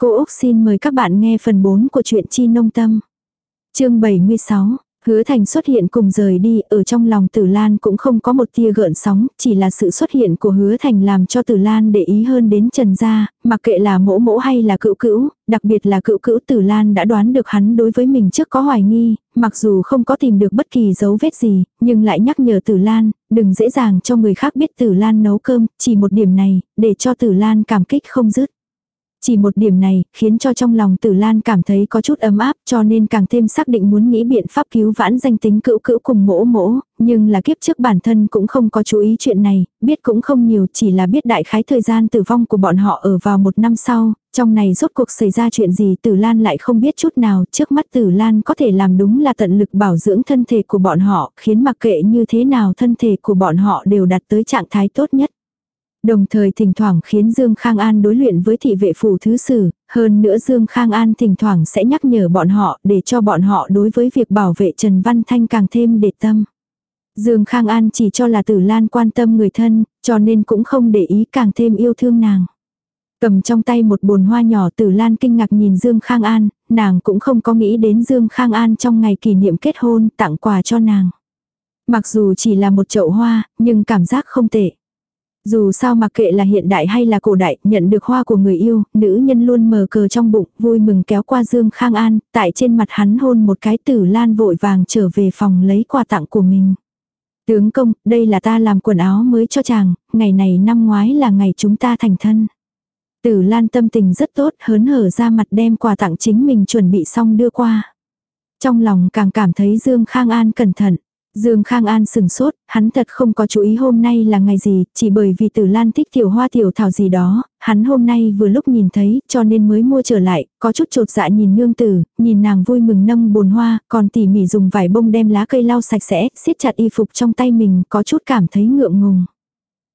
Cô Úc xin mời các bạn nghe phần 4 của truyện Chi Nông Tâm. chương 76, Hứa Thành xuất hiện cùng rời đi, ở trong lòng Tử Lan cũng không có một tia gợn sóng, chỉ là sự xuất hiện của Hứa Thành làm cho Tử Lan để ý hơn đến Trần Gia, mặc kệ là mỗ mỗ hay là cựu cữu, đặc biệt là cựu cữu Tử Lan đã đoán được hắn đối với mình trước có hoài nghi, mặc dù không có tìm được bất kỳ dấu vết gì, nhưng lại nhắc nhở Tử Lan, đừng dễ dàng cho người khác biết Tử Lan nấu cơm, chỉ một điểm này, để cho Tử Lan cảm kích không dứt. Chỉ một điểm này, khiến cho trong lòng tử lan cảm thấy có chút ấm áp cho nên càng thêm xác định muốn nghĩ biện pháp cứu vãn danh tính cữu cữu cùng mỗ mỗ, nhưng là kiếp trước bản thân cũng không có chú ý chuyện này, biết cũng không nhiều chỉ là biết đại khái thời gian tử vong của bọn họ ở vào một năm sau, trong này rốt cuộc xảy ra chuyện gì tử lan lại không biết chút nào, trước mắt tử lan có thể làm đúng là tận lực bảo dưỡng thân thể của bọn họ, khiến mặc kệ như thế nào thân thể của bọn họ đều đạt tới trạng thái tốt nhất. Đồng thời thỉnh thoảng khiến Dương Khang An đối luyện với thị vệ phủ thứ sử, hơn nữa Dương Khang An thỉnh thoảng sẽ nhắc nhở bọn họ để cho bọn họ đối với việc bảo vệ Trần Văn Thanh càng thêm để tâm. Dương Khang An chỉ cho là Tử Lan quan tâm người thân, cho nên cũng không để ý càng thêm yêu thương nàng. Cầm trong tay một bồn hoa nhỏ Tử Lan kinh ngạc nhìn Dương Khang An, nàng cũng không có nghĩ đến Dương Khang An trong ngày kỷ niệm kết hôn tặng quà cho nàng. Mặc dù chỉ là một chậu hoa, nhưng cảm giác không tệ. Dù sao mặc kệ là hiện đại hay là cổ đại, nhận được hoa của người yêu, nữ nhân luôn mờ cờ trong bụng, vui mừng kéo qua Dương Khang An, tại trên mặt hắn hôn một cái tử lan vội vàng trở về phòng lấy quà tặng của mình. Tướng công, đây là ta làm quần áo mới cho chàng, ngày này năm ngoái là ngày chúng ta thành thân. Tử lan tâm tình rất tốt, hớn hở ra mặt đem quà tặng chính mình chuẩn bị xong đưa qua. Trong lòng càng cảm thấy Dương Khang An cẩn thận. Dương Khang An sừng sốt, hắn thật không có chú ý hôm nay là ngày gì, chỉ bởi vì Tử Lan thích tiểu hoa tiểu thảo gì đó, hắn hôm nay vừa lúc nhìn thấy, cho nên mới mua trở lại, có chút trột dạ nhìn nương tử, nhìn nàng vui mừng nâng bồn hoa, còn tỉ mỉ dùng vải bông đem lá cây lau sạch sẽ, siết chặt y phục trong tay mình, có chút cảm thấy ngượng ngùng.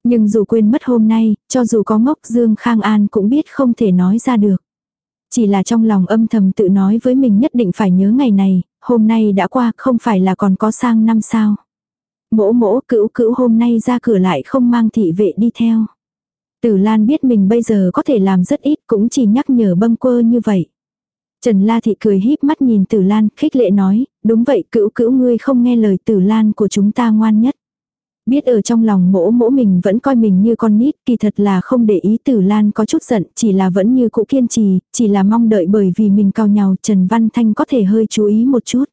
Nhưng dù quên mất hôm nay, cho dù có ngốc Dương Khang An cũng biết không thể nói ra được. Chỉ là trong lòng âm thầm tự nói với mình nhất định phải nhớ ngày này, hôm nay đã qua không phải là còn có sang năm sao. Mỗ mỗ cữu cữu hôm nay ra cửa lại không mang thị vệ đi theo. Tử Lan biết mình bây giờ có thể làm rất ít cũng chỉ nhắc nhở bâng quơ như vậy. Trần La Thị cười híp mắt nhìn Tử Lan, khích lệ nói, đúng vậy cữu cữu ngươi không nghe lời Tử Lan của chúng ta ngoan nhất. Biết ở trong lòng mỗ mỗ mình vẫn coi mình như con nít, kỳ thật là không để ý tử lan có chút giận, chỉ là vẫn như cũ kiên trì, chỉ là mong đợi bởi vì mình cao nhau Trần Văn Thanh có thể hơi chú ý một chút.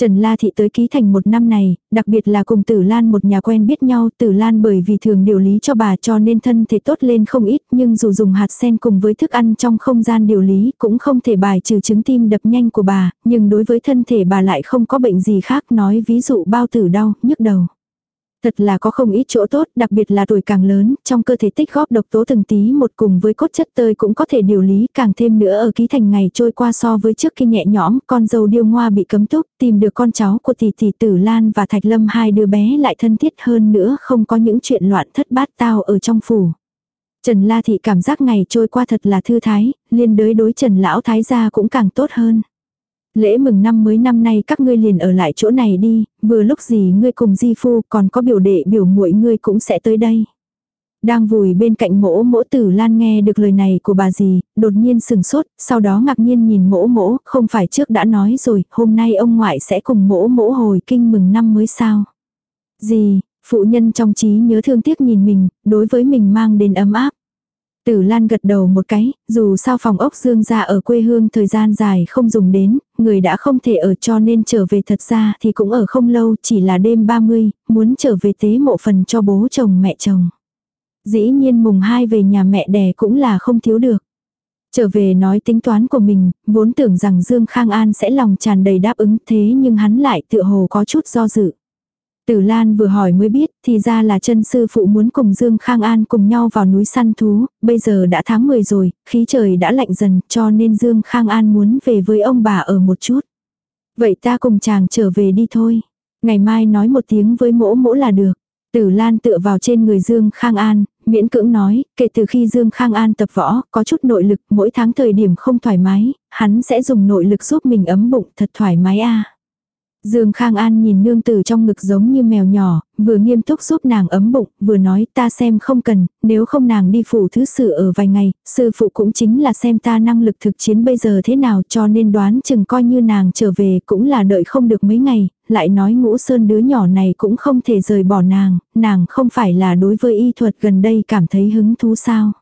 Trần La Thị tới ký thành một năm này, đặc biệt là cùng Tử Lan một nhà quen biết nhau, Tử Lan bởi vì thường điều lý cho bà cho nên thân thể tốt lên không ít, nhưng dù dùng hạt sen cùng với thức ăn trong không gian điều lý cũng không thể bài trừ chứng tim đập nhanh của bà, nhưng đối với thân thể bà lại không có bệnh gì khác nói ví dụ bao tử đau, nhức đầu. Thật là có không ít chỗ tốt, đặc biệt là tuổi càng lớn, trong cơ thể tích góp độc tố từng tí một cùng với cốt chất tơi cũng có thể điều lý, càng thêm nữa ở ký thành ngày trôi qua so với trước khi nhẹ nhõm, con dâu điêu ngoa bị cấm túc, tìm được con cháu của tỷ tỷ tử Lan và Thạch Lâm hai đứa bé lại thân thiết hơn nữa không có những chuyện loạn thất bát tao ở trong phủ. Trần La Thị cảm giác ngày trôi qua thật là thư thái, liên đới đối Trần Lão Thái gia cũng càng tốt hơn. Lễ mừng năm mới năm nay các ngươi liền ở lại chỗ này đi, vừa lúc gì ngươi cùng di phu còn có biểu đệ biểu muội ngươi cũng sẽ tới đây. Đang vùi bên cạnh mỗ mỗ tử lan nghe được lời này của bà dì, đột nhiên sừng sốt, sau đó ngạc nhiên nhìn mỗ mỗ, không phải trước đã nói rồi, hôm nay ông ngoại sẽ cùng mỗ mỗ hồi kinh mừng năm mới sao. Dì, phụ nhân trong trí nhớ thương tiếc nhìn mình, đối với mình mang đến ấm áp. Tử Lan gật đầu một cái, dù sao phòng ốc dương ra ở quê hương thời gian dài không dùng đến, người đã không thể ở cho nên trở về thật ra thì cũng ở không lâu, chỉ là đêm 30, muốn trở về tế mộ phần cho bố chồng mẹ chồng. Dĩ nhiên mùng 2 về nhà mẹ đẻ cũng là không thiếu được. Trở về nói tính toán của mình, vốn tưởng rằng Dương Khang An sẽ lòng tràn đầy đáp ứng thế nhưng hắn lại tựa hồ có chút do dự. Tử Lan vừa hỏi mới biết, thì ra là chân sư phụ muốn cùng Dương Khang An cùng nhau vào núi săn thú, bây giờ đã tháng 10 rồi, khí trời đã lạnh dần, cho nên Dương Khang An muốn về với ông bà ở một chút. Vậy ta cùng chàng trở về đi thôi. Ngày mai nói một tiếng với mỗ mỗ là được. Tử Lan tựa vào trên người Dương Khang An, miễn cưỡng nói, kể từ khi Dương Khang An tập võ, có chút nội lực, mỗi tháng thời điểm không thoải mái, hắn sẽ dùng nội lực giúp mình ấm bụng thật thoải mái a. Dương Khang An nhìn nương tử trong ngực giống như mèo nhỏ, vừa nghiêm túc giúp nàng ấm bụng, vừa nói ta xem không cần, nếu không nàng đi phủ thứ sự ở vài ngày, sư phụ cũng chính là xem ta năng lực thực chiến bây giờ thế nào cho nên đoán chừng coi như nàng trở về cũng là đợi không được mấy ngày, lại nói ngũ sơn đứa nhỏ này cũng không thể rời bỏ nàng, nàng không phải là đối với y thuật gần đây cảm thấy hứng thú sao.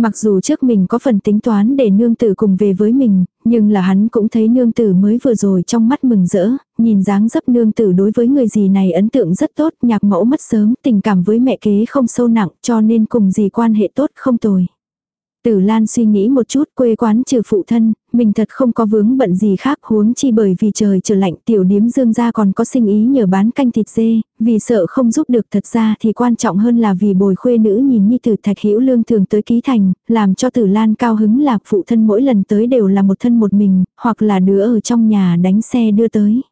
Mặc dù trước mình có phần tính toán để nương tử cùng về với mình, nhưng là hắn cũng thấy nương tử mới vừa rồi trong mắt mừng rỡ, nhìn dáng dấp nương tử đối với người gì này ấn tượng rất tốt, nhạc mẫu mất sớm, tình cảm với mẹ kế không sâu nặng cho nên cùng gì quan hệ tốt không tồi. Tử Lan suy nghĩ một chút quê quán trừ phụ thân, mình thật không có vướng bận gì khác huống chi bởi vì trời trở lạnh tiểu điếm dương gia còn có sinh ý nhờ bán canh thịt dê, vì sợ không giúp được thật ra thì quan trọng hơn là vì bồi khuê nữ nhìn như từ thạch hữu lương thường tới ký thành, làm cho tử Lan cao hứng là phụ thân mỗi lần tới đều là một thân một mình, hoặc là đứa ở trong nhà đánh xe đưa tới.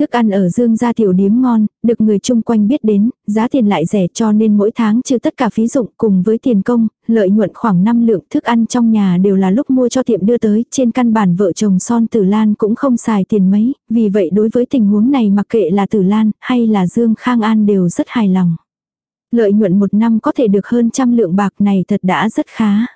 Thức ăn ở Dương gia tiểu điếm ngon, được người chung quanh biết đến, giá tiền lại rẻ cho nên mỗi tháng trừ tất cả phí dụng cùng với tiền công, lợi nhuận khoảng 5 lượng thức ăn trong nhà đều là lúc mua cho tiệm đưa tới, trên căn bản vợ chồng son Tử Lan cũng không xài tiền mấy, vì vậy đối với tình huống này mặc kệ là Tử Lan hay là Dương Khang An đều rất hài lòng. Lợi nhuận một năm có thể được hơn trăm lượng bạc này thật đã rất khá.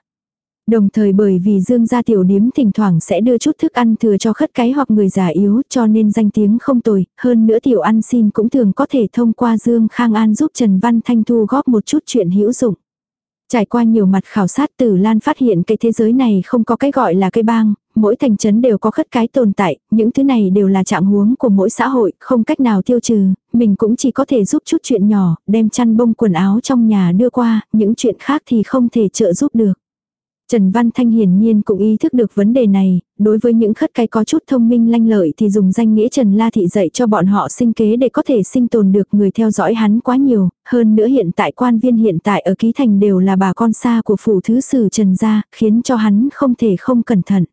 Đồng thời bởi vì Dương gia tiểu điếm thỉnh thoảng sẽ đưa chút thức ăn thừa cho khất cái hoặc người già yếu cho nên danh tiếng không tồi, hơn nữa tiểu ăn xin cũng thường có thể thông qua Dương Khang An giúp Trần Văn Thanh thu góp một chút chuyện hữu dụng. Trải qua nhiều mặt khảo sát Tử Lan phát hiện cái thế giới này không có cái gọi là cái bang, mỗi thành trấn đều có khất cái tồn tại, những thứ này đều là trạng huống của mỗi xã hội, không cách nào tiêu trừ, mình cũng chỉ có thể giúp chút chuyện nhỏ, đem chăn bông quần áo trong nhà đưa qua, những chuyện khác thì không thể trợ giúp được. Trần Văn Thanh hiển nhiên cũng ý thức được vấn đề này, đối với những khất cái có chút thông minh lanh lợi thì dùng danh nghĩa Trần La Thị dạy cho bọn họ sinh kế để có thể sinh tồn được người theo dõi hắn quá nhiều, hơn nữa hiện tại quan viên hiện tại ở Ký Thành đều là bà con xa của phủ thứ sử Trần Gia, khiến cho hắn không thể không cẩn thận.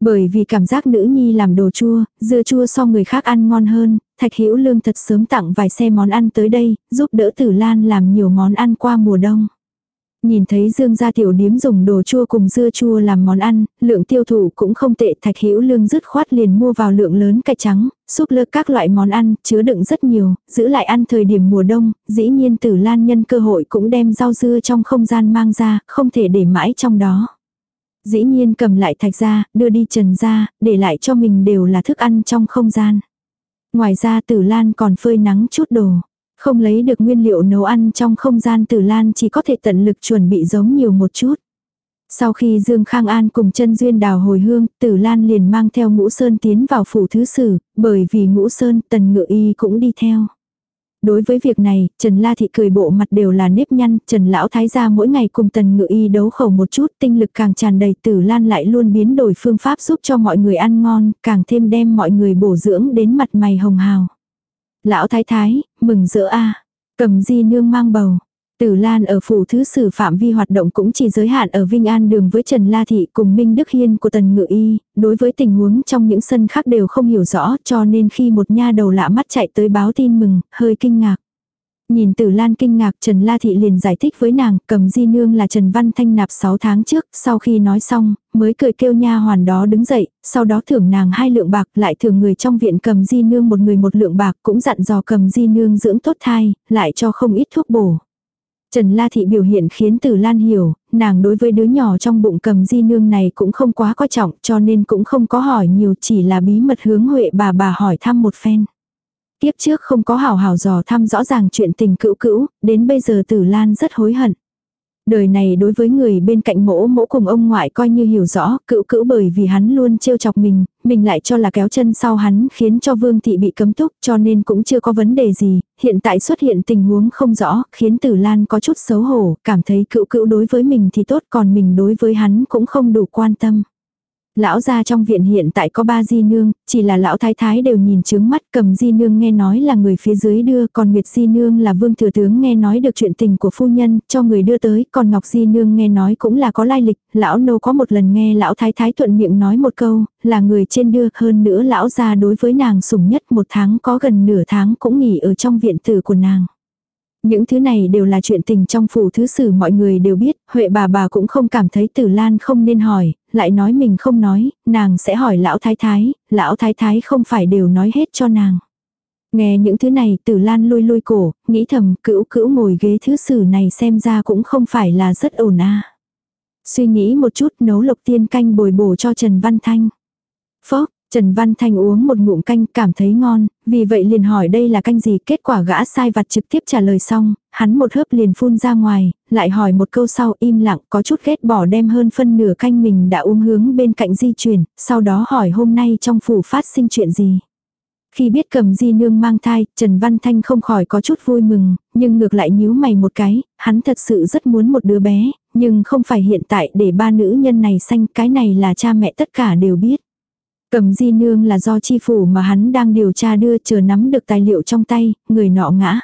Bởi vì cảm giác nữ nhi làm đồ chua, dưa chua so người khác ăn ngon hơn, Thạch Hữu Lương thật sớm tặng vài xe món ăn tới đây, giúp đỡ Tử Lan làm nhiều món ăn qua mùa đông. Nhìn thấy Dương gia tiểu điếm dùng đồ chua cùng dưa chua làm món ăn, lượng tiêu thụ cũng không tệ, Thạch Hữu Lương dứt khoát liền mua vào lượng lớn cải trắng, súp lơ các loại món ăn, chứa đựng rất nhiều, giữ lại ăn thời điểm mùa đông, dĩ nhiên Tử Lan nhân cơ hội cũng đem rau dưa trong không gian mang ra, không thể để mãi trong đó. Dĩ nhiên cầm lại thạch ra, đưa đi trần ra, để lại cho mình đều là thức ăn trong không gian. Ngoài ra Tử Lan còn phơi nắng chút đồ. Không lấy được nguyên liệu nấu ăn trong không gian tử lan chỉ có thể tận lực chuẩn bị giống nhiều một chút. Sau khi Dương Khang An cùng chân duyên đào hồi hương, Tử Lan liền mang theo Ngũ Sơn tiến vào phủ thứ sử, bởi vì Ngũ Sơn, Tần Ngự Y cũng đi theo. Đối với việc này, Trần La Thị cười bộ mặt đều là nếp nhăn, Trần Lão Thái gia mỗi ngày cùng Tần Ngự Y đấu khẩu một chút, tinh lực càng tràn đầy Tử Lan lại luôn biến đổi phương pháp giúp cho mọi người ăn ngon, càng thêm đem mọi người bổ dưỡng đến mặt mày hồng hào. Lão thái thái, mừng rỡ a Cầm di nương mang bầu. Tử Lan ở phủ thứ sử phạm vi hoạt động cũng chỉ giới hạn ở Vinh An đường với Trần La Thị cùng Minh Đức Hiên của Tần Ngự Y, đối với tình huống trong những sân khác đều không hiểu rõ cho nên khi một nha đầu lạ mắt chạy tới báo tin mừng, hơi kinh ngạc. Nhìn Tử Lan kinh ngạc Trần La Thị liền giải thích với nàng, cầm di nương là Trần Văn Thanh nạp 6 tháng trước, sau khi nói xong, mới cười kêu nha hoàn đó đứng dậy, sau đó thưởng nàng hai lượng bạc, lại thưởng người trong viện cầm di nương một người một lượng bạc, cũng dặn dò cầm di nương dưỡng tốt thai, lại cho không ít thuốc bổ. Trần La Thị biểu hiện khiến Tử Lan hiểu, nàng đối với đứa nhỏ trong bụng cầm di nương này cũng không quá coi trọng cho nên cũng không có hỏi nhiều chỉ là bí mật hướng Huệ bà bà hỏi thăm một phen. Tiếp trước không có hảo hảo dò thăm rõ ràng chuyện tình cữu cữu, đến bây giờ Tử Lan rất hối hận. Đời này đối với người bên cạnh mỗ mỗ cùng ông ngoại coi như hiểu rõ, cữu cữu bởi vì hắn luôn trêu chọc mình, mình lại cho là kéo chân sau hắn khiến cho vương thị bị cấm túc cho nên cũng chưa có vấn đề gì, hiện tại xuất hiện tình huống không rõ, khiến tử lan có chút xấu hổ, cảm thấy cữu cữu đối với mình thì tốt còn mình đối với hắn cũng không đủ quan tâm. Lão gia trong viện hiện tại có ba di nương, chỉ là lão thái thái đều nhìn chướng mắt cầm di nương nghe nói là người phía dưới đưa, còn Nguyệt di nương là vương thừa tướng nghe nói được chuyện tình của phu nhân, cho người đưa tới, còn Ngọc di nương nghe nói cũng là có lai lịch, lão nô có một lần nghe lão thái thái thuận miệng nói một câu, là người trên đưa, hơn nữa lão gia đối với nàng sủng nhất một tháng có gần nửa tháng cũng nghỉ ở trong viện tử của nàng. Những thứ này đều là chuyện tình trong phủ thứ sử mọi người đều biết, Huệ bà bà cũng không cảm thấy Tử Lan không nên hỏi, lại nói mình không nói, nàng sẽ hỏi lão thái thái, lão thái thái không phải đều nói hết cho nàng. Nghe những thứ này tử lan lui lui cổ, nghĩ thầm cữu cữu ngồi ghế thứ sử này xem ra cũng không phải là rất ổn à. Suy nghĩ một chút nấu lộc tiên canh bồi bổ cho Trần Văn Thanh. Phốc, Trần Văn Thanh uống một ngụm canh cảm thấy ngon, vì vậy liền hỏi đây là canh gì kết quả gã sai vặt trực tiếp trả lời xong, hắn một hớp liền phun ra ngoài, lại hỏi một câu sau im lặng có chút ghét bỏ đem hơn phân nửa canh mình đã uống hướng bên cạnh di chuyển, sau đó hỏi hôm nay trong phủ phát sinh chuyện gì. Khi biết cầm di nương mang thai, Trần Văn Thanh không khỏi có chút vui mừng, nhưng ngược lại nhíu mày một cái, hắn thật sự rất muốn một đứa bé, nhưng không phải hiện tại để ba nữ nhân này sanh cái này là cha mẹ tất cả đều biết. Cầm di nương là do chi phủ mà hắn đang điều tra đưa chờ nắm được tài liệu trong tay, người nọ ngã.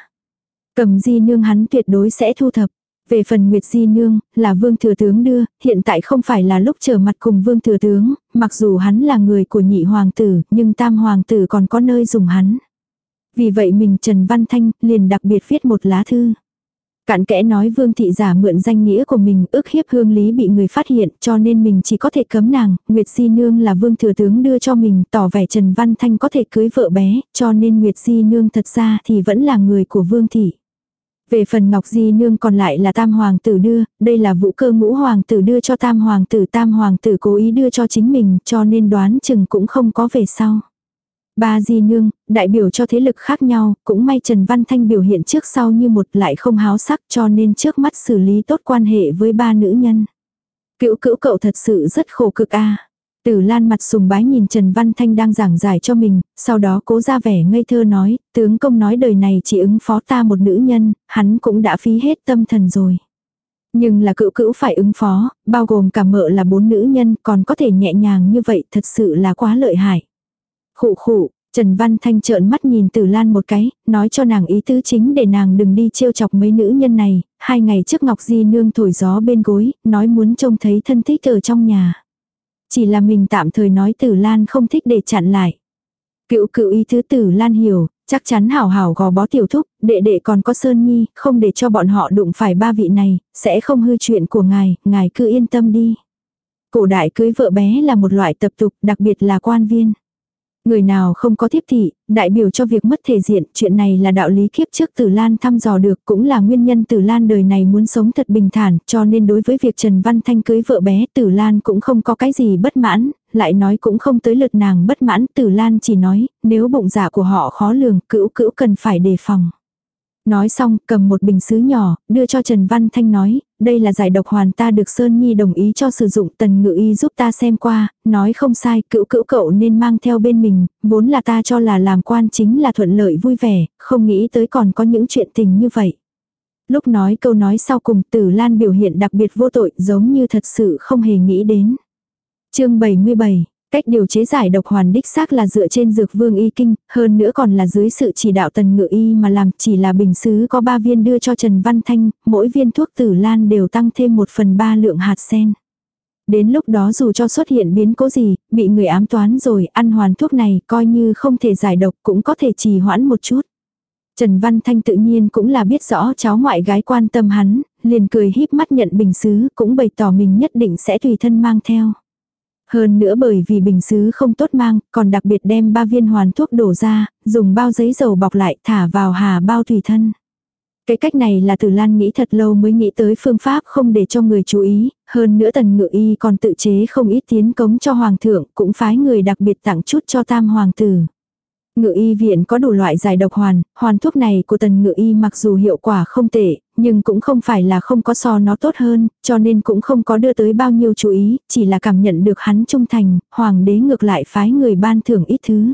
Cầm di nương hắn tuyệt đối sẽ thu thập. Về phần Nguyệt Di Nương, là Vương Thừa Tướng đưa, hiện tại không phải là lúc trở mặt cùng Vương Thừa Tướng, mặc dù hắn là người của nhị hoàng tử, nhưng tam hoàng tử còn có nơi dùng hắn. Vì vậy mình Trần Văn Thanh liền đặc biệt viết một lá thư. Cạn kẽ nói Vương Thị giả mượn danh nghĩa của mình ước hiếp hương lý bị người phát hiện cho nên mình chỉ có thể cấm nàng, Nguyệt Di Nương là Vương Thừa Tướng đưa cho mình tỏ vẻ Trần Văn Thanh có thể cưới vợ bé, cho nên Nguyệt Di Nương thật ra thì vẫn là người của Vương Thị. Về phần Ngọc Di Nương còn lại là Tam Hoàng tử đưa, đây là vũ cơ ngũ Hoàng tử đưa cho Tam Hoàng tử Tam Hoàng tử cố ý đưa cho chính mình cho nên đoán chừng cũng không có về sau. Ba Di Nương, đại biểu cho thế lực khác nhau, cũng may Trần Văn Thanh biểu hiện trước sau như một lại không háo sắc cho nên trước mắt xử lý tốt quan hệ với ba nữ nhân. Cữu cữu cậu thật sự rất khổ cực a Tử Lan mặt sùng bái nhìn Trần Văn Thanh đang giảng giải cho mình, sau đó cố ra vẻ ngây thơ nói, tướng công nói đời này chỉ ứng phó ta một nữ nhân, hắn cũng đã phí hết tâm thần rồi. Nhưng là cựu cữu phải ứng phó, bao gồm cả mợ là bốn nữ nhân, còn có thể nhẹ nhàng như vậy thật sự là quá lợi hại. Khụ khụ, Trần Văn Thanh trợn mắt nhìn Tử Lan một cái, nói cho nàng ý tứ chính để nàng đừng đi trêu chọc mấy nữ nhân này, hai ngày trước Ngọc Di Nương thổi gió bên gối, nói muốn trông thấy thân thích ở trong nhà. Chỉ là mình tạm thời nói Tử Lan không thích để chặn lại. Cựu cựu ý thứ Tử Lan hiểu, chắc chắn hảo hảo gò bó tiểu thúc, đệ đệ còn có Sơn Nhi, không để cho bọn họ đụng phải ba vị này, sẽ không hư chuyện của ngài, ngài cứ yên tâm đi. Cổ đại cưới vợ bé là một loại tập tục, đặc biệt là quan viên. Người nào không có thiếp thị, đại biểu cho việc mất thể diện, chuyện này là đạo lý kiếp trước Tử Lan thăm dò được, cũng là nguyên nhân Tử Lan đời này muốn sống thật bình thản, cho nên đối với việc Trần Văn Thanh cưới vợ bé, Tử Lan cũng không có cái gì bất mãn, lại nói cũng không tới lượt nàng bất mãn, Tử Lan chỉ nói, nếu bụng dạ của họ khó lường, cữu cữu cần phải đề phòng. Nói xong, cầm một bình sứ nhỏ, đưa cho Trần Văn Thanh nói, đây là giải độc hoàn ta được Sơn Nhi đồng ý cho sử dụng tần ngự y giúp ta xem qua, nói không sai, cữu cữu cậu nên mang theo bên mình, vốn là ta cho là làm quan chính là thuận lợi vui vẻ, không nghĩ tới còn có những chuyện tình như vậy. Lúc nói câu nói sau cùng tử lan biểu hiện đặc biệt vô tội giống như thật sự không hề nghĩ đến. chương 77 Cách điều chế giải độc hoàn đích xác là dựa trên dược vương y kinh, hơn nữa còn là dưới sự chỉ đạo tần ngự y mà làm chỉ là bình xứ có 3 viên đưa cho Trần Văn Thanh, mỗi viên thuốc tử lan đều tăng thêm 1 phần 3 lượng hạt sen. Đến lúc đó dù cho xuất hiện biến cố gì, bị người ám toán rồi, ăn hoàn thuốc này coi như không thể giải độc cũng có thể trì hoãn một chút. Trần Văn Thanh tự nhiên cũng là biết rõ cháu ngoại gái quan tâm hắn, liền cười híp mắt nhận bình xứ, cũng bày tỏ mình nhất định sẽ tùy thân mang theo. Hơn nữa bởi vì bình xứ không tốt mang, còn đặc biệt đem ba viên hoàn thuốc đổ ra, dùng bao giấy dầu bọc lại thả vào hà bao tùy thân. Cái cách này là Tử Lan nghĩ thật lâu mới nghĩ tới phương pháp không để cho người chú ý, hơn nữa tần ngự y còn tự chế không ít tiến cống cho hoàng thượng, cũng phái người đặc biệt tặng chút cho tam hoàng tử. Ngự y viện có đủ loại giải độc hoàn, hoàn thuốc này của tần ngự y mặc dù hiệu quả không tệ, nhưng cũng không phải là không có so nó tốt hơn, cho nên cũng không có đưa tới bao nhiêu chú ý, chỉ là cảm nhận được hắn trung thành, hoàng đế ngược lại phái người ban thưởng ít thứ.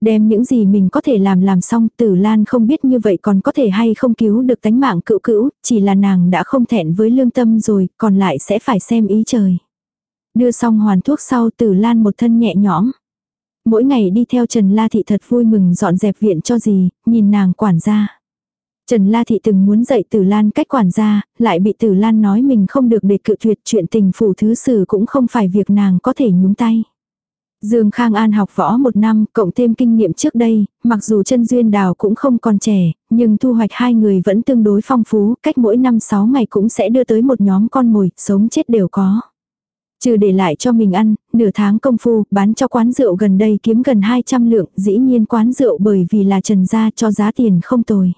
Đem những gì mình có thể làm làm xong tử lan không biết như vậy còn có thể hay không cứu được tánh mạng cựu cữu, chỉ là nàng đã không thẹn với lương tâm rồi, còn lại sẽ phải xem ý trời. Đưa xong hoàn thuốc sau tử lan một thân nhẹ nhõm. Mỗi ngày đi theo Trần La Thị thật vui mừng dọn dẹp viện cho gì, nhìn nàng quản gia. Trần La Thị từng muốn dạy Tử Lan cách quản gia, lại bị Tử Lan nói mình không được để cự tuyệt chuyện tình phủ thứ sử cũng không phải việc nàng có thể nhúng tay. Dương Khang An học võ một năm, cộng thêm kinh nghiệm trước đây, mặc dù chân duyên đào cũng không còn trẻ, nhưng thu hoạch hai người vẫn tương đối phong phú, cách mỗi năm sáu ngày cũng sẽ đưa tới một nhóm con mồi, sống chết đều có. Trừ để lại cho mình ăn, nửa tháng công phu, bán cho quán rượu gần đây kiếm gần 200 lượng, dĩ nhiên quán rượu bởi vì là trần gia cho giá tiền không tồi.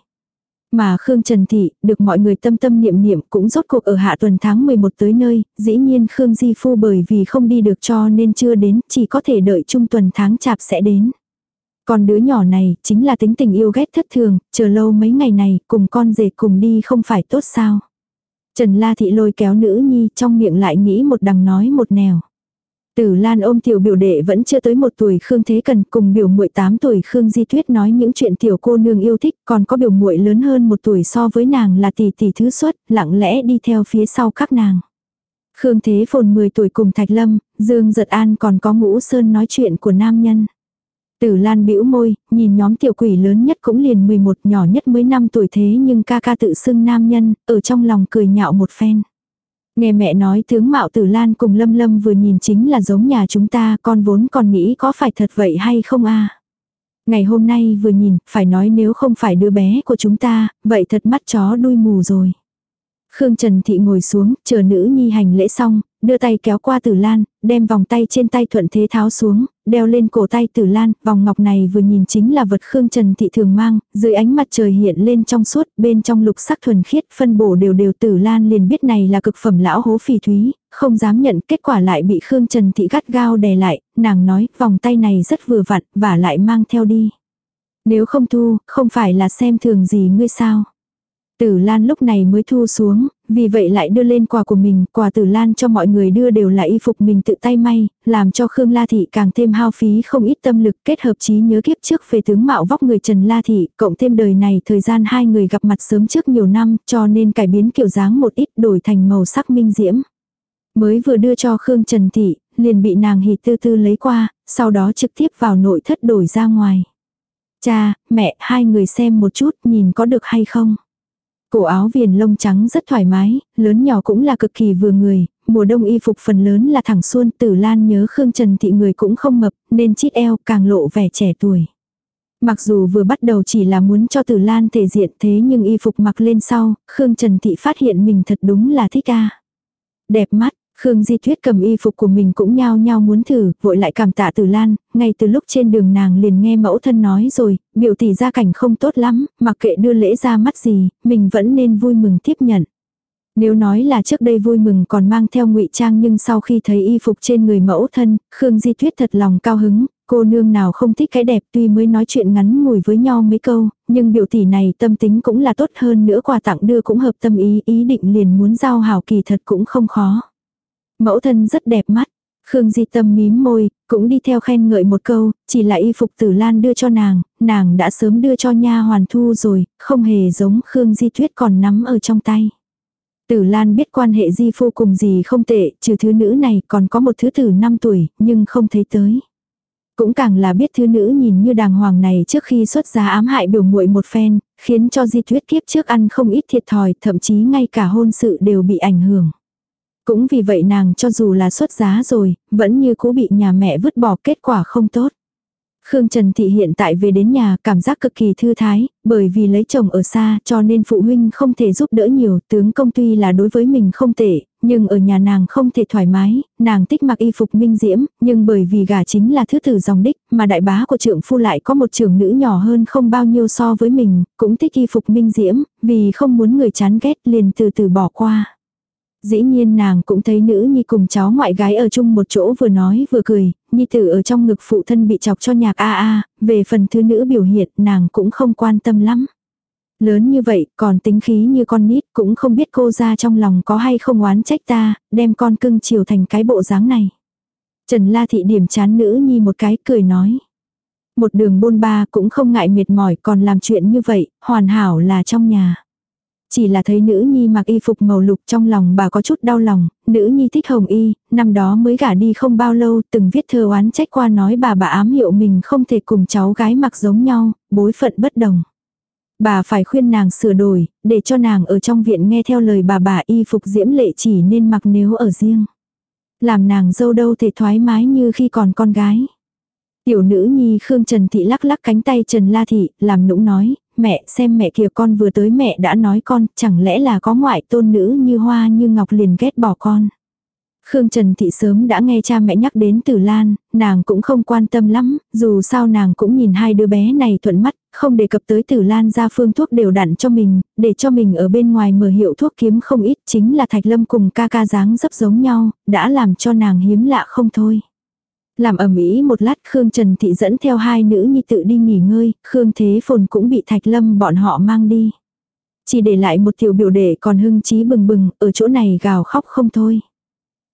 Mà Khương Trần Thị, được mọi người tâm tâm niệm niệm cũng rốt cuộc ở hạ tuần tháng 11 tới nơi, dĩ nhiên Khương Di Phu bởi vì không đi được cho nên chưa đến, chỉ có thể đợi trung tuần tháng chạp sẽ đến. Còn đứa nhỏ này, chính là tính tình yêu ghét thất thường, chờ lâu mấy ngày này, cùng con rể cùng đi không phải tốt sao. Trần La Thị lôi kéo nữ nhi, trong miệng lại nghĩ một đằng nói một nẻo. Tử Lan ôm tiểu biểu đệ vẫn chưa tới một tuổi Khương Thế Cần cùng biểu muội 8 tuổi Khương Di Tuyết nói những chuyện tiểu cô nương yêu thích, còn có biểu muội lớn hơn một tuổi so với nàng là tỷ tỷ thứ xuất, lặng lẽ đi theo phía sau các nàng. Khương Thế Phồn 10 tuổi cùng Thạch Lâm, Dương Giật An còn có ngũ sơn nói chuyện của nam nhân. Tử Lan bĩu môi, nhìn nhóm tiểu quỷ lớn nhất cũng liền 11 nhỏ nhất mới 5 tuổi thế nhưng ca ca tự xưng nam nhân, ở trong lòng cười nhạo một phen. Nghe mẹ nói tướng mạo tử lan cùng lâm lâm vừa nhìn chính là giống nhà chúng ta con vốn còn nghĩ có phải thật vậy hay không a Ngày hôm nay vừa nhìn, phải nói nếu không phải đứa bé của chúng ta, vậy thật mắt chó đuôi mù rồi. Khương Trần Thị ngồi xuống, chờ nữ nhi hành lễ xong, đưa tay kéo qua tử lan, đem vòng tay trên tay thuận thế tháo xuống, đeo lên cổ tay tử lan, vòng ngọc này vừa nhìn chính là vật Khương Trần Thị thường mang, dưới ánh mặt trời hiện lên trong suốt, bên trong lục sắc thuần khiết, phân bổ đều đều tử lan liền biết này là cực phẩm lão hố phỉ thúy, không dám nhận kết quả lại bị Khương Trần Thị gắt gao đè lại, nàng nói vòng tay này rất vừa vặn, và lại mang theo đi. Nếu không thu, không phải là xem thường gì ngươi sao. Tử Lan lúc này mới thu xuống, vì vậy lại đưa lên quà của mình, quà Tử Lan cho mọi người đưa đều là y phục mình tự tay may, làm cho Khương La Thị càng thêm hao phí không ít tâm lực kết hợp trí nhớ kiếp trước về tướng mạo vóc người Trần La Thị, cộng thêm đời này thời gian hai người gặp mặt sớm trước nhiều năm cho nên cải biến kiểu dáng một ít đổi thành màu sắc minh diễm. Mới vừa đưa cho Khương Trần Thị, liền bị nàng hì tư tư lấy qua, sau đó trực tiếp vào nội thất đổi ra ngoài. Cha, mẹ, hai người xem một chút nhìn có được hay không. Cổ áo viền lông trắng rất thoải mái, lớn nhỏ cũng là cực kỳ vừa người, mùa đông y phục phần lớn là thẳng xuôn, tử lan nhớ Khương Trần Thị người cũng không mập, nên chít eo càng lộ vẻ trẻ tuổi. Mặc dù vừa bắt đầu chỉ là muốn cho Tử Lan thể diện thế nhưng y phục mặc lên sau, Khương Trần Thị phát hiện mình thật đúng là thích a. Đẹp mắt, Khương Di Thuyết cầm y phục của mình cũng nhao nhao muốn thử, vội lại cảm tạ Tử Lan, ngay từ lúc trên đường nàng liền nghe mẫu thân nói rồi, biểu tỷ gia cảnh không tốt lắm, mặc kệ đưa lễ ra mắt gì, mình vẫn nên vui mừng tiếp nhận. Nếu nói là trước đây vui mừng còn mang theo ngụy trang nhưng sau khi thấy y phục trên người mẫu thân, Khương Di Thuyết thật lòng cao hứng, cô nương nào không thích cái đẹp tuy mới nói chuyện ngắn ngủi với nhau mấy câu, nhưng biểu tỷ này tâm tính cũng là tốt hơn nữa quà tặng đưa cũng hợp tâm ý, ý định liền muốn giao hảo kỳ thật cũng không khó. Mẫu thân rất đẹp mắt. Khương Di Tâm mím môi, cũng đi theo khen ngợi một câu, chỉ là y phục tử lan đưa cho nàng, nàng đã sớm đưa cho nha hoàn thu rồi, không hề giống Khương Di Tuyết còn nắm ở trong tay. Tử Lan biết quan hệ di phu cùng gì không tệ, trừ thứ nữ này còn có một thứ tử 5 tuổi, nhưng không thấy tới. Cũng càng là biết thứ nữ nhìn như đàng hoàng này trước khi xuất giá ám hại biểu muội một phen, khiến cho di tuyết kiếp trước ăn không ít thiệt thòi, thậm chí ngay cả hôn sự đều bị ảnh hưởng. Cũng vì vậy nàng cho dù là xuất giá rồi, vẫn như cũ bị nhà mẹ vứt bỏ kết quả không tốt. Khương Trần Thị hiện tại về đến nhà cảm giác cực kỳ thư thái, bởi vì lấy chồng ở xa cho nên phụ huynh không thể giúp đỡ nhiều, tướng công tuy là đối với mình không tệ, nhưng ở nhà nàng không thể thoải mái, nàng thích mặc y phục minh diễm, nhưng bởi vì gà chính là thứ tử dòng đích, mà đại bá của trưởng phu lại có một trưởng nữ nhỏ hơn không bao nhiêu so với mình, cũng thích y phục minh diễm, vì không muốn người chán ghét liền từ từ bỏ qua. Dĩ nhiên nàng cũng thấy nữ nhi cùng cháu ngoại gái ở chung một chỗ vừa nói vừa cười, nhi tử ở trong ngực phụ thân bị chọc cho nhạc a a, về phần thứ nữ biểu hiện nàng cũng không quan tâm lắm. Lớn như vậy, còn tính khí như con nít cũng không biết cô ra trong lòng có hay không oán trách ta, đem con cưng chiều thành cái bộ dáng này. Trần La Thị điểm chán nữ nhi một cái cười nói. Một đường bôn ba cũng không ngại mệt mỏi còn làm chuyện như vậy, hoàn hảo là trong nhà. Chỉ là thấy nữ nhi mặc y phục màu lục trong lòng bà có chút đau lòng, nữ nhi thích hồng y, năm đó mới gả đi không bao lâu từng viết thơ oán trách qua nói bà bà ám hiệu mình không thể cùng cháu gái mặc giống nhau, bối phận bất đồng. Bà phải khuyên nàng sửa đổi, để cho nàng ở trong viện nghe theo lời bà bà y phục diễm lệ chỉ nên mặc nếu ở riêng. Làm nàng dâu đâu thể thoải mái như khi còn con gái. Tiểu nữ nhi Khương Trần Thị lắc lắc cánh tay Trần La Thị, làm nũng nói, mẹ xem mẹ kìa con vừa tới mẹ đã nói con, chẳng lẽ là có ngoại tôn nữ như hoa như ngọc liền ghét bỏ con. Khương Trần Thị sớm đã nghe cha mẹ nhắc đến Tử Lan, nàng cũng không quan tâm lắm, dù sao nàng cũng nhìn hai đứa bé này thuận mắt, không đề cập tới Tử Lan ra phương thuốc đều đặn cho mình, để cho mình ở bên ngoài mở hiệu thuốc kiếm không ít, chính là Thạch Lâm cùng ca ca dáng dấp giống nhau, đã làm cho nàng hiếm lạ không thôi. Làm ẩm ý một lát Khương Trần Thị dẫn theo hai nữ nhi tự đi nghỉ ngơi, Khương Thế Phồn cũng bị Thạch Lâm bọn họ mang đi. Chỉ để lại một tiểu biểu đệ còn hưng trí bừng bừng, ở chỗ này gào khóc không thôi.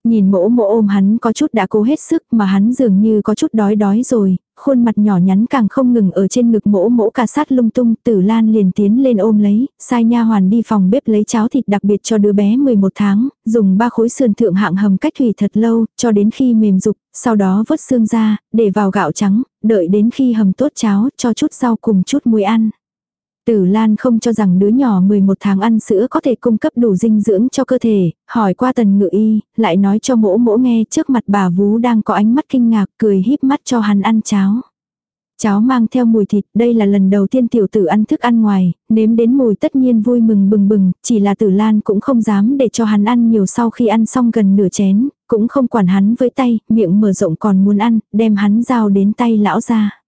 Nhìn mỗ mỗ ôm hắn có chút đã cố hết sức mà hắn dường như có chút đói đói rồi, khuôn mặt nhỏ nhắn càng không ngừng ở trên ngực mỗ mỗ cà sát lung tung, tử lan liền tiến lên ôm lấy, sai nha hoàn đi phòng bếp lấy cháo thịt đặc biệt cho đứa bé 11 tháng, dùng ba khối sườn thượng hạng hầm cách thủy thật lâu, cho đến khi mềm dục, sau đó vớt xương ra, để vào gạo trắng, đợi đến khi hầm tốt cháo, cho chút rau cùng chút muối ăn. Tử Lan không cho rằng đứa nhỏ 11 tháng ăn sữa có thể cung cấp đủ dinh dưỡng cho cơ thể, hỏi qua tần ngự y, lại nói cho mỗ mỗ nghe trước mặt bà vú đang có ánh mắt kinh ngạc cười híp mắt cho hắn ăn cháo. Cháo mang theo mùi thịt, đây là lần đầu tiên tiểu tử ăn thức ăn ngoài, nếm đến mùi tất nhiên vui mừng bừng bừng, chỉ là tử Lan cũng không dám để cho hắn ăn nhiều sau khi ăn xong gần nửa chén, cũng không quản hắn với tay, miệng mở rộng còn muốn ăn, đem hắn giao đến tay lão ra.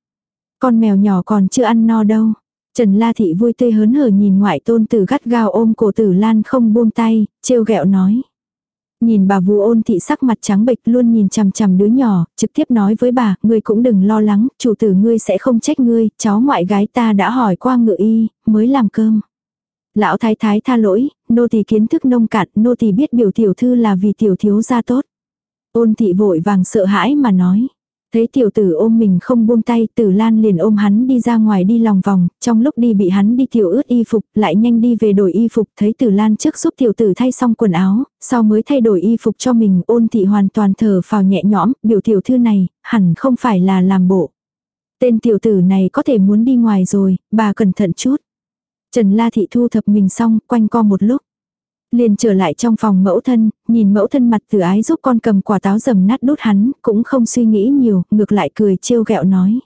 Con mèo nhỏ còn chưa ăn no đâu. Trần La Thị vui tươi hớn hở nhìn ngoại tôn tử gắt gao ôm cổ tử Lan không buông tay, trêu ghẹo nói. Nhìn bà vú ôn thị sắc mặt trắng bệch luôn nhìn chằm chằm đứa nhỏ, trực tiếp nói với bà, ngươi cũng đừng lo lắng, chủ tử ngươi sẽ không trách ngươi, cháu ngoại gái ta đã hỏi qua ngự y, mới làm cơm. Lão thái thái tha lỗi, nô tỳ kiến thức nông cạn, nô tỳ biết biểu tiểu thư là vì tiểu thiếu gia tốt. Ôn thị vội vàng sợ hãi mà nói. Thấy tiểu tử ôm mình không buông tay, tử lan liền ôm hắn đi ra ngoài đi lòng vòng, trong lúc đi bị hắn đi tiểu ướt y phục, lại nhanh đi về đổi y phục, thấy tử lan trước giúp tiểu tử thay xong quần áo, sau mới thay đổi y phục cho mình, ôn thị hoàn toàn thở phào nhẹ nhõm, biểu tiểu thư này, hẳn không phải là làm bộ. Tên tiểu tử này có thể muốn đi ngoài rồi, bà cẩn thận chút. Trần La Thị thu thập mình xong, quanh co một lúc. Liền trở lại trong phòng mẫu thân, nhìn mẫu thân mặt từ ái giúp con cầm quả táo dầm nát đút hắn, cũng không suy nghĩ nhiều, ngược lại cười trêu ghẹo nói.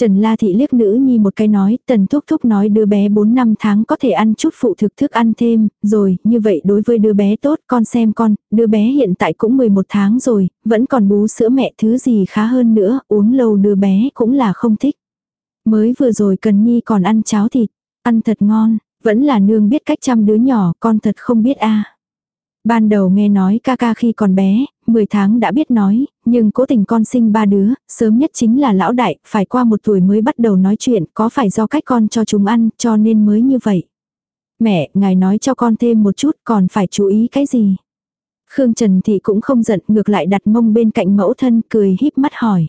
Trần La Thị liếc nữ nhi một cái nói, tần thúc thúc nói đứa bé 4 năm tháng có thể ăn chút phụ thực thức ăn thêm, rồi, như vậy đối với đứa bé tốt, con xem con, đứa bé hiện tại cũng 11 tháng rồi, vẫn còn bú sữa mẹ thứ gì khá hơn nữa, uống lâu đứa bé cũng là không thích. Mới vừa rồi Cần Nhi còn ăn cháo thịt, ăn thật ngon, vẫn là nương biết cách chăm đứa nhỏ, con thật không biết a. Ban đầu nghe nói ca ca khi còn bé, 10 tháng đã biết nói, nhưng cố tình con sinh ba đứa, sớm nhất chính là lão đại, phải qua một tuổi mới bắt đầu nói chuyện, có phải do cách con cho chúng ăn, cho nên mới như vậy. Mẹ, ngài nói cho con thêm một chút, còn phải chú ý cái gì? Khương Trần Thị cũng không giận, ngược lại đặt mông bên cạnh mẫu thân, cười híp mắt hỏi.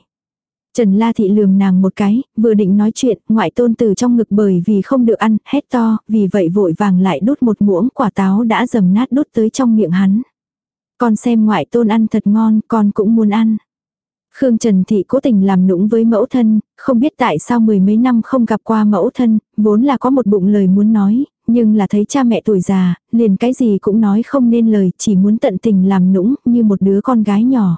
Trần La Thị lườm nàng một cái, vừa định nói chuyện, ngoại tôn từ trong ngực bởi vì không được ăn, hét to, vì vậy vội vàng lại đút một muỗng quả táo đã dầm nát đút tới trong miệng hắn. Con xem ngoại tôn ăn thật ngon, con cũng muốn ăn. Khương Trần Thị cố tình làm nũng với mẫu thân, không biết tại sao mười mấy năm không gặp qua mẫu thân, vốn là có một bụng lời muốn nói, nhưng là thấy cha mẹ tuổi già, liền cái gì cũng nói không nên lời, chỉ muốn tận tình làm nũng như một đứa con gái nhỏ.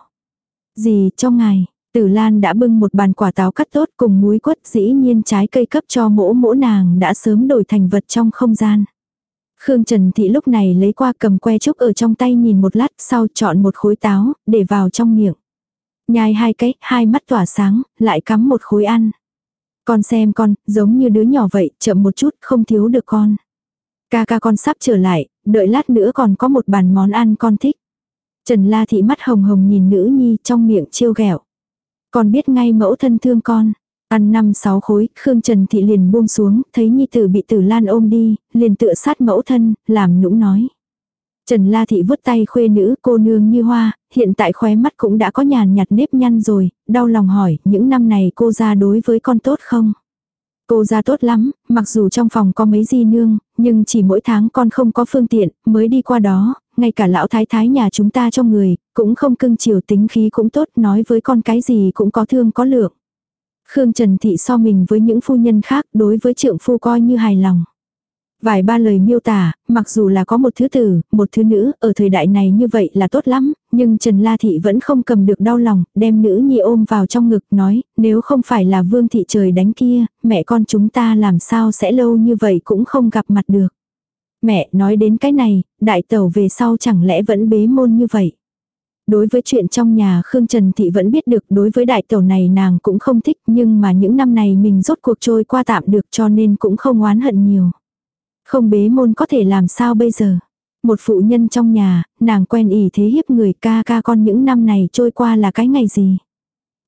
Gì cho ngài, Tử Lan đã bưng một bàn quả táo cắt tốt cùng muối quất dĩ nhiên trái cây cấp cho mỗ mỗ nàng đã sớm đổi thành vật trong không gian. Khương Trần Thị lúc này lấy qua cầm que trúc ở trong tay nhìn một lát sau chọn một khối táo, để vào trong miệng. Nhai hai cái, hai mắt tỏa sáng, lại cắm một khối ăn. Con xem con, giống như đứa nhỏ vậy, chậm một chút, không thiếu được con. Ca ca con sắp trở lại, đợi lát nữa còn có một bàn món ăn con thích. Trần La Thị mắt hồng hồng nhìn nữ nhi trong miệng chiêu ghẹo. Con biết ngay mẫu thân thương con. Ăn năm sáu khối, Khương Trần Thị liền buông xuống, thấy Nhi Tử bị Tử Lan ôm đi, liền tựa sát mẫu thân, làm nũng nói. Trần La Thị vứt tay khuê nữ cô nương như hoa, hiện tại khóe mắt cũng đã có nhàn nhạt nếp nhăn rồi, đau lòng hỏi, những năm này cô ra đối với con tốt không? Cô ra tốt lắm, mặc dù trong phòng có mấy di nương, nhưng chỉ mỗi tháng con không có phương tiện, mới đi qua đó, ngay cả lão thái thái nhà chúng ta trong người, cũng không cưng chiều tính khí cũng tốt, nói với con cái gì cũng có thương có lượng. Khương Trần Thị so mình với những phu nhân khác đối với trượng phu coi như hài lòng. Vài ba lời miêu tả, mặc dù là có một thứ tử, một thứ nữ, ở thời đại này như vậy là tốt lắm, nhưng Trần La Thị vẫn không cầm được đau lòng, đem nữ nhi ôm vào trong ngực, nói, nếu không phải là vương thị trời đánh kia, mẹ con chúng ta làm sao sẽ lâu như vậy cũng không gặp mặt được. Mẹ nói đến cái này, đại tẩu về sau chẳng lẽ vẫn bế môn như vậy. Đối với chuyện trong nhà Khương Trần Thị vẫn biết được đối với đại tẩu này nàng cũng không thích nhưng mà những năm này mình rốt cuộc trôi qua tạm được cho nên cũng không oán hận nhiều. Không bế môn có thể làm sao bây giờ. Một phụ nhân trong nhà, nàng quen ỉ thế hiếp người ca ca con những năm này trôi qua là cái ngày gì.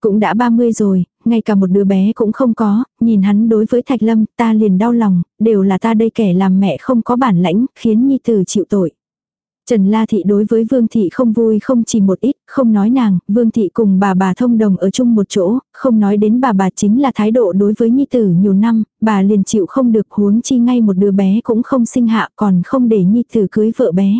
Cũng đã 30 rồi, ngay cả một đứa bé cũng không có, nhìn hắn đối với Thạch Lâm ta liền đau lòng, đều là ta đây kẻ làm mẹ không có bản lãnh, khiến Nhi Tử chịu tội. Trần La Thị đối với Vương Thị không vui không chỉ một ít, không nói nàng, Vương Thị cùng bà bà thông đồng ở chung một chỗ, không nói đến bà bà chính là thái độ đối với Nhi Tử nhiều năm, bà liền chịu không được huống chi ngay một đứa bé cũng không sinh hạ còn không để Nhi Tử cưới vợ bé.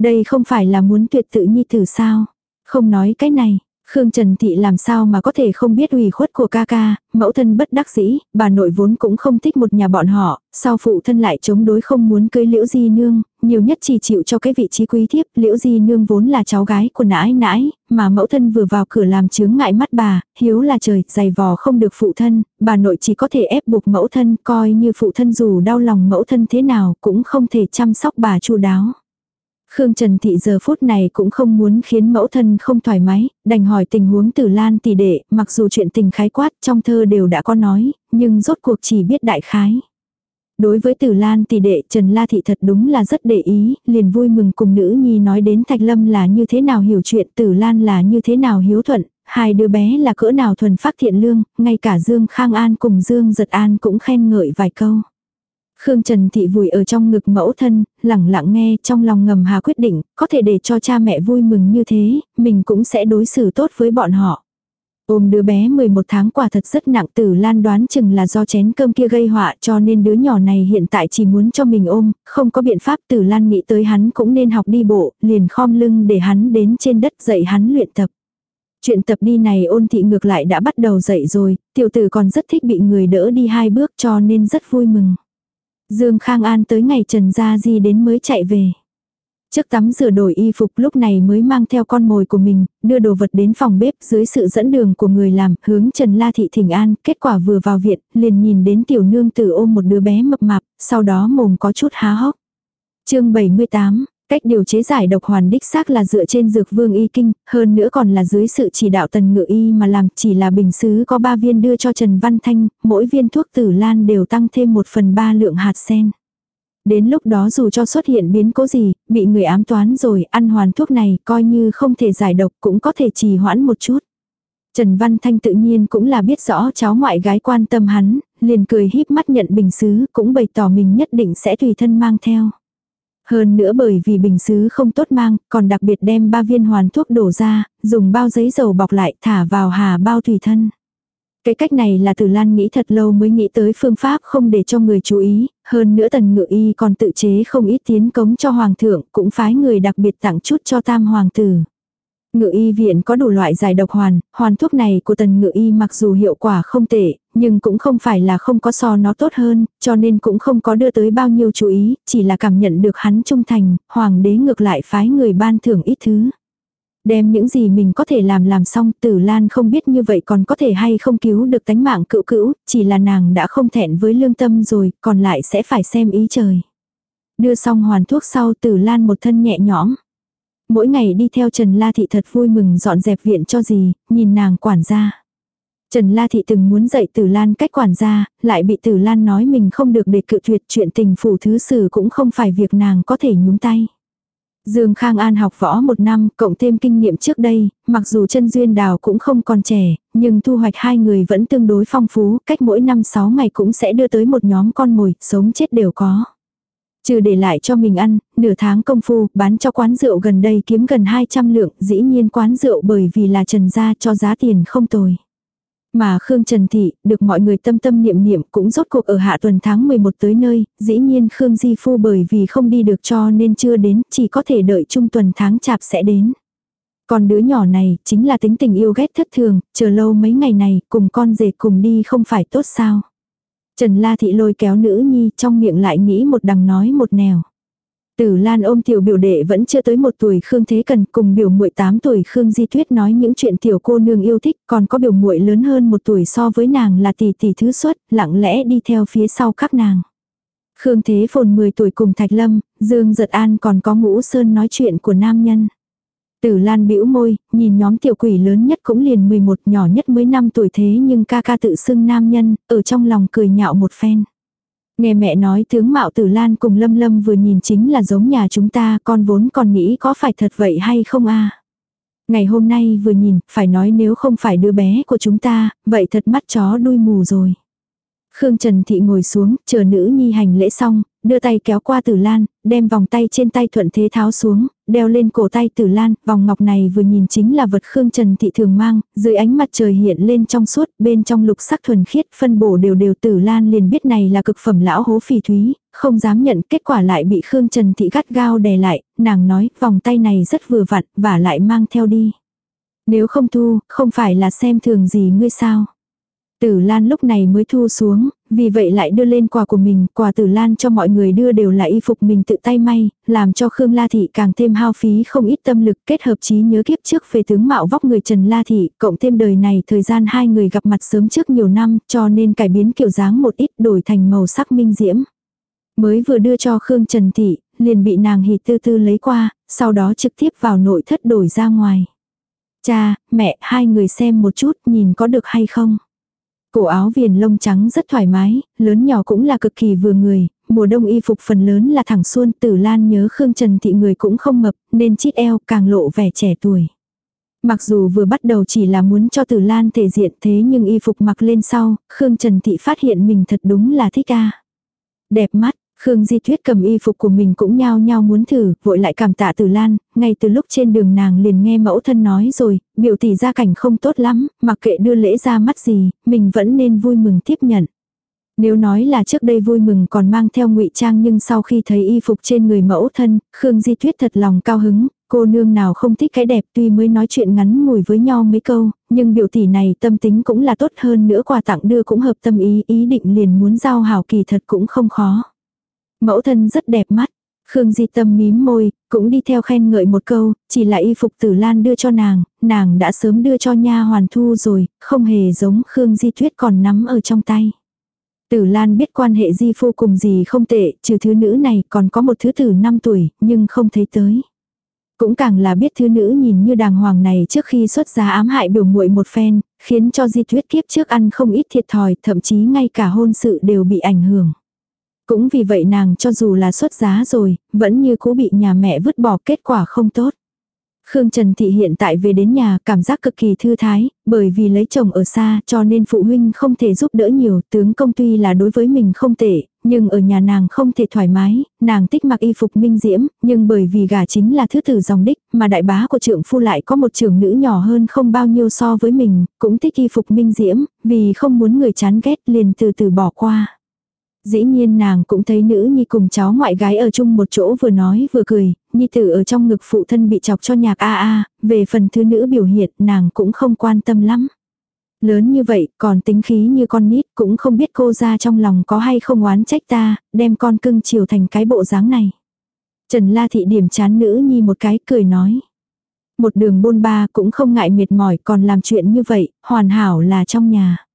Đây không phải là muốn tuyệt tự Nhi Tử sao? Không nói cái này, Khương Trần Thị làm sao mà có thể không biết ủy khuất của ca ca, mẫu thân bất đắc dĩ, bà nội vốn cũng không thích một nhà bọn họ, sau phụ thân lại chống đối không muốn cưới Liễu Di Nương, nhiều nhất chỉ chịu cho cái vị trí quý thiếp, Liễu Di Nương vốn là cháu gái của nãi nãi, mà mẫu thân vừa vào cửa làm chướng ngại mắt bà, hiếu là trời, dày vò không được phụ thân, bà nội chỉ có thể ép buộc mẫu thân, coi như phụ thân dù đau lòng mẫu thân thế nào cũng không thể chăm sóc bà chu đáo. Khương Trần Thị giờ phút này cũng không muốn khiến mẫu thân không thoải mái, đành hỏi tình huống Tử Lan tỷ đệ, mặc dù chuyện tình khái quát trong thơ đều đã có nói, nhưng rốt cuộc chỉ biết đại khái. Đối với Tử Lan tỷ đệ Trần La Thị thật đúng là rất để ý, liền vui mừng cùng nữ nhi nói đến Thạch Lâm là như thế nào hiểu chuyện Tử Lan là như thế nào hiếu thuận, hai đứa bé là cỡ nào thuần phát thiện lương, ngay cả Dương Khang An cùng Dương Giật An cũng khen ngợi vài câu. Khương Trần Thị vùi ở trong ngực mẫu thân, lẳng lặng nghe trong lòng ngầm hà quyết định, có thể để cho cha mẹ vui mừng như thế, mình cũng sẽ đối xử tốt với bọn họ. Ôm đứa bé 11 tháng quả thật rất nặng tử lan đoán chừng là do chén cơm kia gây họa cho nên đứa nhỏ này hiện tại chỉ muốn cho mình ôm, không có biện pháp tử lan nghĩ tới hắn cũng nên học đi bộ, liền khom lưng để hắn đến trên đất dạy hắn luyện tập. Chuyện tập đi này ôn thị ngược lại đã bắt đầu dậy rồi, tiểu tử còn rất thích bị người đỡ đi hai bước cho nên rất vui mừng. Dương Khang An tới ngày Trần Gia Di đến mới chạy về. Trước tắm rửa đổi y phục lúc này mới mang theo con mồi của mình, đưa đồ vật đến phòng bếp dưới sự dẫn đường của người làm, hướng Trần La Thị Thỉnh An, kết quả vừa vào viện, liền nhìn đến tiểu nương tử ôm một đứa bé mập mạp, sau đó mồm có chút há hốc. chương 78, Cách điều chế giải độc hoàn đích xác là dựa trên dược vương y kinh, hơn nữa còn là dưới sự chỉ đạo tần ngự y mà làm chỉ là bình xứ có 3 viên đưa cho Trần Văn Thanh, mỗi viên thuốc tử lan đều tăng thêm 1 phần 3 lượng hạt sen. Đến lúc đó dù cho xuất hiện biến cố gì, bị người ám toán rồi, ăn hoàn thuốc này coi như không thể giải độc cũng có thể trì hoãn một chút. Trần Văn Thanh tự nhiên cũng là biết rõ cháu ngoại gái quan tâm hắn, liền cười híp mắt nhận bình xứ, cũng bày tỏ mình nhất định sẽ tùy thân mang theo. Hơn nữa bởi vì bình xứ không tốt mang, còn đặc biệt đem ba viên hoàn thuốc đổ ra, dùng bao giấy dầu bọc lại thả vào hà bao tùy thân. Cái cách này là Tử Lan nghĩ thật lâu mới nghĩ tới phương pháp không để cho người chú ý, hơn nữa tần ngự y còn tự chế không ít tiến cống cho hoàng thượng, cũng phái người đặc biệt tặng chút cho tam hoàng tử. Ngự y viện có đủ loại giải độc hoàn, hoàn thuốc này của tần ngự y mặc dù hiệu quả không tệ, nhưng cũng không phải là không có so nó tốt hơn, cho nên cũng không có đưa tới bao nhiêu chú ý, chỉ là cảm nhận được hắn trung thành, hoàng đế ngược lại phái người ban thưởng ít thứ. Đem những gì mình có thể làm làm xong tử lan không biết như vậy còn có thể hay không cứu được tánh mạng cựu cữu, chỉ là nàng đã không thẹn với lương tâm rồi, còn lại sẽ phải xem ý trời. Đưa xong hoàn thuốc sau tử lan một thân nhẹ nhõm. Mỗi ngày đi theo Trần La Thị thật vui mừng dọn dẹp viện cho gì, nhìn nàng quản gia. Trần La Thị từng muốn dạy Tử Lan cách quản gia, lại bị Tử Lan nói mình không được để cự tuyệt chuyện tình phủ thứ sử cũng không phải việc nàng có thể nhúng tay. Dương Khang An học võ một năm, cộng thêm kinh nghiệm trước đây, mặc dù chân duyên đào cũng không còn trẻ, nhưng thu hoạch hai người vẫn tương đối phong phú, cách mỗi năm sáu ngày cũng sẽ đưa tới một nhóm con mồi, sống chết đều có. Trừ để lại cho mình ăn, nửa tháng công phu, bán cho quán rượu gần đây kiếm gần 200 lượng, dĩ nhiên quán rượu bởi vì là trần gia cho giá tiền không tồi. Mà Khương Trần Thị, được mọi người tâm tâm niệm niệm cũng rốt cuộc ở hạ tuần tháng 11 tới nơi, dĩ nhiên Khương Di Phu bởi vì không đi được cho nên chưa đến, chỉ có thể đợi trung tuần tháng chạp sẽ đến. Còn đứa nhỏ này, chính là tính tình yêu ghét thất thường, chờ lâu mấy ngày này, cùng con rể cùng đi không phải tốt sao. Trần La Thị lôi kéo nữ nhi, trong miệng lại nghĩ một đằng nói một nẻo. Tử Lan ôm tiểu biểu đệ vẫn chưa tới một tuổi Khương Thế Cần cùng biểu muội 8 tuổi Khương Di Thuyết nói những chuyện tiểu cô nương yêu thích, còn có biểu muội lớn hơn một tuổi so với nàng là tỷ tỷ thứ xuất, lặng lẽ đi theo phía sau các nàng. Khương Thế Phồn 10 tuổi cùng Thạch Lâm, Dương Giật An còn có ngũ sơn nói chuyện của nam nhân. Tử Lan bĩu môi, nhìn nhóm tiểu quỷ lớn nhất cũng liền 11 nhỏ nhất mới 5 tuổi thế nhưng ca ca tự xưng nam nhân, ở trong lòng cười nhạo một phen. Nghe mẹ nói tướng mạo Tử Lan cùng Lâm Lâm vừa nhìn chính là giống nhà chúng ta, con vốn còn nghĩ có phải thật vậy hay không a Ngày hôm nay vừa nhìn, phải nói nếu không phải đứa bé của chúng ta, vậy thật mắt chó đuôi mù rồi. Khương Trần Thị ngồi xuống, chờ nữ nhi hành lễ xong, đưa tay kéo qua Tử Lan, đem vòng tay trên tay thuận thế tháo xuống, đeo lên cổ tay Tử Lan, vòng ngọc này vừa nhìn chính là vật Khương Trần Thị thường mang, dưới ánh mặt trời hiện lên trong suốt, bên trong lục sắc thuần khiết, phân bổ đều đều Tử Lan liền biết này là cực phẩm lão hố phỉ thúy, không dám nhận, kết quả lại bị Khương Trần Thị gắt gao đè lại, nàng nói, vòng tay này rất vừa vặn, và lại mang theo đi. Nếu không thu, không phải là xem thường gì ngươi sao. Tử Lan lúc này mới thu xuống, vì vậy lại đưa lên quà của mình, quà Tử Lan cho mọi người đưa đều là y phục mình tự tay may, làm cho Khương La Thị càng thêm hao phí không ít tâm lực kết hợp trí nhớ kiếp trước về tướng mạo vóc người Trần La Thị, cộng thêm đời này thời gian hai người gặp mặt sớm trước nhiều năm cho nên cải biến kiểu dáng một ít đổi thành màu sắc minh diễm. Mới vừa đưa cho Khương Trần Thị, liền bị nàng hịt tư tư lấy qua, sau đó trực tiếp vào nội thất đổi ra ngoài. Cha, mẹ, hai người xem một chút nhìn có được hay không. Cổ áo viền lông trắng rất thoải mái, lớn nhỏ cũng là cực kỳ vừa người, mùa đông y phục phần lớn là thẳng xuôn tử lan nhớ Khương Trần Thị người cũng không mập, nên chít eo càng lộ vẻ trẻ tuổi. Mặc dù vừa bắt đầu chỉ là muốn cho tử lan thể diện thế nhưng y phục mặc lên sau, Khương Trần Thị phát hiện mình thật đúng là thích ca. Đẹp mắt, Khương Di Tuyết cầm y phục của mình cũng nhao nhao muốn thử, vội lại cảm tạ Tử Lan, ngay từ lúc trên đường nàng liền nghe mẫu thân nói rồi, biểu tỷ gia cảnh không tốt lắm, mặc kệ đưa lễ ra mắt gì, mình vẫn nên vui mừng tiếp nhận. Nếu nói là trước đây vui mừng còn mang theo ngụy trang nhưng sau khi thấy y phục trên người mẫu thân, Khương Di Tuyết thật lòng cao hứng, cô nương nào không thích cái đẹp tuy mới nói chuyện ngắn ngủi với nhau mấy câu, nhưng biểu tỷ này tâm tính cũng là tốt hơn nữa quà tặng đưa cũng hợp tâm ý, ý định liền muốn giao hảo kỳ thật cũng không khó. Mẫu thân rất đẹp mắt. Khương Di Tâm mím môi, cũng đi theo khen ngợi một câu, chỉ là y phục tử lan đưa cho nàng, nàng đã sớm đưa cho nha hoàn thu rồi, không hề giống Khương Di Tuyết còn nắm ở trong tay. Tử Lan biết quan hệ di phu cùng gì không tệ, trừ thứ nữ này còn có một thứ tử 5 tuổi, nhưng không thấy tới. Cũng càng là biết thứ nữ nhìn như đàng hoàng này trước khi xuất giá ám hại biểu muội một phen, khiến cho di tuyết kiếp trước ăn không ít thiệt thòi, thậm chí ngay cả hôn sự đều bị ảnh hưởng. Cũng vì vậy nàng cho dù là xuất giá rồi, vẫn như cũ bị nhà mẹ vứt bỏ kết quả không tốt. Khương Trần Thị hiện tại về đến nhà cảm giác cực kỳ thư thái, bởi vì lấy chồng ở xa cho nên phụ huynh không thể giúp đỡ nhiều, tướng công tuy là đối với mình không tệ, nhưng ở nhà nàng không thể thoải mái, nàng thích mặc y phục minh diễm, nhưng bởi vì gà chính là thứ tử dòng đích, mà đại bá của trưởng phu lại có một trưởng nữ nhỏ hơn không bao nhiêu so với mình, cũng thích y phục minh diễm, vì không muốn người chán ghét liền từ từ bỏ qua. Dĩ nhiên nàng cũng thấy nữ nhi cùng cháu ngoại gái ở chung một chỗ vừa nói vừa cười, nhi tử ở trong ngực phụ thân bị chọc cho nhạc a a, về phần thứ nữ biểu hiện nàng cũng không quan tâm lắm. Lớn như vậy, còn tính khí như con nít cũng không biết cô ra trong lòng có hay không oán trách ta, đem con cưng chiều thành cái bộ dáng này. Trần La Thị điểm chán nữ nhi một cái cười nói. Một đường bôn ba cũng không ngại mệt mỏi còn làm chuyện như vậy, hoàn hảo là trong nhà.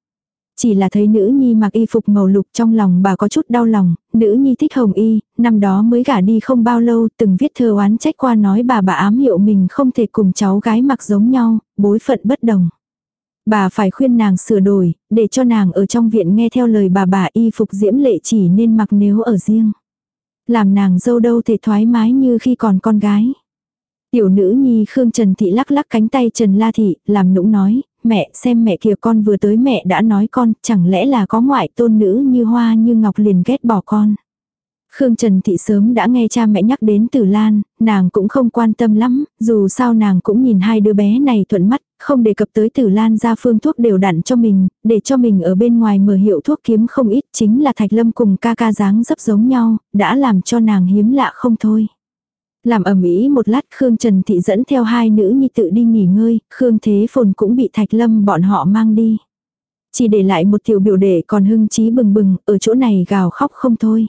Chỉ là thấy nữ nhi mặc y phục màu lục trong lòng bà có chút đau lòng, nữ nhi thích hồng y, năm đó mới gả đi không bao lâu từng viết thơ oán trách qua nói bà bà ám hiệu mình không thể cùng cháu gái mặc giống nhau, bối phận bất đồng. Bà phải khuyên nàng sửa đổi, để cho nàng ở trong viện nghe theo lời bà bà y phục diễm lệ chỉ nên mặc nếu ở riêng. Làm nàng dâu đâu thể thoải mái như khi còn con gái. Tiểu nữ nhi Khương Trần Thị lắc lắc cánh tay Trần La Thị, làm nũng nói, mẹ xem mẹ kìa con vừa tới mẹ đã nói con, chẳng lẽ là có ngoại tôn nữ như hoa như ngọc liền ghét bỏ con. Khương Trần Thị sớm đã nghe cha mẹ nhắc đến Tử Lan, nàng cũng không quan tâm lắm, dù sao nàng cũng nhìn hai đứa bé này thuận mắt, không đề cập tới Tử Lan ra phương thuốc đều đặn cho mình, để cho mình ở bên ngoài mở hiệu thuốc kiếm không ít, chính là Thạch Lâm cùng ca ca dáng dấp giống nhau, đã làm cho nàng hiếm lạ không thôi. Làm ẩm ý một lát Khương Trần Thị dẫn theo hai nữ nhi tự đi nghỉ ngơi, Khương Thế Phồn cũng bị Thạch Lâm bọn họ mang đi. Chỉ để lại một tiểu biểu đệ còn hưng trí bừng bừng, ở chỗ này gào khóc không thôi.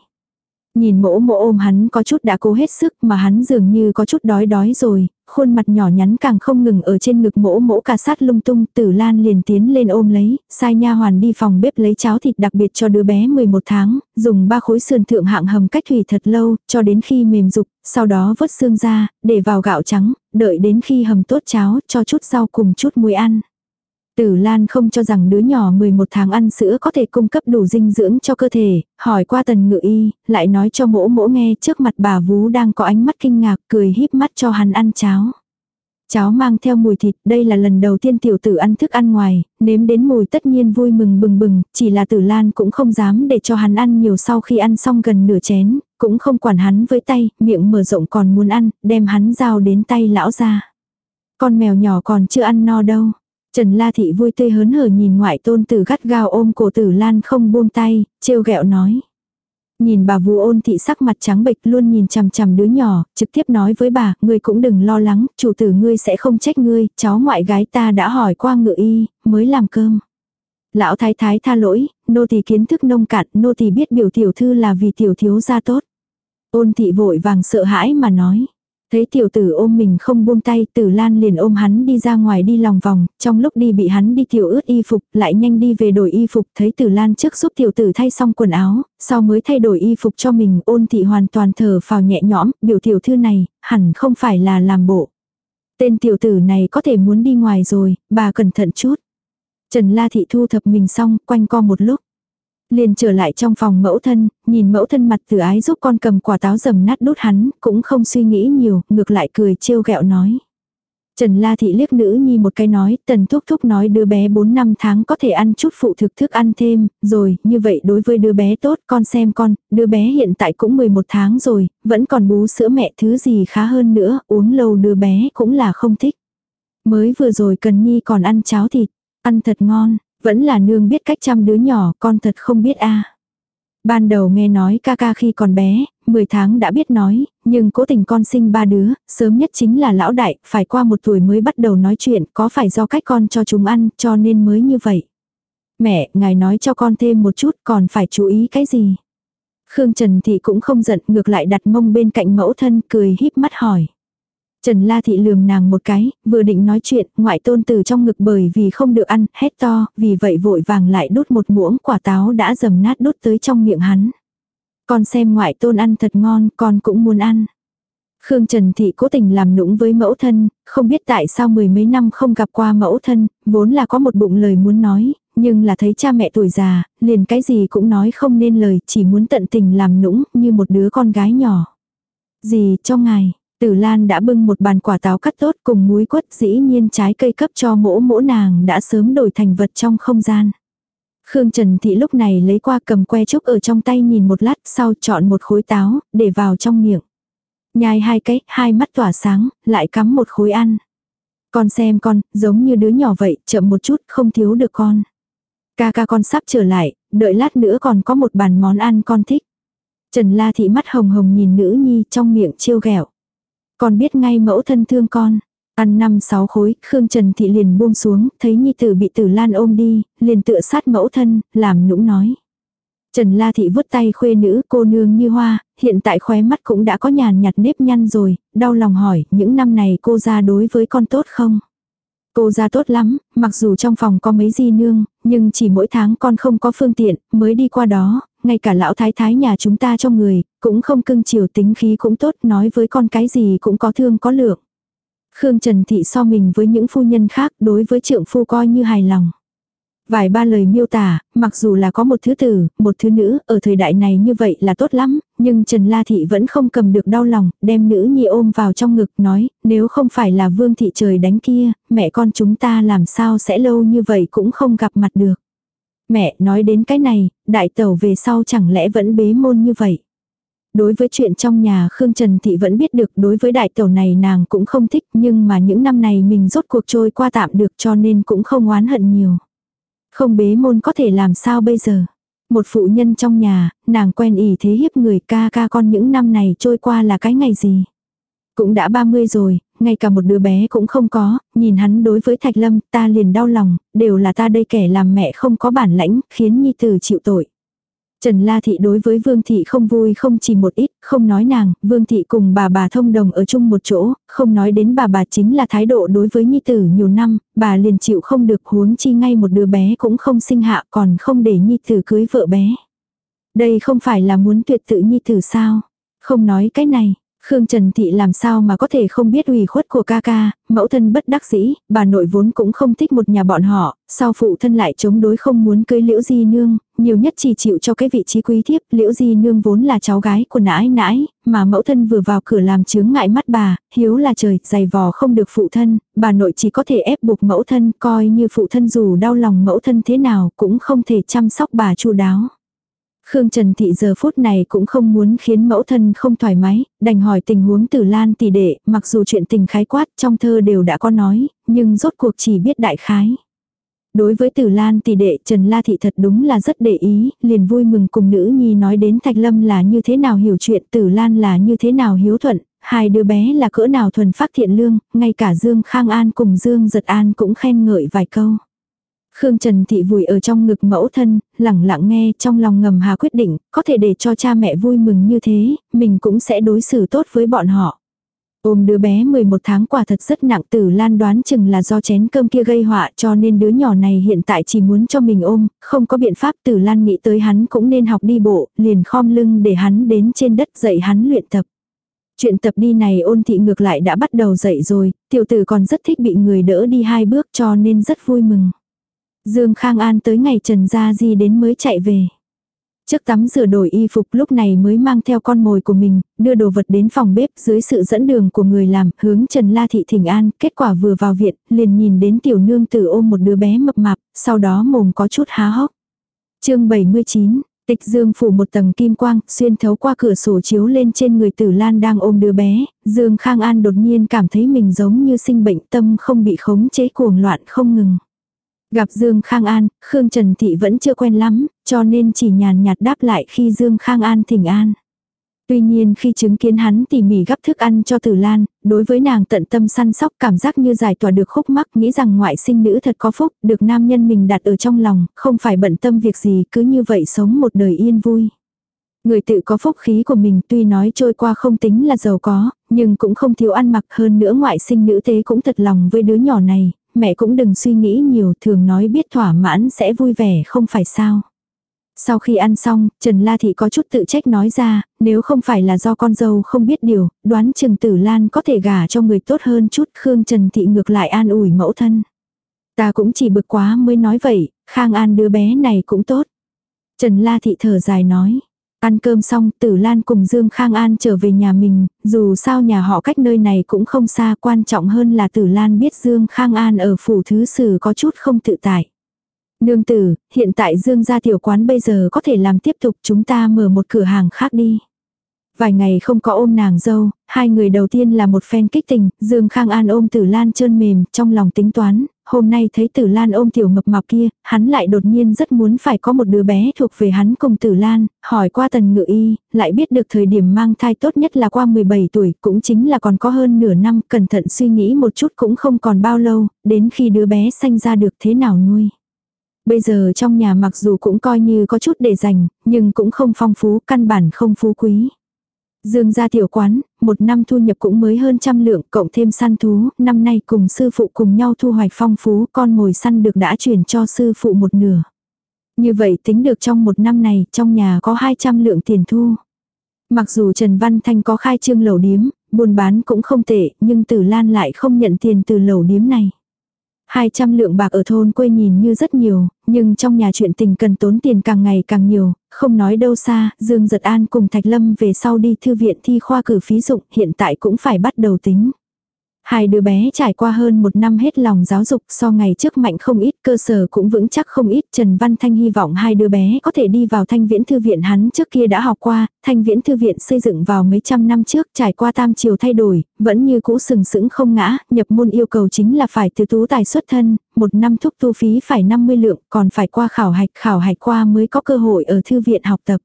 Nhìn mỗ mỗ ôm hắn có chút đã cố hết sức mà hắn dường như có chút đói đói rồi, khuôn mặt nhỏ nhắn càng không ngừng ở trên ngực mỗ mỗ cà sát lung tung, tử lan liền tiến lên ôm lấy, sai nha hoàn đi phòng bếp lấy cháo thịt đặc biệt cho đứa bé 11 tháng, dùng ba khối sườn thượng hạng hầm cách thủy thật lâu, cho đến khi mềm dục sau đó vớt xương ra, để vào gạo trắng, đợi đến khi hầm tốt cháo, cho chút rau cùng chút muối ăn. Tử Lan không cho rằng đứa nhỏ 11 tháng ăn sữa có thể cung cấp đủ dinh dưỡng cho cơ thể, hỏi qua tần ngự y, lại nói cho mỗ mỗ nghe trước mặt bà vú đang có ánh mắt kinh ngạc cười híp mắt cho hắn ăn cháo. Cháo mang theo mùi thịt, đây là lần đầu tiên tiểu tử ăn thức ăn ngoài, nếm đến mùi tất nhiên vui mừng bừng bừng, chỉ là tử lan cũng không dám để cho hắn ăn nhiều sau khi ăn xong gần nửa chén, cũng không quản hắn với tay, miệng mở rộng còn muốn ăn, đem hắn giao đến tay lão ra. Con mèo nhỏ còn chưa ăn no đâu. Trần La Thị vui tươi hớn hở nhìn ngoại tôn tử gắt gao ôm cổ tử Lan không buông tay, trêu ghẹo nói. Nhìn bà vú ôn thị sắc mặt trắng bệch luôn nhìn chằm chằm đứa nhỏ, trực tiếp nói với bà, ngươi cũng đừng lo lắng, chủ tử ngươi sẽ không trách ngươi, cháu ngoại gái ta đã hỏi qua ngự y, mới làm cơm. Lão thái thái tha lỗi, nô tỳ kiến thức nông cạn, nô tỳ biết biểu tiểu thư là vì tiểu thiếu gia tốt. Ôn thị vội vàng sợ hãi mà nói. Thấy tiểu tử ôm mình không buông tay, tử lan liền ôm hắn đi ra ngoài đi lòng vòng, trong lúc đi bị hắn đi tiểu ướt y phục, lại nhanh đi về đổi y phục, thấy tử lan trước giúp tiểu tử thay xong quần áo, sau mới thay đổi y phục cho mình, ôn thị hoàn toàn thở phào nhẹ nhõm, biểu tiểu thư này, hẳn không phải là làm bộ. Tên tiểu tử này có thể muốn đi ngoài rồi, bà cẩn thận chút. Trần La Thị thu thập mình xong, quanh co một lúc. Liền trở lại trong phòng mẫu thân, nhìn mẫu thân mặt từ ái giúp con cầm quả táo dầm nát đút hắn, cũng không suy nghĩ nhiều, ngược lại cười trêu ghẹo nói. Trần La Thị liếc nữ nhi một cái nói, tần thúc thúc nói đứa bé 4 năm tháng có thể ăn chút phụ thực thức ăn thêm, rồi, như vậy đối với đứa bé tốt, con xem con, đứa bé hiện tại cũng 11 tháng rồi, vẫn còn bú sữa mẹ thứ gì khá hơn nữa, uống lâu đứa bé cũng là không thích. Mới vừa rồi Cần Nhi còn ăn cháo thịt, ăn thật ngon, vẫn là nương biết cách chăm đứa nhỏ, con thật không biết a. Ban đầu nghe nói ca ca khi còn bé, 10 tháng đã biết nói, nhưng cố tình con sinh ba đứa, sớm nhất chính là lão đại, phải qua một tuổi mới bắt đầu nói chuyện, có phải do cách con cho chúng ăn, cho nên mới như vậy. Mẹ, ngài nói cho con thêm một chút, còn phải chú ý cái gì? Khương Trần Thị cũng không giận, ngược lại đặt mông bên cạnh mẫu thân, cười híp mắt hỏi. Trần La Thị lườm nàng một cái, vừa định nói chuyện, ngoại tôn từ trong ngực bởi vì không được ăn, hét to, vì vậy vội vàng lại đút một muỗng quả táo đã dầm nát đút tới trong miệng hắn. Con xem ngoại tôn ăn thật ngon, con cũng muốn ăn. Khương Trần Thị cố tình làm nũng với mẫu thân, không biết tại sao mười mấy năm không gặp qua mẫu thân, vốn là có một bụng lời muốn nói, nhưng là thấy cha mẹ tuổi già, liền cái gì cũng nói không nên lời, chỉ muốn tận tình làm nũng như một đứa con gái nhỏ. Gì cho ngài, Tử Lan đã bưng một bàn quả táo cắt tốt cùng muối quất dĩ nhiên trái cây cấp cho mỗ mỗ nàng đã sớm đổi thành vật trong không gian. Khương Trần Thị lúc này lấy qua cầm que trúc ở trong tay nhìn một lát sau chọn một khối táo, để vào trong miệng. Nhai hai cái, hai mắt tỏa sáng, lại cắm một khối ăn. Con xem con, giống như đứa nhỏ vậy, chậm một chút, không thiếu được con. Ca ca con sắp trở lại, đợi lát nữa còn có một bàn món ăn con thích. Trần La Thị mắt hồng hồng nhìn nữ nhi trong miệng trêu ghẹo con biết ngay mẫu thân thương con. Ăn năm sáu khối, Khương Trần Thị liền buông xuống, thấy Nhi Tử bị Tử Lan ôm đi, liền tựa sát mẫu thân, làm nũng nói. Trần La Thị vứt tay khuê nữ cô nương như hoa, hiện tại khóe mắt cũng đã có nhàn nhạt nếp nhăn rồi, đau lòng hỏi, những năm này cô ra đối với con tốt không? Cô ra tốt lắm, mặc dù trong phòng có mấy di nương, nhưng chỉ mỗi tháng con không có phương tiện, mới đi qua đó, ngay cả lão thái thái nhà chúng ta cho người, cũng không cưng chiều tính khí cũng tốt, nói với con cái gì cũng có thương có lượng. Khương Trần Thị so mình với những phu nhân khác đối với trượng phu coi như hài lòng. Vài ba lời miêu tả, mặc dù là có một thứ tử, một thứ nữ, ở thời đại này như vậy là tốt lắm, nhưng Trần La Thị vẫn không cầm được đau lòng, đem nữ nhi ôm vào trong ngực, nói, nếu không phải là vương thị trời đánh kia, mẹ con chúng ta làm sao sẽ lâu như vậy cũng không gặp mặt được. Mẹ nói đến cái này, đại tẩu về sau chẳng lẽ vẫn bế môn như vậy. Đối với chuyện trong nhà Khương Trần Thị vẫn biết được đối với đại tẩu này nàng cũng không thích nhưng mà những năm này mình rốt cuộc trôi qua tạm được cho nên cũng không oán hận nhiều. Không bế môn có thể làm sao bây giờ. Một phụ nhân trong nhà, nàng quen ý thế hiếp người ca ca con những năm này trôi qua là cái ngày gì. Cũng đã 30 rồi, ngay cả một đứa bé cũng không có, nhìn hắn đối với Thạch Lâm, ta liền đau lòng, đều là ta đây kẻ làm mẹ không có bản lãnh, khiến Nhi Tử chịu tội. Trần La Thị đối với Vương Thị không vui không chỉ một ít, không nói nàng, Vương Thị cùng bà bà thông đồng ở chung một chỗ, không nói đến bà bà chính là thái độ đối với Nhi Tử nhiều năm, bà liền chịu không được huống chi ngay một đứa bé cũng không sinh hạ còn không để Nhi Tử cưới vợ bé. Đây không phải là muốn tuyệt tự Nhi Tử sao? Không nói cái này, Khương Trần Thị làm sao mà có thể không biết ủy khuất của ca ca, mẫu thân bất đắc dĩ, bà nội vốn cũng không thích một nhà bọn họ, sau phụ thân lại chống đối không muốn cưới Liễu Di Nương, nhiều nhất chỉ chịu cho cái vị trí quý thiếp, Liễu Di Nương vốn là cháu gái của nãi nãi, mà mẫu thân vừa vào cửa làm chướng ngại mắt bà, hiếu là trời, dày vò không được phụ thân, bà nội chỉ có thể ép buộc mẫu thân, coi như phụ thân dù đau lòng mẫu thân thế nào cũng không thể chăm sóc bà chu đáo. Khương Trần Thị giờ phút này cũng không muốn khiến mẫu thân không thoải mái, đành hỏi tình huống Tử Lan tỷ đệ, mặc dù chuyện tình khái quát trong thơ đều đã có nói, nhưng rốt cuộc chỉ biết đại khái. Đối với Tử Lan tỷ đệ Trần La Thị thật đúng là rất để ý, liền vui mừng cùng nữ nhi nói đến Thạch Lâm là như thế nào hiểu chuyện, Tử Lan là như thế nào hiếu thuận, hai đứa bé là cỡ nào thuần phát thiện lương, ngay cả Dương Khang An cùng Dương Giật An cũng khen ngợi vài câu. Khương Trần Thị vùi ở trong ngực mẫu thân, lẳng lặng nghe trong lòng ngầm hà quyết định, có thể để cho cha mẹ vui mừng như thế, mình cũng sẽ đối xử tốt với bọn họ. Ôm đứa bé 11 tháng quả thật rất nặng tử lan đoán chừng là do chén cơm kia gây họa cho nên đứa nhỏ này hiện tại chỉ muốn cho mình ôm, không có biện pháp tử lan nghĩ tới hắn cũng nên học đi bộ, liền khom lưng để hắn đến trên đất dạy hắn luyện tập. Chuyện tập đi này ôn thị ngược lại đã bắt đầu dậy rồi, tiểu tử còn rất thích bị người đỡ đi hai bước cho nên rất vui mừng. Dương Khang An tới ngày Trần Gia Di đến mới chạy về. Trước tắm rửa đổi y phục lúc này mới mang theo con mồi của mình, đưa đồ vật đến phòng bếp dưới sự dẫn đường của người làm, hướng Trần La Thị Thỉnh An, kết quả vừa vào viện, liền nhìn đến tiểu nương tử ôm một đứa bé mập mạp, sau đó mồm có chút há hốc. chương 79, tịch dương phủ một tầng kim quang, xuyên thấu qua cửa sổ chiếu lên trên người tử lan đang ôm đứa bé, Dương Khang An đột nhiên cảm thấy mình giống như sinh bệnh tâm không bị khống chế cuồng loạn không ngừng. Gặp Dương Khang An, Khương Trần Thị vẫn chưa quen lắm, cho nên chỉ nhàn nhạt đáp lại khi Dương Khang An thỉnh an. Tuy nhiên khi chứng kiến hắn tỉ mỉ gắp thức ăn cho Tử Lan, đối với nàng tận tâm săn sóc cảm giác như giải tỏa được khúc mắc nghĩ rằng ngoại sinh nữ thật có phúc, được nam nhân mình đặt ở trong lòng, không phải bận tâm việc gì cứ như vậy sống một đời yên vui. Người tự có phúc khí của mình tuy nói trôi qua không tính là giàu có, nhưng cũng không thiếu ăn mặc hơn nữa ngoại sinh nữ tế cũng thật lòng với đứa nhỏ này, mẹ cũng đừng suy nghĩ nhiều thường nói biết thỏa mãn sẽ vui vẻ không phải sao. Sau khi ăn xong, Trần La Thị có chút tự trách nói ra, nếu không phải là do con dâu không biết điều, đoán Trừng Tử Lan có thể gả cho người tốt hơn chút, Khương Trần Thị ngược lại an ủi mẫu thân. Ta cũng chỉ bực quá mới nói vậy, Khang An đứa bé này cũng tốt. Trần La Thị thở dài nói. Ăn cơm xong, Tử Lan cùng Dương Khang An trở về nhà mình, dù sao nhà họ cách nơi này cũng không xa, quan trọng hơn là Tử Lan biết Dương Khang An ở phủ thứ sử có chút không tự tại. Nương tử, hiện tại Dương gia tiểu quán bây giờ có thể làm tiếp tục chúng ta mở một cửa hàng khác đi. Vài ngày không có ôm nàng dâu, hai người đầu tiên là một phen kích tình, Dương Khang An ôm Tử Lan trơn mềm, trong lòng tính toán, hôm nay thấy Tử Lan ôm tiểu mập mạp kia, hắn lại đột nhiên rất muốn phải có một đứa bé thuộc về hắn cùng Tử Lan, hỏi qua tần ngự y, lại biết được thời điểm mang thai tốt nhất là qua 17 tuổi, cũng chính là còn có hơn nửa năm, cẩn thận suy nghĩ một chút cũng không còn bao lâu, đến khi đứa bé sanh ra được thế nào nuôi. Bây giờ trong nhà mặc dù cũng coi như có chút để dành, nhưng cũng không phong phú, căn bản không phú quý. Dương gia tiểu quán, một năm thu nhập cũng mới hơn trăm lượng, cộng thêm săn thú, năm nay cùng sư phụ cùng nhau thu hoạch phong phú, con mồi săn được đã chuyển cho sư phụ một nửa. Như vậy tính được trong một năm này, trong nhà có 200 lượng tiền thu. Mặc dù Trần Văn Thanh có khai trương lẩu điếm, buôn bán cũng không tệ, nhưng Tử Lan lại không nhận tiền từ lẩu điếm này. 200 lượng bạc ở thôn quê nhìn như rất nhiều, nhưng trong nhà chuyện tình cần tốn tiền càng ngày càng nhiều, không nói đâu xa, Dương Giật An cùng Thạch Lâm về sau đi thư viện thi khoa cử phí dụng, hiện tại cũng phải bắt đầu tính. Hai đứa bé trải qua hơn một năm hết lòng giáo dục so ngày trước mạnh không ít, cơ sở cũng vững chắc không ít. Trần Văn Thanh hy vọng hai đứa bé có thể đi vào thanh viễn thư viện hắn trước kia đã học qua, thanh viễn thư viện xây dựng vào mấy trăm năm trước trải qua tam chiều thay đổi, vẫn như cũ sừng sững không ngã, nhập môn yêu cầu chính là phải từ tú tài xuất thân, một năm thúc tu phí phải 50 lượng, còn phải qua khảo hạch, khảo hạch qua mới có cơ hội ở thư viện học tập.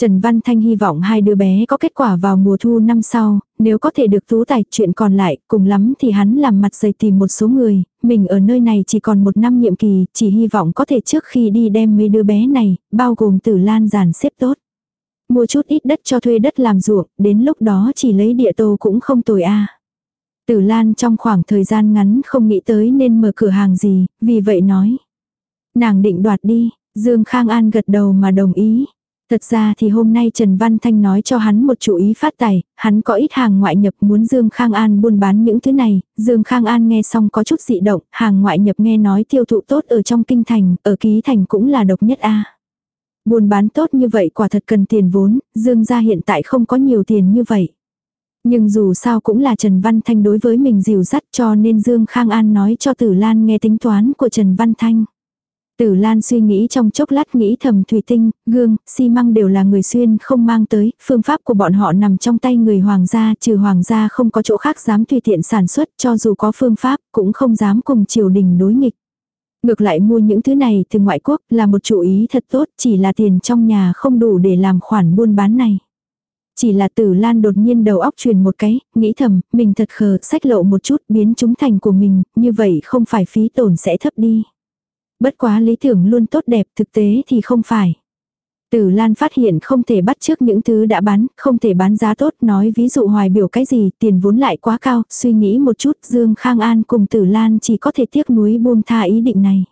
Trần Văn Thanh hy vọng hai đứa bé có kết quả vào mùa thu năm sau, nếu có thể được tú tài chuyện còn lại, cùng lắm thì hắn làm mặt dày tìm một số người, mình ở nơi này chỉ còn một năm nhiệm kỳ, chỉ hy vọng có thể trước khi đi đem mấy đứa bé này, bao gồm tử lan giàn xếp tốt. Mua chút ít đất cho thuê đất làm ruộng, đến lúc đó chỉ lấy địa tô cũng không tồi a. Tử Lan trong khoảng thời gian ngắn không nghĩ tới nên mở cửa hàng gì, vì vậy nói. Nàng định đoạt đi, Dương Khang An gật đầu mà đồng ý. Thật ra thì hôm nay Trần Văn Thanh nói cho hắn một chủ ý phát tài, hắn có ít hàng ngoại nhập muốn Dương Khang An buôn bán những thứ này, Dương Khang An nghe xong có chút dị động, hàng ngoại nhập nghe nói tiêu thụ tốt ở trong kinh thành, ở ký thành cũng là độc nhất a. Buôn bán tốt như vậy quả thật cần tiền vốn, Dương gia hiện tại không có nhiều tiền như vậy. Nhưng dù sao cũng là Trần Văn Thanh đối với mình dìu dắt cho nên Dương Khang An nói cho Tử Lan nghe tính toán của Trần Văn Thanh. Tử Lan suy nghĩ trong chốc lát nghĩ thầm thủy tinh, gương, xi măng đều là người xuyên không mang tới, phương pháp của bọn họ nằm trong tay người hoàng gia, trừ hoàng gia không có chỗ khác dám tùy tiện sản xuất, cho dù có phương pháp, cũng không dám cùng triều đình đối nghịch. Ngược lại mua những thứ này từ ngoại quốc là một chủ ý thật tốt, chỉ là tiền trong nhà không đủ để làm khoản buôn bán này. Chỉ là tử lan đột nhiên đầu óc truyền một cái, nghĩ thầm, mình thật khờ, sách lộ một chút, biến chúng thành của mình, như vậy không phải phí tổn sẽ thấp đi. Bất quá lý tưởng luôn tốt đẹp, thực tế thì không phải. Tử Lan phát hiện không thể bắt trước những thứ đã bán, không thể bán giá tốt, nói ví dụ hoài biểu cái gì, tiền vốn lại quá cao, suy nghĩ một chút, Dương Khang An cùng Tử Lan chỉ có thể tiếc nuối buông tha ý định này.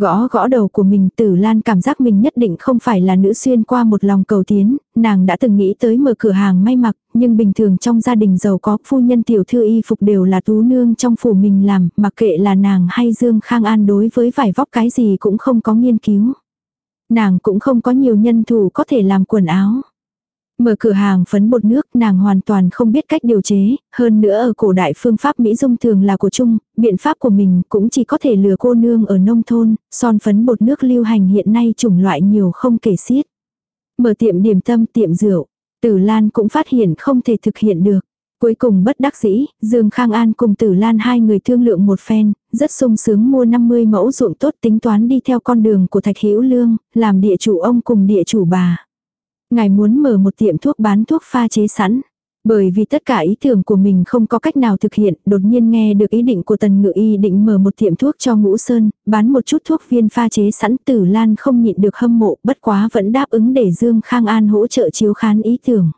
Gõ gõ đầu của mình tử lan cảm giác mình nhất định không phải là nữ xuyên qua một lòng cầu tiến, nàng đã từng nghĩ tới mở cửa hàng may mặc, nhưng bình thường trong gia đình giàu có phu nhân tiểu thư y phục đều là tú nương trong phủ mình làm, mặc kệ là nàng hay Dương Khang An đối với vải vóc cái gì cũng không có nghiên cứu. Nàng cũng không có nhiều nhân thủ có thể làm quần áo. Mở cửa hàng phấn bột nước nàng hoàn toàn không biết cách điều chế, hơn nữa ở cổ đại phương pháp Mỹ dung thường là của chung, biện pháp của mình cũng chỉ có thể lừa cô nương ở nông thôn, son phấn bột nước lưu hành hiện nay chủng loại nhiều không kể xiết. Mở tiệm điểm tâm tiệm rượu, Tử Lan cũng phát hiện không thể thực hiện được. Cuối cùng bất đắc dĩ, Dương Khang An cùng Tử Lan hai người thương lượng một phen, rất sung sướng mua 50 mẫu ruộng tốt tính toán đi theo con đường của Thạch Hữu Lương, làm địa chủ ông cùng địa chủ bà. Ngài muốn mở một tiệm thuốc bán thuốc pha chế sẵn. Bởi vì tất cả ý tưởng của mình không có cách nào thực hiện, đột nhiên nghe được ý định của tần ngự y định mở một tiệm thuốc cho ngũ sơn, bán một chút thuốc viên pha chế sẵn tử lan không nhịn được hâm mộ, bất quá vẫn đáp ứng để Dương Khang An hỗ trợ chiếu khán ý tưởng.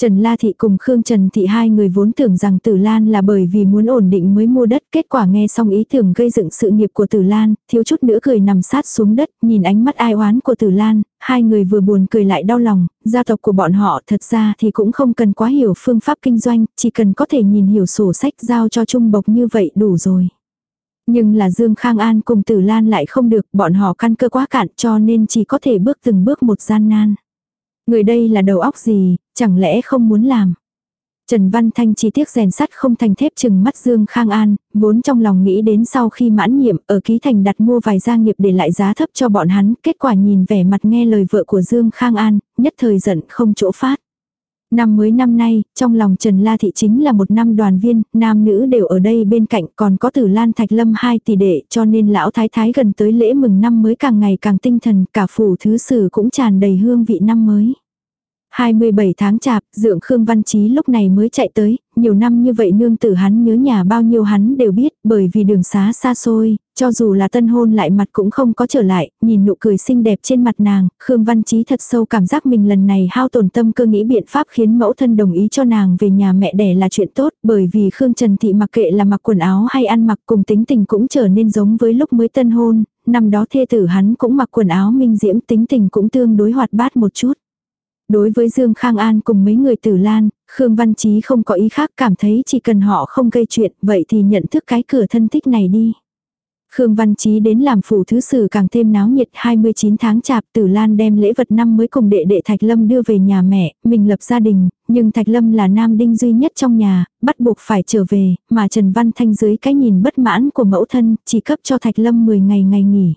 Trần La Thị cùng Khương Trần Thị hai người vốn tưởng rằng Tử Lan là bởi vì muốn ổn định mới mua đất, kết quả nghe xong ý tưởng gây dựng sự nghiệp của Tử Lan, thiếu chút nữa cười nằm sát xuống đất, nhìn ánh mắt ai oán của Tử Lan, hai người vừa buồn cười lại đau lòng, gia tộc của bọn họ thật ra thì cũng không cần quá hiểu phương pháp kinh doanh, chỉ cần có thể nhìn hiểu sổ sách giao cho trung bộc như vậy đủ rồi. Nhưng là Dương Khang An cùng Tử Lan lại không được, bọn họ căn cơ quá cạn cho nên chỉ có thể bước từng bước một gian nan. Người đây là đầu óc gì, chẳng lẽ không muốn làm. Trần Văn Thanh chỉ tiếc rèn sắt không thành thép chừng mắt Dương Khang An, vốn trong lòng nghĩ đến sau khi mãn nhiệm ở ký thành đặt mua vài gia nghiệp để lại giá thấp cho bọn hắn, kết quả nhìn vẻ mặt nghe lời vợ của Dương Khang An, nhất thời giận không chỗ phát. Năm mới năm nay, trong lòng Trần La Thị chính là một năm đoàn viên, nam nữ đều ở đây bên cạnh còn có tử Lan Thạch Lâm hai tỷ đệ cho nên lão thái thái gần tới lễ mừng năm mới càng ngày càng tinh thần, cả phủ thứ sử cũng tràn đầy hương vị năm mới. 27 tháng chạp, dượng Khương Văn Chí lúc này mới chạy tới, nhiều năm như vậy nương tử hắn nhớ nhà bao nhiêu hắn đều biết, bởi vì đường xá xa xôi, cho dù là tân hôn lại mặt cũng không có trở lại, nhìn nụ cười xinh đẹp trên mặt nàng, Khương Văn Chí thật sâu cảm giác mình lần này hao tổn tâm cơ nghĩ biện pháp khiến mẫu thân đồng ý cho nàng về nhà mẹ đẻ là chuyện tốt, bởi vì Khương Trần Thị mặc kệ là mặc quần áo hay ăn mặc cùng tính tình cũng trở nên giống với lúc mới tân hôn, năm đó thê tử hắn cũng mặc quần áo minh diễm tính tình cũng tương đối hoạt bát một chút. Đối với Dương Khang An cùng mấy người tử lan, Khương Văn Chí không có ý khác cảm thấy chỉ cần họ không gây chuyện vậy thì nhận thức cái cửa thân thích này đi. Khương Văn Chí đến làm phủ thứ sử càng thêm náo nhiệt 29 tháng chạp Tử Lan đem lễ vật năm mới cùng đệ đệ Thạch Lâm đưa về nhà mẹ, mình lập gia đình, nhưng Thạch Lâm là nam đinh duy nhất trong nhà, bắt buộc phải trở về, mà Trần Văn Thanh dưới cái nhìn bất mãn của mẫu thân, chỉ cấp cho Thạch Lâm 10 ngày ngày nghỉ.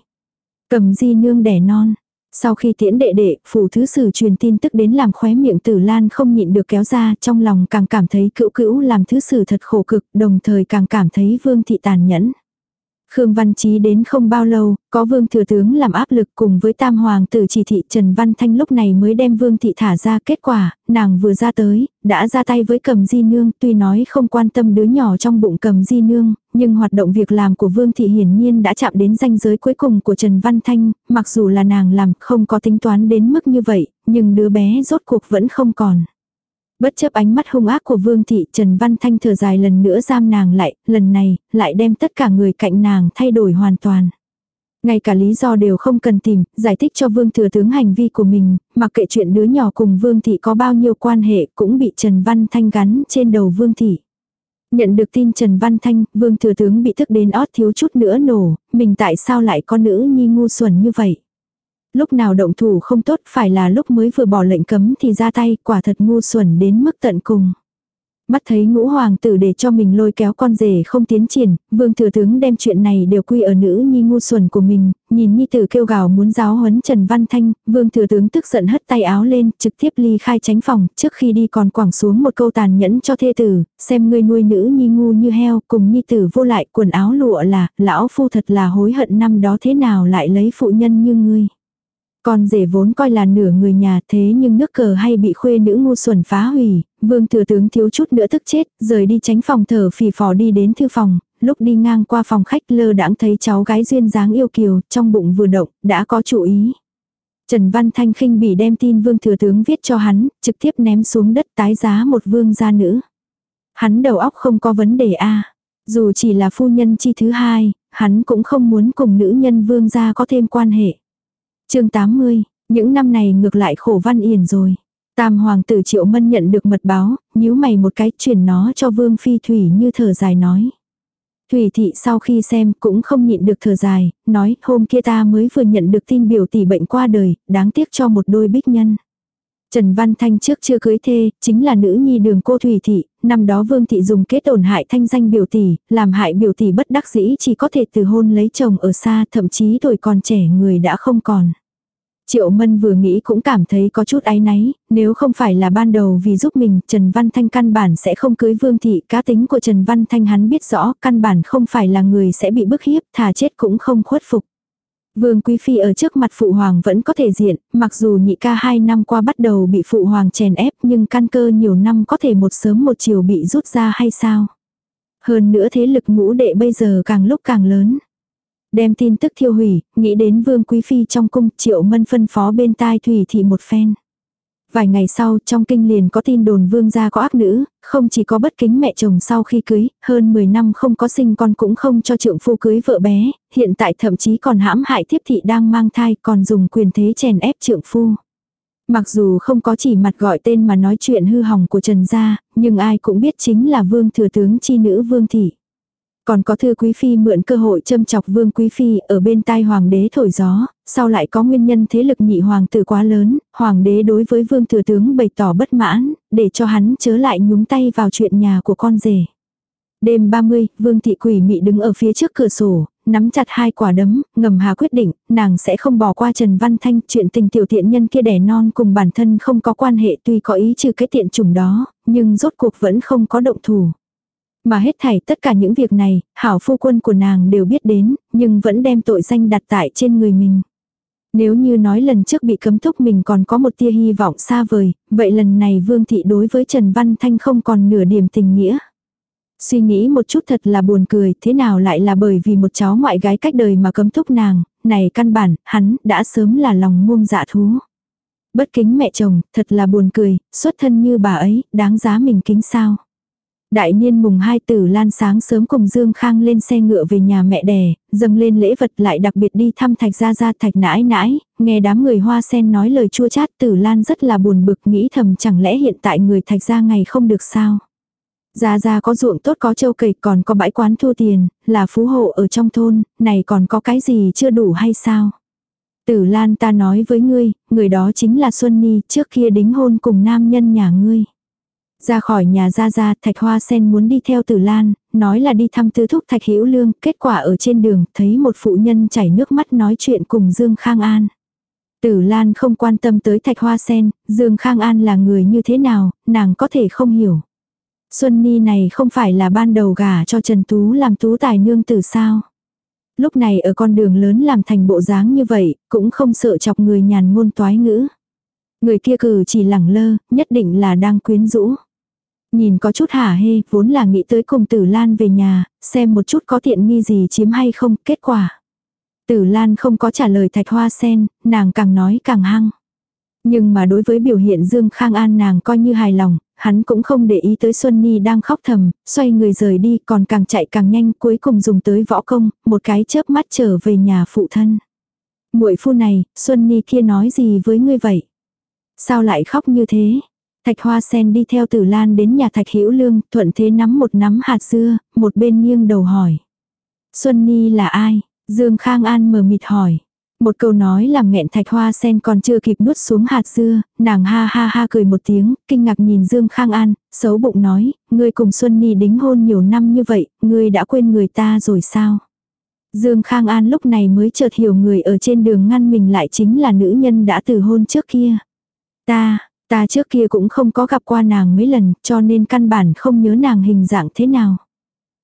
Cầm di nương đẻ non, sau khi tiễn đệ đệ, phủ thứ sử truyền tin tức đến làm khóe miệng tử lan không nhịn được kéo ra, trong lòng càng cảm thấy cữu cữu làm thứ sử thật khổ cực, đồng thời càng cảm thấy vương thị tàn nhẫn. Khương Văn Chí đến không bao lâu, có vương thừa tướng làm áp lực cùng với tam hoàng tử chỉ thị Trần Văn Thanh lúc này mới đem vương thị thả ra kết quả, nàng vừa ra tới, đã ra tay với cầm di nương, tuy nói không quan tâm đứa nhỏ trong bụng cầm di nương, nhưng hoạt động việc làm của vương thị hiển nhiên đã chạm đến ranh giới cuối cùng của Trần Văn Thanh, mặc dù là nàng làm không có tính toán đến mức như vậy, nhưng đứa bé rốt cuộc vẫn không còn. Bất chấp ánh mắt hung ác của Vương Thị Trần Văn Thanh thở dài lần nữa giam nàng lại, lần này, lại đem tất cả người cạnh nàng thay đổi hoàn toàn. Ngay cả lý do đều không cần tìm, giải thích cho vương thừa tướng hành vi của mình, mặc kệ chuyện đứa nhỏ cùng vương thị có bao nhiêu quan hệ cũng bị Trần Văn Thanh gắn trên đầu vương thị. Nhận được tin Trần Văn Thanh, vương thừa tướng bị thức đến ót thiếu chút nữa nổ, mình tại sao lại có nữ nhi ngu xuẩn như vậy. Lúc nào động thủ không tốt phải là lúc mới vừa bỏ lệnh cấm thì ra tay quả thật ngu xuẩn đến mức tận cùng. Mắt thấy ngũ hoàng tử để cho mình lôi kéo con rể không tiến triển, vương thừa tướng đem chuyện này đều quy ở nữ nhi ngu xuẩn của mình, nhìn nhi tử kêu gào muốn giáo huấn Trần Văn Thanh, vương thừa tướng tức giận hất tay áo lên, trực tiếp ly khai tránh phòng, trước khi đi còn quẳng xuống một câu tàn nhẫn cho thê tử, xem ngươi nuôi nữ nhi ngu như heo, cùng nhi tử vô lại quần áo lụa là, lão phu thật là hối hận năm đó thế nào lại lấy phụ nhân như ngươi. Con rể vốn coi là nửa người nhà thế nhưng nước cờ hay bị khuê nữ ngu xuẩn phá hủy, vương thừa tướng thiếu chút nữa tức chết, rời đi tránh phòng thở phì phò đi đến thư phòng, lúc đi ngang qua phòng khách lơ đãng thấy cháu gái duyên dáng yêu kiều, trong bụng vừa động, đã có chủ ý. Trần Văn Thanh khinh bị đem tin vương thừa tướng viết cho hắn, trực tiếp ném xuống đất tái giá một vương gia nữ. Hắn đầu óc không có vấn đề a Dù chỉ là phu nhân chi thứ hai, hắn cũng không muốn cùng nữ nhân vương gia có thêm quan hệ chương 80, những năm này ngược lại khổ văn yển rồi. Tam hoàng tử triệu mân nhận được mật báo, nhíu mày một cái truyền nó cho vương phi thủy như thở dài nói. Thủy thị sau khi xem cũng không nhịn được thở dài, nói hôm kia ta mới vừa nhận được tin biểu tỷ bệnh qua đời, đáng tiếc cho một đôi bích nhân. Trần Văn Thanh trước chưa cưới thê, chính là nữ nhi đường cô Thủy Thị, năm đó Vương Thị dùng kết tổn hại thanh danh biểu tỷ, làm hại biểu tỷ bất đắc dĩ chỉ có thể từ hôn lấy chồng ở xa thậm chí tuổi còn trẻ người đã không còn. Triệu Mân vừa nghĩ cũng cảm thấy có chút áy náy, nếu không phải là ban đầu vì giúp mình, Trần Văn Thanh căn bản sẽ không cưới Vương Thị, cá tính của Trần Văn Thanh hắn biết rõ, căn bản không phải là người sẽ bị bức hiếp, thà chết cũng không khuất phục. Vương Quý Phi ở trước mặt Phụ Hoàng vẫn có thể diện, mặc dù nhị ca hai năm qua bắt đầu bị Phụ Hoàng chèn ép nhưng căn cơ nhiều năm có thể một sớm một chiều bị rút ra hay sao. Hơn nữa thế lực ngũ đệ bây giờ càng lúc càng lớn. Đem tin tức thiêu hủy, nghĩ đến Vương Quý Phi trong cung triệu mân phân phó bên tai Thủy Thị một phen. Vài ngày sau trong kinh liền có tin đồn vương gia có ác nữ, không chỉ có bất kính mẹ chồng sau khi cưới, hơn 10 năm không có sinh con cũng không cho trượng phu cưới vợ bé, hiện tại thậm chí còn hãm hại thiếp thị đang mang thai còn dùng quyền thế chèn ép trượng phu. Mặc dù không có chỉ mặt gọi tên mà nói chuyện hư hỏng của Trần Gia, nhưng ai cũng biết chính là vương thừa tướng chi nữ vương thị. Còn có thư quý phi mượn cơ hội châm chọc vương quý phi ở bên tai hoàng đế thổi gió, sau lại có nguyên nhân thế lực nhị hoàng tử quá lớn, hoàng đế đối với vương thừa tướng bày tỏ bất mãn, để cho hắn chớ lại nhúng tay vào chuyện nhà của con rể. Đêm 30, vương thị quỷ mị đứng ở phía trước cửa sổ, nắm chặt hai quả đấm, ngầm hà quyết định, nàng sẽ không bỏ qua Trần Văn Thanh, chuyện tình tiểu thiện nhân kia đẻ non cùng bản thân không có quan hệ tuy có ý trừ cái tiện chủng đó, nhưng rốt cuộc vẫn không có động thủ. Mà hết thảy tất cả những việc này, hảo phu quân của nàng đều biết đến, nhưng vẫn đem tội danh đặt tại trên người mình. Nếu như nói lần trước bị cấm túc mình còn có một tia hy vọng xa vời, vậy lần này Vương Thị đối với Trần Văn Thanh không còn nửa điểm tình nghĩa. Suy nghĩ một chút thật là buồn cười, thế nào lại là bởi vì một cháu ngoại gái cách đời mà cấm thúc nàng, này căn bản, hắn, đã sớm là lòng muông dạ thú. Bất kính mẹ chồng, thật là buồn cười, xuất thân như bà ấy, đáng giá mình kính sao. Đại niên mùng hai tử Lan sáng sớm cùng Dương Khang lên xe ngựa về nhà mẹ đẻ, dâng lên lễ vật lại đặc biệt đi thăm thạch gia gia thạch nãi nãi, nghe đám người hoa sen nói lời chua chát tử Lan rất là buồn bực nghĩ thầm chẳng lẽ hiện tại người thạch gia ngày không được sao. Gia Gia có ruộng tốt có châu cầy còn có bãi quán thu tiền, là phú hộ ở trong thôn, này còn có cái gì chưa đủ hay sao? Tử Lan ta nói với ngươi, người đó chính là Xuân Ni trước kia đính hôn cùng nam nhân nhà ngươi. Ra khỏi nhà ra ra, Thạch Hoa Sen muốn đi theo Tử Lan, nói là đi thăm tư thúc Thạch Hữu Lương, kết quả ở trên đường, thấy một phụ nhân chảy nước mắt nói chuyện cùng Dương Khang An. Tử Lan không quan tâm tới Thạch Hoa Sen, Dương Khang An là người như thế nào, nàng có thể không hiểu. Xuân Ni này không phải là ban đầu gả cho Trần Tú làm tú tài nương tử sao. Lúc này ở con đường lớn làm thành bộ dáng như vậy, cũng không sợ chọc người nhàn ngôn toái ngữ. Người kia cử chỉ lẳng lơ, nhất định là đang quyến rũ. Nhìn có chút hả hê, vốn là nghĩ tới cùng Tử Lan về nhà, xem một chút có tiện nghi gì chiếm hay không, kết quả. Tử Lan không có trả lời thạch hoa sen, nàng càng nói càng hăng. Nhưng mà đối với biểu hiện Dương Khang An nàng coi như hài lòng, hắn cũng không để ý tới Xuân Ni đang khóc thầm, xoay người rời đi còn càng chạy càng nhanh cuối cùng dùng tới võ công, một cái chớp mắt trở về nhà phụ thân. muội phu này, Xuân Ni kia nói gì với ngươi vậy? Sao lại khóc như thế? Thạch Hoa Sen đi theo Tử Lan đến nhà Thạch Hữu Lương, thuận thế nắm một nắm hạt dưa, một bên nghiêng đầu hỏi. Xuân Ni là ai? Dương Khang An mờ mịt hỏi. Một câu nói làm nghẹn thạch hoa sen còn chưa kịp nuốt xuống hạt dưa, nàng ha ha ha cười một tiếng, kinh ngạc nhìn Dương Khang An, xấu bụng nói, ngươi cùng Xuân Ni đính hôn nhiều năm như vậy, ngươi đã quên người ta rồi sao? Dương Khang An lúc này mới chợt hiểu người ở trên đường ngăn mình lại chính là nữ nhân đã từ hôn trước kia. Ta, ta trước kia cũng không có gặp qua nàng mấy lần, cho nên căn bản không nhớ nàng hình dạng thế nào.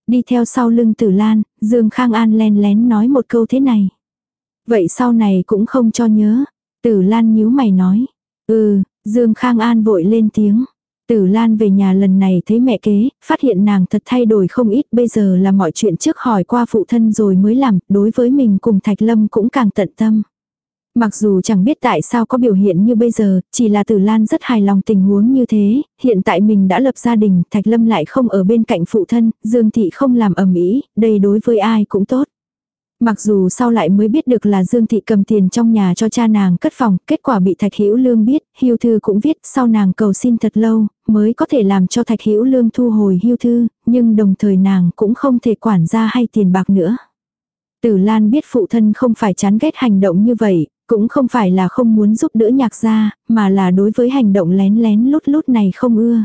Đi theo sau lưng tử lan, Dương Khang An len lén nói một câu thế này. Vậy sau này cũng không cho nhớ. Tử Lan nhíu mày nói. Ừ, Dương Khang An vội lên tiếng. Tử Lan về nhà lần này thấy mẹ kế, phát hiện nàng thật thay đổi không ít, bây giờ là mọi chuyện trước hỏi qua phụ thân rồi mới làm, đối với mình cùng Thạch Lâm cũng càng tận tâm. Mặc dù chẳng biết tại sao có biểu hiện như bây giờ, chỉ là Tử Lan rất hài lòng tình huống như thế, hiện tại mình đã lập gia đình, Thạch Lâm lại không ở bên cạnh phụ thân, Dương Thị không làm ầm ĩ, đây đối với ai cũng tốt. Mặc dù sau lại mới biết được là Dương Thị cầm tiền trong nhà cho cha nàng cất phòng, kết quả bị Thạch Hữu Lương biết, hưu thư cũng viết, sau nàng cầu xin thật lâu, mới có thể làm cho Thạch Hữu Lương thu hồi hưu thư, nhưng đồng thời nàng cũng không thể quản gia hay tiền bạc nữa. Tử Lan biết phụ thân không phải chán ghét hành động như vậy, cũng không phải là không muốn giúp đỡ nhạc gia, mà là đối với hành động lén lén lút lút này không ưa.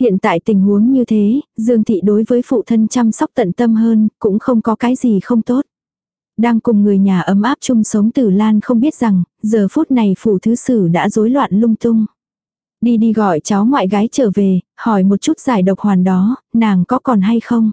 Hiện tại tình huống như thế, Dương Thị đối với phụ thân chăm sóc tận tâm hơn, cũng không có cái gì không tốt. Đang cùng người nhà ấm áp chung sống tử lan không biết rằng, giờ phút này phủ thứ sử đã rối loạn lung tung. Đi đi gọi cháu ngoại gái trở về, hỏi một chút giải độc hoàn đó, nàng có còn hay không?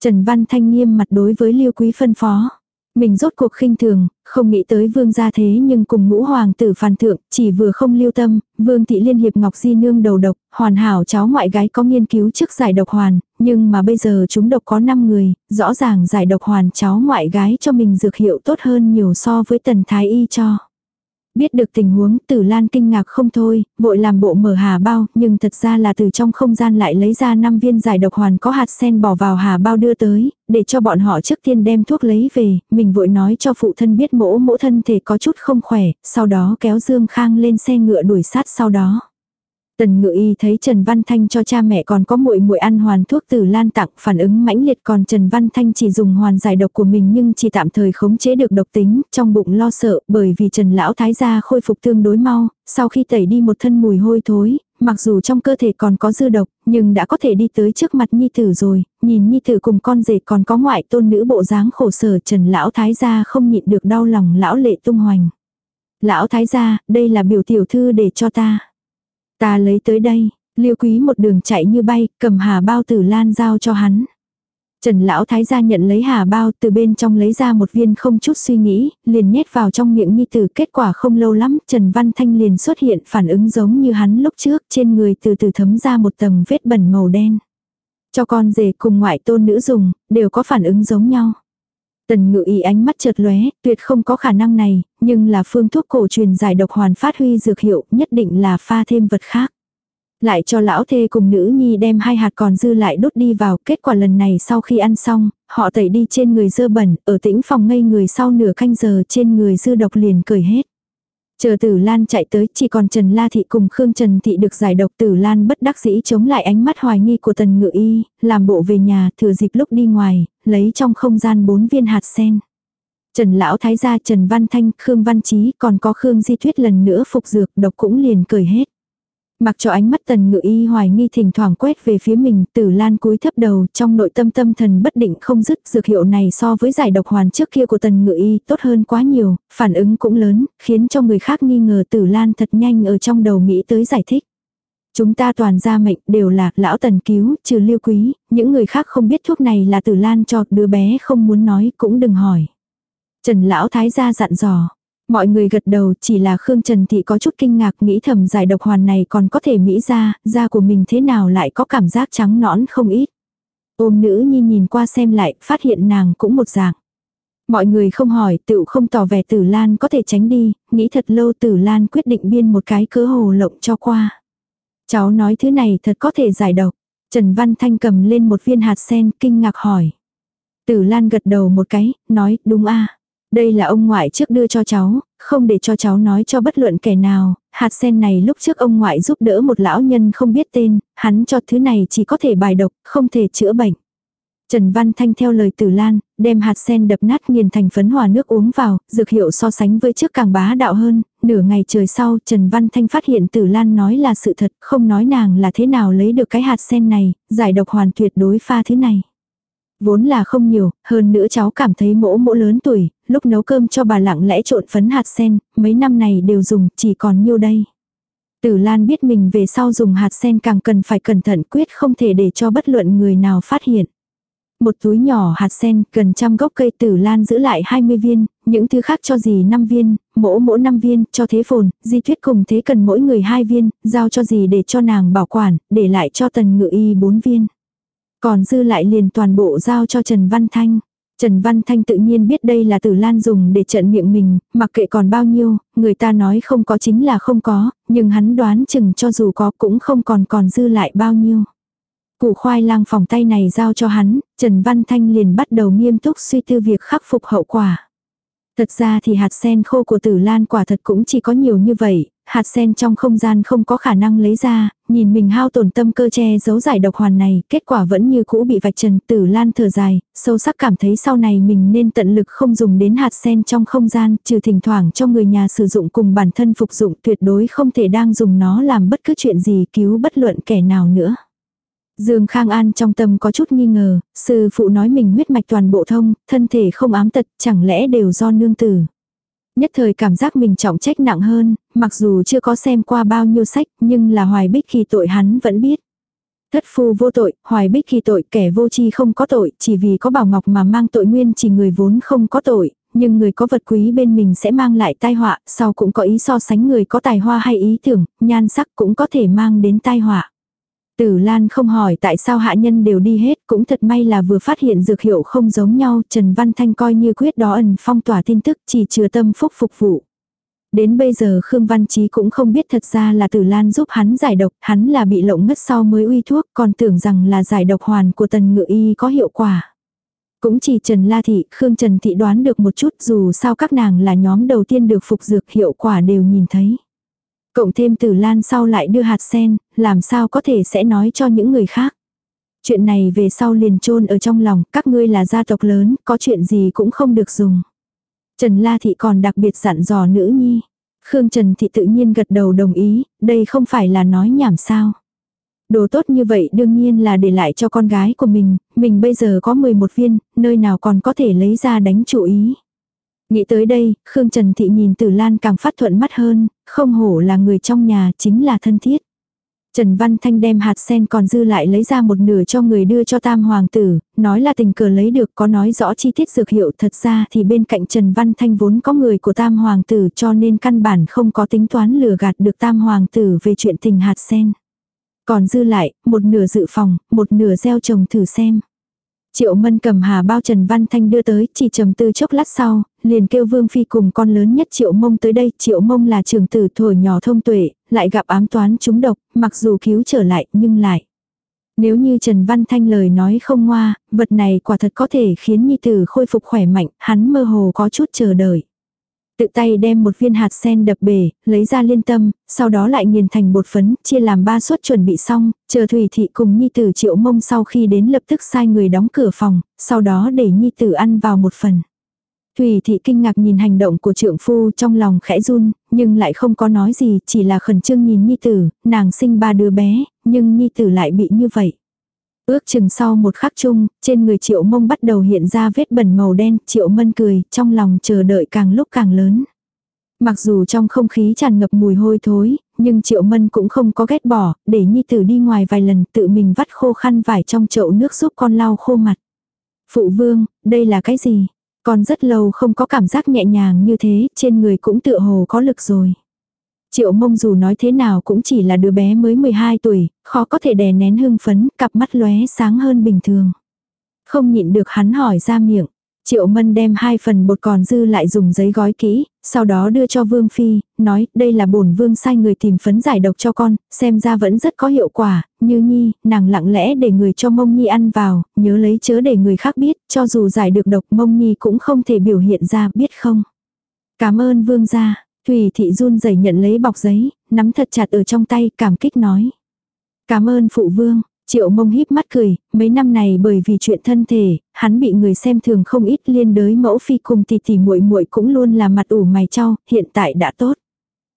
Trần Văn Thanh nghiêm mặt đối với Liêu Quý phân phó. Mình rốt cuộc khinh thường, không nghĩ tới vương gia thế nhưng cùng ngũ hoàng tử phàn thượng, chỉ vừa không lưu tâm, vương thị liên hiệp ngọc di nương đầu độc, hoàn hảo cháu ngoại gái có nghiên cứu trước giải độc hoàn, nhưng mà bây giờ chúng độc có 5 người, rõ ràng giải độc hoàn cháu ngoại gái cho mình dược hiệu tốt hơn nhiều so với tần thái y cho. Biết được tình huống tử lan kinh ngạc không thôi, vội làm bộ mở hà bao, nhưng thật ra là từ trong không gian lại lấy ra 5 viên giải độc hoàn có hạt sen bỏ vào hà bao đưa tới, để cho bọn họ trước tiên đem thuốc lấy về, mình vội nói cho phụ thân biết mỗ mỗ thân thể có chút không khỏe, sau đó kéo Dương Khang lên xe ngựa đuổi sát sau đó. Tần Ngự Y thấy Trần Văn Thanh cho cha mẹ còn có muội muội ăn hoàn thuốc tử lan tặng, phản ứng mãnh liệt còn Trần Văn Thanh chỉ dùng hoàn giải độc của mình nhưng chỉ tạm thời khống chế được độc tính, trong bụng lo sợ, bởi vì Trần lão thái gia khôi phục tương đối mau, sau khi tẩy đi một thân mùi hôi thối, mặc dù trong cơ thể còn có dư độc, nhưng đã có thể đi tới trước mặt nhi tử rồi, nhìn nhi tử cùng con rể còn có ngoại tôn nữ bộ dáng khổ sở, Trần lão thái gia không nhịn được đau lòng lão lệ tung hoành. Lão thái gia, đây là biểu tiểu thư để cho ta. Ta lấy tới đây, liêu quý một đường chạy như bay, cầm hà bao tử lan giao cho hắn. Trần lão thái gia nhận lấy hà bao từ bên trong lấy ra một viên không chút suy nghĩ, liền nhét vào trong miệng nhi tử kết quả không lâu lắm Trần Văn Thanh liền xuất hiện phản ứng giống như hắn lúc trước trên người từ từ thấm ra một tầng vết bẩn màu đen. Cho con rể cùng ngoại tôn nữ dùng, đều có phản ứng giống nhau. Tần ngự ý ánh mắt chợt lóe, tuyệt không có khả năng này, nhưng là phương thuốc cổ truyền giải độc hoàn phát huy dược hiệu, nhất định là pha thêm vật khác. Lại cho lão thê cùng nữ nhi đem hai hạt còn dư lại đốt đi vào, kết quả lần này sau khi ăn xong, họ tẩy đi trên người dơ bẩn, ở tĩnh phòng ngây người sau nửa canh giờ trên người dư độc liền cởi hết. Chờ Tử Lan chạy tới, chỉ còn Trần La Thị cùng Khương Trần Thị được giải độc Tử Lan bất đắc dĩ chống lại ánh mắt hoài nghi của Tần Ngự Y, làm bộ về nhà, thừa dịp lúc đi ngoài, lấy trong không gian bốn viên hạt sen. Trần Lão Thái gia Trần Văn Thanh, Khương Văn Chí còn có Khương Di Thuyết lần nữa phục dược độc cũng liền cởi hết. Mặc cho ánh mắt tần ngự y hoài nghi thỉnh thoảng quét về phía mình, tử lan cúi thấp đầu, trong nội tâm tâm thần bất định không dứt, dược hiệu này so với giải độc hoàn trước kia của tần ngự y tốt hơn quá nhiều, phản ứng cũng lớn, khiến cho người khác nghi ngờ tử lan thật nhanh ở trong đầu nghĩ tới giải thích. Chúng ta toàn gia mệnh đều là lão tần cứu, trừ liêu quý, những người khác không biết thuốc này là tử lan cho đứa bé không muốn nói cũng đừng hỏi. Trần lão thái gia dặn dò. Mọi người gật đầu chỉ là Khương Trần Thị có chút kinh ngạc nghĩ thầm giải độc hoàn này còn có thể mỹ ra, da của mình thế nào lại có cảm giác trắng nõn không ít. Ôm nữ nhi nhìn qua xem lại, phát hiện nàng cũng một dạng. Mọi người không hỏi, tự không tỏ vẻ tử lan có thể tránh đi, nghĩ thật lâu tử lan quyết định biên một cái cớ hồ lộng cho qua. Cháu nói thứ này thật có thể giải độc. Trần Văn Thanh cầm lên một viên hạt sen kinh ngạc hỏi. Tử Lan gật đầu một cái, nói đúng a đây là ông ngoại trước đưa cho cháu, không để cho cháu nói cho bất luận kẻ nào. Hạt sen này lúc trước ông ngoại giúp đỡ một lão nhân không biết tên, hắn cho thứ này chỉ có thể bài độc, không thể chữa bệnh. Trần Văn Thanh theo lời Tử Lan, đem hạt sen đập nát nghiền thành phấn hòa nước uống vào, dược hiệu so sánh với trước càng bá đạo hơn, nửa ngày trời sau Trần Văn Thanh phát hiện Tử Lan nói là sự thật, không nói nàng là thế nào lấy được cái hạt sen này, giải độc hoàn tuyệt đối pha thứ này. Vốn là không nhiều, hơn nữa cháu cảm thấy mỗ mỗ lớn tuổi, lúc nấu cơm cho bà lặng lẽ trộn phấn hạt sen, mấy năm này đều dùng, chỉ còn nhiêu đây. Tử Lan biết mình về sau dùng hạt sen càng cần phải cẩn thận quyết không thể để cho bất luận người nào phát hiện. Một túi nhỏ hạt sen, cần trăm gốc cây tử lan giữ lại 20 viên, những thứ khác cho dì 5 viên, mỗ mỗ 5 viên, cho thế phồn, di thuyết cùng thế cần mỗi người 2 viên, giao cho dì để cho nàng bảo quản, để lại cho tần ngự y 4 viên. Còn dư lại liền toàn bộ giao cho Trần Văn Thanh. Trần Văn Thanh tự nhiên biết đây là tử lan dùng để trận miệng mình, mặc kệ còn bao nhiêu, người ta nói không có chính là không có, nhưng hắn đoán chừng cho dù có cũng không còn còn dư lại bao nhiêu. Củ khoai lang phòng tay này giao cho hắn, Trần Văn Thanh liền bắt đầu nghiêm túc suy tư việc khắc phục hậu quả. Thật ra thì hạt sen khô của tử lan quả thật cũng chỉ có nhiều như vậy, hạt sen trong không gian không có khả năng lấy ra, nhìn mình hao tổn tâm cơ che giấu giải độc hoàn này, kết quả vẫn như cũ bị vạch trần tử lan thở dài, sâu sắc cảm thấy sau này mình nên tận lực không dùng đến hạt sen trong không gian, trừ thỉnh thoảng cho người nhà sử dụng cùng bản thân phục dụng tuyệt đối không thể đang dùng nó làm bất cứ chuyện gì cứu bất luận kẻ nào nữa. Dương Khang An trong tâm có chút nghi ngờ, sư phụ nói mình huyết mạch toàn bộ thông, thân thể không ám tật, chẳng lẽ đều do nương tử. Nhất thời cảm giác mình trọng trách nặng hơn, mặc dù chưa có xem qua bao nhiêu sách, nhưng là hoài bích khi tội hắn vẫn biết. Thất phu vô tội, hoài bích khi tội, kẻ vô tri không có tội, chỉ vì có bảo ngọc mà mang tội nguyên chỉ người vốn không có tội, nhưng người có vật quý bên mình sẽ mang lại tai họa, sau cũng có ý so sánh người có tài hoa hay ý tưởng, nhan sắc cũng có thể mang đến tai họa. Tử Lan không hỏi tại sao hạ nhân đều đi hết, cũng thật may là vừa phát hiện dược hiệu không giống nhau, Trần Văn Thanh coi như quyết đó ẩn phong tỏa tin tức chỉ chứa tâm phúc phục vụ. Đến bây giờ Khương Văn Chí cũng không biết thật ra là Tử Lan giúp hắn giải độc, hắn là bị lộng ngất sau mới uy thuốc, còn tưởng rằng là giải độc hoàn của tần ngự y có hiệu quả. Cũng chỉ Trần La Thị, Khương Trần Thị đoán được một chút dù sao các nàng là nhóm đầu tiên được phục dược hiệu quả đều nhìn thấy. Cộng thêm tử lan sau lại đưa hạt sen, làm sao có thể sẽ nói cho những người khác. Chuyện này về sau liền chôn ở trong lòng, các ngươi là gia tộc lớn, có chuyện gì cũng không được dùng. Trần La Thị còn đặc biệt dặn dò nữ nhi. Khương Trần Thị tự nhiên gật đầu đồng ý, đây không phải là nói nhảm sao. Đồ tốt như vậy đương nhiên là để lại cho con gái của mình, mình bây giờ có 11 viên, nơi nào còn có thể lấy ra đánh chủ ý. Nghĩ tới đây, Khương Trần Thị nhìn Tử Lan càng phát thuận mắt hơn, không hổ là người trong nhà chính là thân thiết. Trần Văn Thanh đem hạt sen còn dư lại lấy ra một nửa cho người đưa cho tam hoàng tử, nói là tình cờ lấy được có nói rõ chi tiết dược hiệu thật ra thì bên cạnh Trần Văn Thanh vốn có người của tam hoàng tử cho nên căn bản không có tính toán lừa gạt được tam hoàng tử về chuyện tình hạt sen. Còn dư lại, một nửa dự phòng, một nửa gieo trồng thử xem. Triệu Mân cầm hà bao Trần Văn Thanh đưa tới, chỉ trầm tư chốc lát sau, liền kêu Vương Phi cùng con lớn nhất Triệu Mông tới đây. Triệu Mông là trường tử thổi nhỏ thông tuệ, lại gặp ám toán trúng độc, mặc dù cứu trở lại, nhưng lại. Nếu như Trần Văn Thanh lời nói không ngoa, vật này quả thật có thể khiến Nhi Tử khôi phục khỏe mạnh, hắn mơ hồ có chút chờ đợi. Tự tay đem một viên hạt sen đập bể, lấy ra liên tâm, sau đó lại nghiền thành bột phấn, chia làm ba suất chuẩn bị xong, chờ Thủy Thị cùng Nhi Tử triệu mông sau khi đến lập tức sai người đóng cửa phòng, sau đó để Nhi Tử ăn vào một phần. Thủy Thị kinh ngạc nhìn hành động của trượng phu trong lòng khẽ run, nhưng lại không có nói gì, chỉ là khẩn trương nhìn Nhi Tử, nàng sinh ba đứa bé, nhưng Nhi Tử lại bị như vậy. Ước chừng sau một khắc chung, trên người triệu mông bắt đầu hiện ra vết bẩn màu đen, triệu mân cười, trong lòng chờ đợi càng lúc càng lớn. Mặc dù trong không khí tràn ngập mùi hôi thối, nhưng triệu mân cũng không có ghét bỏ, để nhi tử đi ngoài vài lần tự mình vắt khô khăn vải trong chậu nước giúp con lau khô mặt. Phụ vương, đây là cái gì? Con rất lâu không có cảm giác nhẹ nhàng như thế, trên người cũng tựa hồ có lực rồi. Triệu mông dù nói thế nào cũng chỉ là đứa bé mới 12 tuổi, khó có thể đè nén hưng phấn, cặp mắt lóe sáng hơn bình thường. Không nhịn được hắn hỏi ra miệng. Triệu Mân đem hai phần bột còn dư lại dùng giấy gói kỹ, sau đó đưa cho Vương Phi, nói đây là bổn Vương sai người tìm phấn giải độc cho con, xem ra vẫn rất có hiệu quả, như Nhi, nàng lặng lẽ để người cho Mông Nhi ăn vào, nhớ lấy chớ để người khác biết, cho dù giải được độc Mông Nhi cũng không thể biểu hiện ra, biết không. Cảm ơn Vương gia, thùy Thị run rẩy nhận lấy bọc giấy, nắm thật chặt ở trong tay, cảm kích nói. Cảm ơn Phụ Vương, Triệu mông híp mắt cười, mấy năm này bởi vì chuyện thân thể, hắn bị người xem thường không ít liên đới mẫu phi cùng tỷ tỷ muội muội cũng luôn là mặt ủ mày cho, hiện tại đã tốt.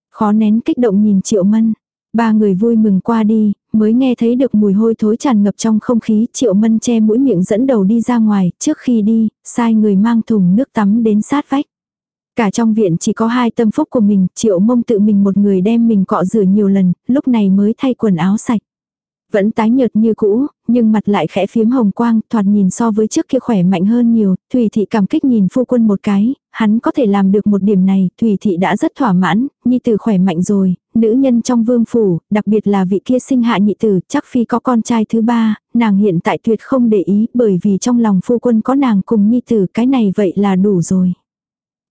Khó nén kích động nhìn triệu mân. Ba người vui mừng qua đi, mới nghe thấy được mùi hôi thối tràn ngập trong không khí, triệu mân che mũi miệng dẫn đầu đi ra ngoài, trước khi đi, sai người mang thùng nước tắm đến sát vách. Cả trong viện chỉ có hai tâm phúc của mình, triệu mông tự mình một người đem mình cọ rửa nhiều lần, lúc này mới thay quần áo sạch. Vẫn tái nhợt như cũ, nhưng mặt lại khẽ phiếm hồng quang, thoạt nhìn so với trước kia khỏe mạnh hơn nhiều, Thủy Thị cảm kích nhìn phu quân một cái, hắn có thể làm được một điểm này, Thủy Thị đã rất thỏa mãn, nhi tử khỏe mạnh rồi, nữ nhân trong vương phủ, đặc biệt là vị kia sinh hạ nhị tử, chắc phi có con trai thứ ba, nàng hiện tại tuyệt không để ý, bởi vì trong lòng phu quân có nàng cùng nhi tử, cái này vậy là đủ rồi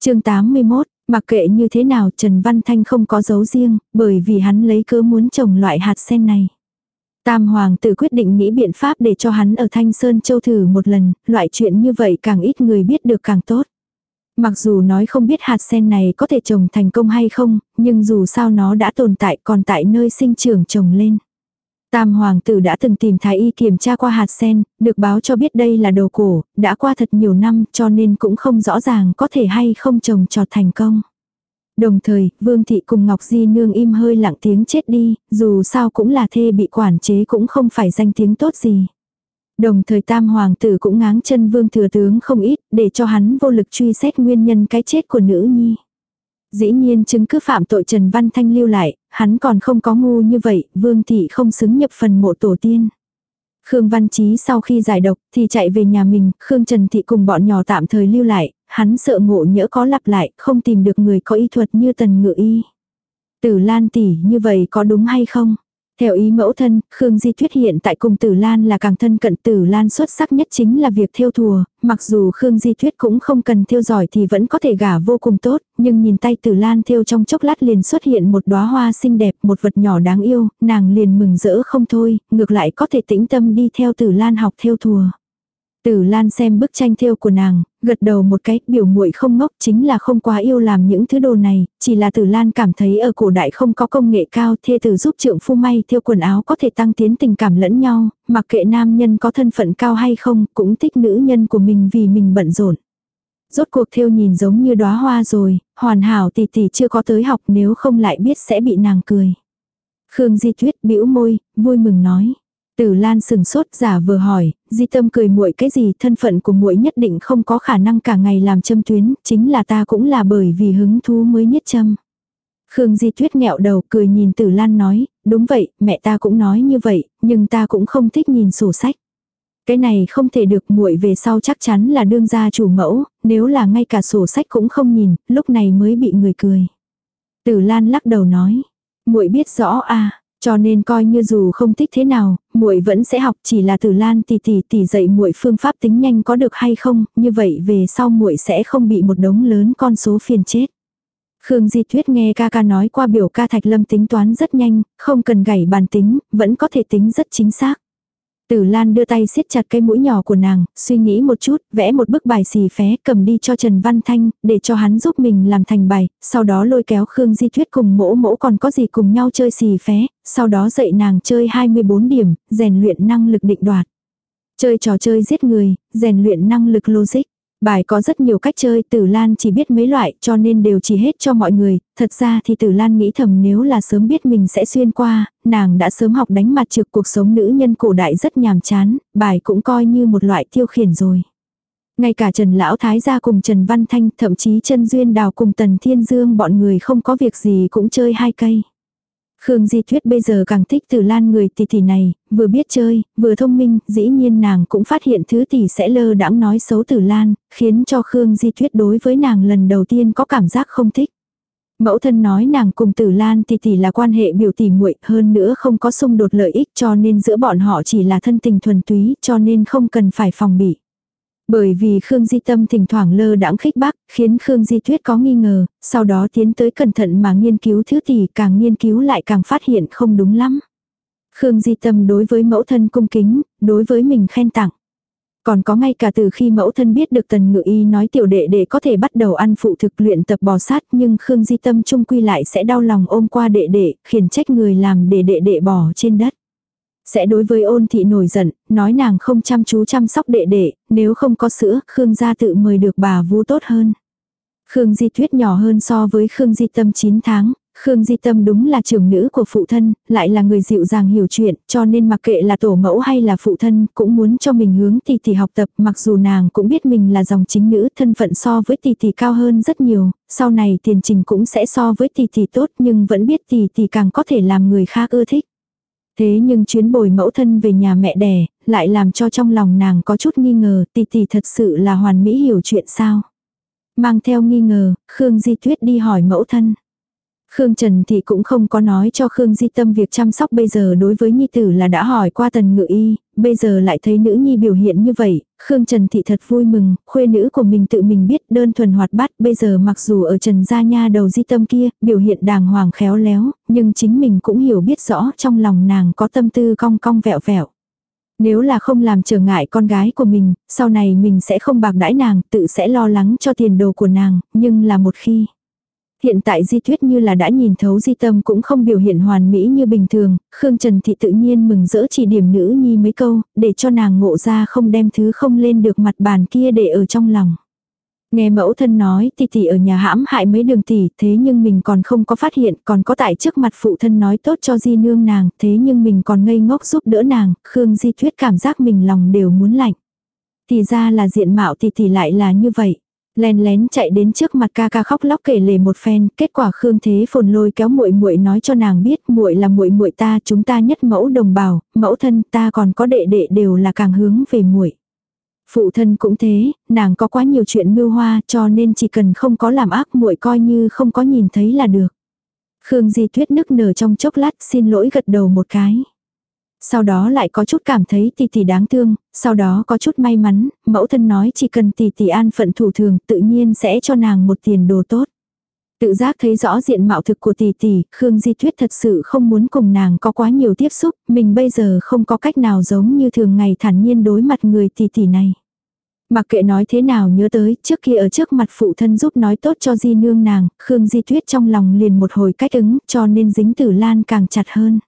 chương 81 Mặc kệ như thế nào Trần Văn Thanh không có dấu riêng, bởi vì hắn lấy cớ muốn trồng loại hạt sen này. Tam hoàng tự quyết định nghĩ biện pháp để cho hắn ở Thanh Sơn Châu thử một lần, loại chuyện như vậy càng ít người biết được càng tốt. Mặc dù nói không biết hạt sen này có thể trồng thành công hay không, nhưng dù sao nó đã tồn tại còn tại nơi sinh trưởng trồng lên. Tam hoàng tử đã từng tìm thái y kiểm tra qua hạt sen, được báo cho biết đây là đồ cổ, đã qua thật nhiều năm cho nên cũng không rõ ràng có thể hay không trồng trọt thành công. Đồng thời, Vương Thị cùng Ngọc Di Nương im hơi lặng tiếng chết đi, dù sao cũng là thê bị quản chế cũng không phải danh tiếng tốt gì. Đồng thời tam hoàng tử cũng ngáng chân vương thừa tướng không ít, để cho hắn vô lực truy xét nguyên nhân cái chết của nữ nhi. Dĩ nhiên chứng cứ phạm tội Trần Văn Thanh lưu lại, hắn còn không có ngu như vậy, vương thị không xứng nhập phần mộ tổ tiên. Khương Văn Chí sau khi giải độc thì chạy về nhà mình, Khương Trần Thị cùng bọn nhỏ tạm thời lưu lại, hắn sợ ngộ nhỡ có lặp lại, không tìm được người có y thuật như tần ngự y. Tử Lan tỷ như vậy có đúng hay không? Theo ý mẫu thân, Khương Di Tuyết hiện tại cùng Tử Lan là càng thân cận Tử Lan xuất sắc nhất chính là việc theo thùa, mặc dù Khương Di Tuyết cũng không cần theo giỏi thì vẫn có thể gả vô cùng tốt, nhưng nhìn tay Tử Lan theo trong chốc lát liền xuất hiện một đóa hoa xinh đẹp, một vật nhỏ đáng yêu, nàng liền mừng rỡ không thôi, ngược lại có thể tĩnh tâm đi theo Tử Lan học theo thùa. Tử Lan xem bức tranh thêu của nàng, gật đầu một cái, biểu muội không ngốc chính là không quá yêu làm những thứ đồ này, chỉ là Tử Lan cảm thấy ở cổ đại không có công nghệ cao, thê tử giúp trượng phu may thêu quần áo có thể tăng tiến tình cảm lẫn nhau, mặc kệ nam nhân có thân phận cao hay không, cũng thích nữ nhân của mình vì mình bận rộn. Rốt cuộc thêu nhìn giống như đóa hoa rồi, hoàn hảo tỷ tỷ chưa có tới học nếu không lại biết sẽ bị nàng cười. Khương Di Tuyết bĩu môi, vui mừng nói. Tử Lan sừng sốt giả vừa hỏi, Di Tâm cười muội cái gì, thân phận của muội nhất định không có khả năng cả ngày làm châm tuyến, chính là ta cũng là bởi vì hứng thú mới nhất châm. Khương Di Tuyết nghẹo đầu cười nhìn Tử Lan nói, đúng vậy, mẹ ta cũng nói như vậy, nhưng ta cũng không thích nhìn sổ sách. Cái này không thể được muội về sau chắc chắn là đương gia chủ mẫu, nếu là ngay cả sổ sách cũng không nhìn, lúc này mới bị người cười. Tử Lan lắc đầu nói, muội biết rõ à, cho nên coi như dù không thích thế nào, muội vẫn sẽ học, chỉ là Tử Lan tỷ tỷ tỷ dạy muội phương pháp tính nhanh có được hay không, như vậy về sau muội sẽ không bị một đống lớn con số phiền chết. Khương Di Tuyết nghe ca ca nói qua biểu ca Thạch Lâm tính toán rất nhanh, không cần gảy bàn tính, vẫn có thể tính rất chính xác. Tử Lan đưa tay siết chặt cái mũi nhỏ của nàng, suy nghĩ một chút, vẽ một bức bài xì phé cầm đi cho Trần Văn Thanh, để cho hắn giúp mình làm thành bài, sau đó lôi kéo Khương Di Tuyết cùng mỗ mỗ còn có gì cùng nhau chơi xì phé, sau đó dạy nàng chơi 24 điểm, rèn luyện năng lực định đoạt. Chơi trò chơi giết người, rèn luyện năng lực logic. Bài có rất nhiều cách chơi, Tử Lan chỉ biết mấy loại cho nên đều chỉ hết cho mọi người, thật ra thì Tử Lan nghĩ thầm nếu là sớm biết mình sẽ xuyên qua, nàng đã sớm học đánh mặt trực cuộc sống nữ nhân cổ đại rất nhàm chán, bài cũng coi như một loại tiêu khiển rồi. Ngay cả Trần Lão Thái gia cùng Trần Văn Thanh thậm chí Trần Duyên Đào cùng Tần Thiên Dương bọn người không có việc gì cũng chơi hai cây. Khương Di Thuyết bây giờ càng thích Tử Lan người tỷ tỷ này, vừa biết chơi, vừa thông minh, dĩ nhiên nàng cũng phát hiện thứ tỷ sẽ lơ đãng nói xấu Tử Lan, khiến cho Khương Di Thuyết đối với nàng lần đầu tiên có cảm giác không thích. Mẫu thân nói nàng cùng Tử Lan tỷ tỷ là quan hệ biểu tỷ muội, hơn nữa không có xung đột lợi ích cho nên giữa bọn họ chỉ là thân tình thuần túy, cho nên không cần phải phòng bị. Bởi vì Khương Di Tâm thỉnh thoảng lơ đãng khích bác, khiến Khương Di Tuyết có nghi ngờ, sau đó tiến tới cẩn thận mà nghiên cứu thứ tỷ càng nghiên cứu lại càng phát hiện không đúng lắm. Khương Di Tâm đối với mẫu thân cung kính, đối với mình khen tặng. Còn có ngay cả từ khi mẫu thân biết được tần ngự y nói tiểu đệ đệ có thể bắt đầu ăn phụ thực luyện tập bò sát nhưng Khương Di Tâm trung quy lại sẽ đau lòng ôm qua đệ đệ, khiển trách người làm để đệ đệ bò trên đất. Sẽ đối với ôn thị nổi giận, nói nàng không chăm chú chăm sóc đệ đệ, nếu không có sữa, Khương gia tự mời được bà vú tốt hơn. Khương Di Tuyết nhỏ hơn so với Khương Di Tâm 9 tháng, Khương Di Tâm đúng là trưởng nữ của phụ thân, lại là người dịu dàng hiểu chuyện, cho nên mặc kệ là tổ mẫu hay là phụ thân, cũng muốn cho mình hướng tỷ tỷ học tập, mặc dù nàng cũng biết mình là dòng chính nữ, thân phận so với tỷ tỷ cao hơn rất nhiều, sau này tiền trình cũng sẽ so với tỷ tỷ tốt, nhưng vẫn biết tỷ tỷ càng có thể làm người khác ưa thích. Thế nhưng chuyến bồi mẫu thân về nhà mẹ đẻ, lại làm cho trong lòng nàng có chút nghi ngờ, tỷ tỷ thật sự là hoàn mỹ hiểu chuyện sao. Mang theo nghi ngờ, Khương Di Tuyết đi hỏi mẫu thân. Khương Trần thì cũng không có nói cho Khương Di Tâm việc chăm sóc bây giờ đối với Nhi Tử là đã hỏi qua tần ngự y, bây giờ lại thấy nữ Nhi biểu hiện như vậy, Khương Trần Thị thật vui mừng, khuê nữ của mình tự mình biết đơn thuần hoạt bát, bây giờ mặc dù ở Trần Gia Nha đầu Di Tâm kia, biểu hiện đàng hoàng khéo léo, nhưng chính mình cũng hiểu biết rõ trong lòng nàng có tâm tư cong cong vẹo vẹo. Nếu là không làm trở ngại con gái của mình, sau này mình sẽ không bạc đãi nàng, tự sẽ lo lắng cho tiền đồ của nàng, nhưng là một khi Hiện tại di thuyết như là đã nhìn thấu di tâm cũng không biểu hiện hoàn mỹ như bình thường, Khương Trần Thị tự nhiên mừng rỡ chỉ điểm nữ nhi mấy câu, để cho nàng ngộ ra không đem thứ không lên được mặt bàn kia để ở trong lòng. Nghe mẫu thân nói tỷ tỷ ở nhà hãm hại mấy đường tỷ thế nhưng mình còn không có phát hiện còn có tại trước mặt phụ thân nói tốt cho di nương nàng thế nhưng mình còn ngây ngốc giúp đỡ nàng, Khương Di Thuyết cảm giác mình lòng đều muốn lạnh. Thì ra là diện mạo tỷ tỷ lại là như vậy. Len lén chạy đến trước mặt ca ca khóc lóc kể lể một phen, kết quả Khương Thế Phồn lôi kéo muội muội nói cho nàng biết, muội là muội muội ta, chúng ta nhất mẫu đồng bào, mẫu thân ta còn có đệ đệ đều là càng hướng về muội. Phụ thân cũng thế, nàng có quá nhiều chuyện mưu hoa, cho nên chỉ cần không có làm ác muội coi như không có nhìn thấy là được. Khương Di Tuyết nức nở trong chốc lát, xin lỗi gật đầu một cái. Sau đó lại có chút cảm thấy tỷ tỷ đáng thương, sau đó có chút may mắn, mẫu thân nói chỉ cần tỷ tỷ an phận thủ thường tự nhiên sẽ cho nàng một tiền đồ tốt. Tự giác thấy rõ diện mạo thực của tỷ tỷ, Khương Di Tuyết thật sự không muốn cùng nàng có quá nhiều tiếp xúc, mình bây giờ không có cách nào giống như thường ngày thản nhiên đối mặt người tỷ tỷ này. Mặc kệ nói thế nào nhớ tới, trước kia ở trước mặt phụ thân giúp nói tốt cho Di nương nàng, Khương Di Tuyết trong lòng liền một hồi cách ứng, cho nên dính tử lan càng chặt hơn.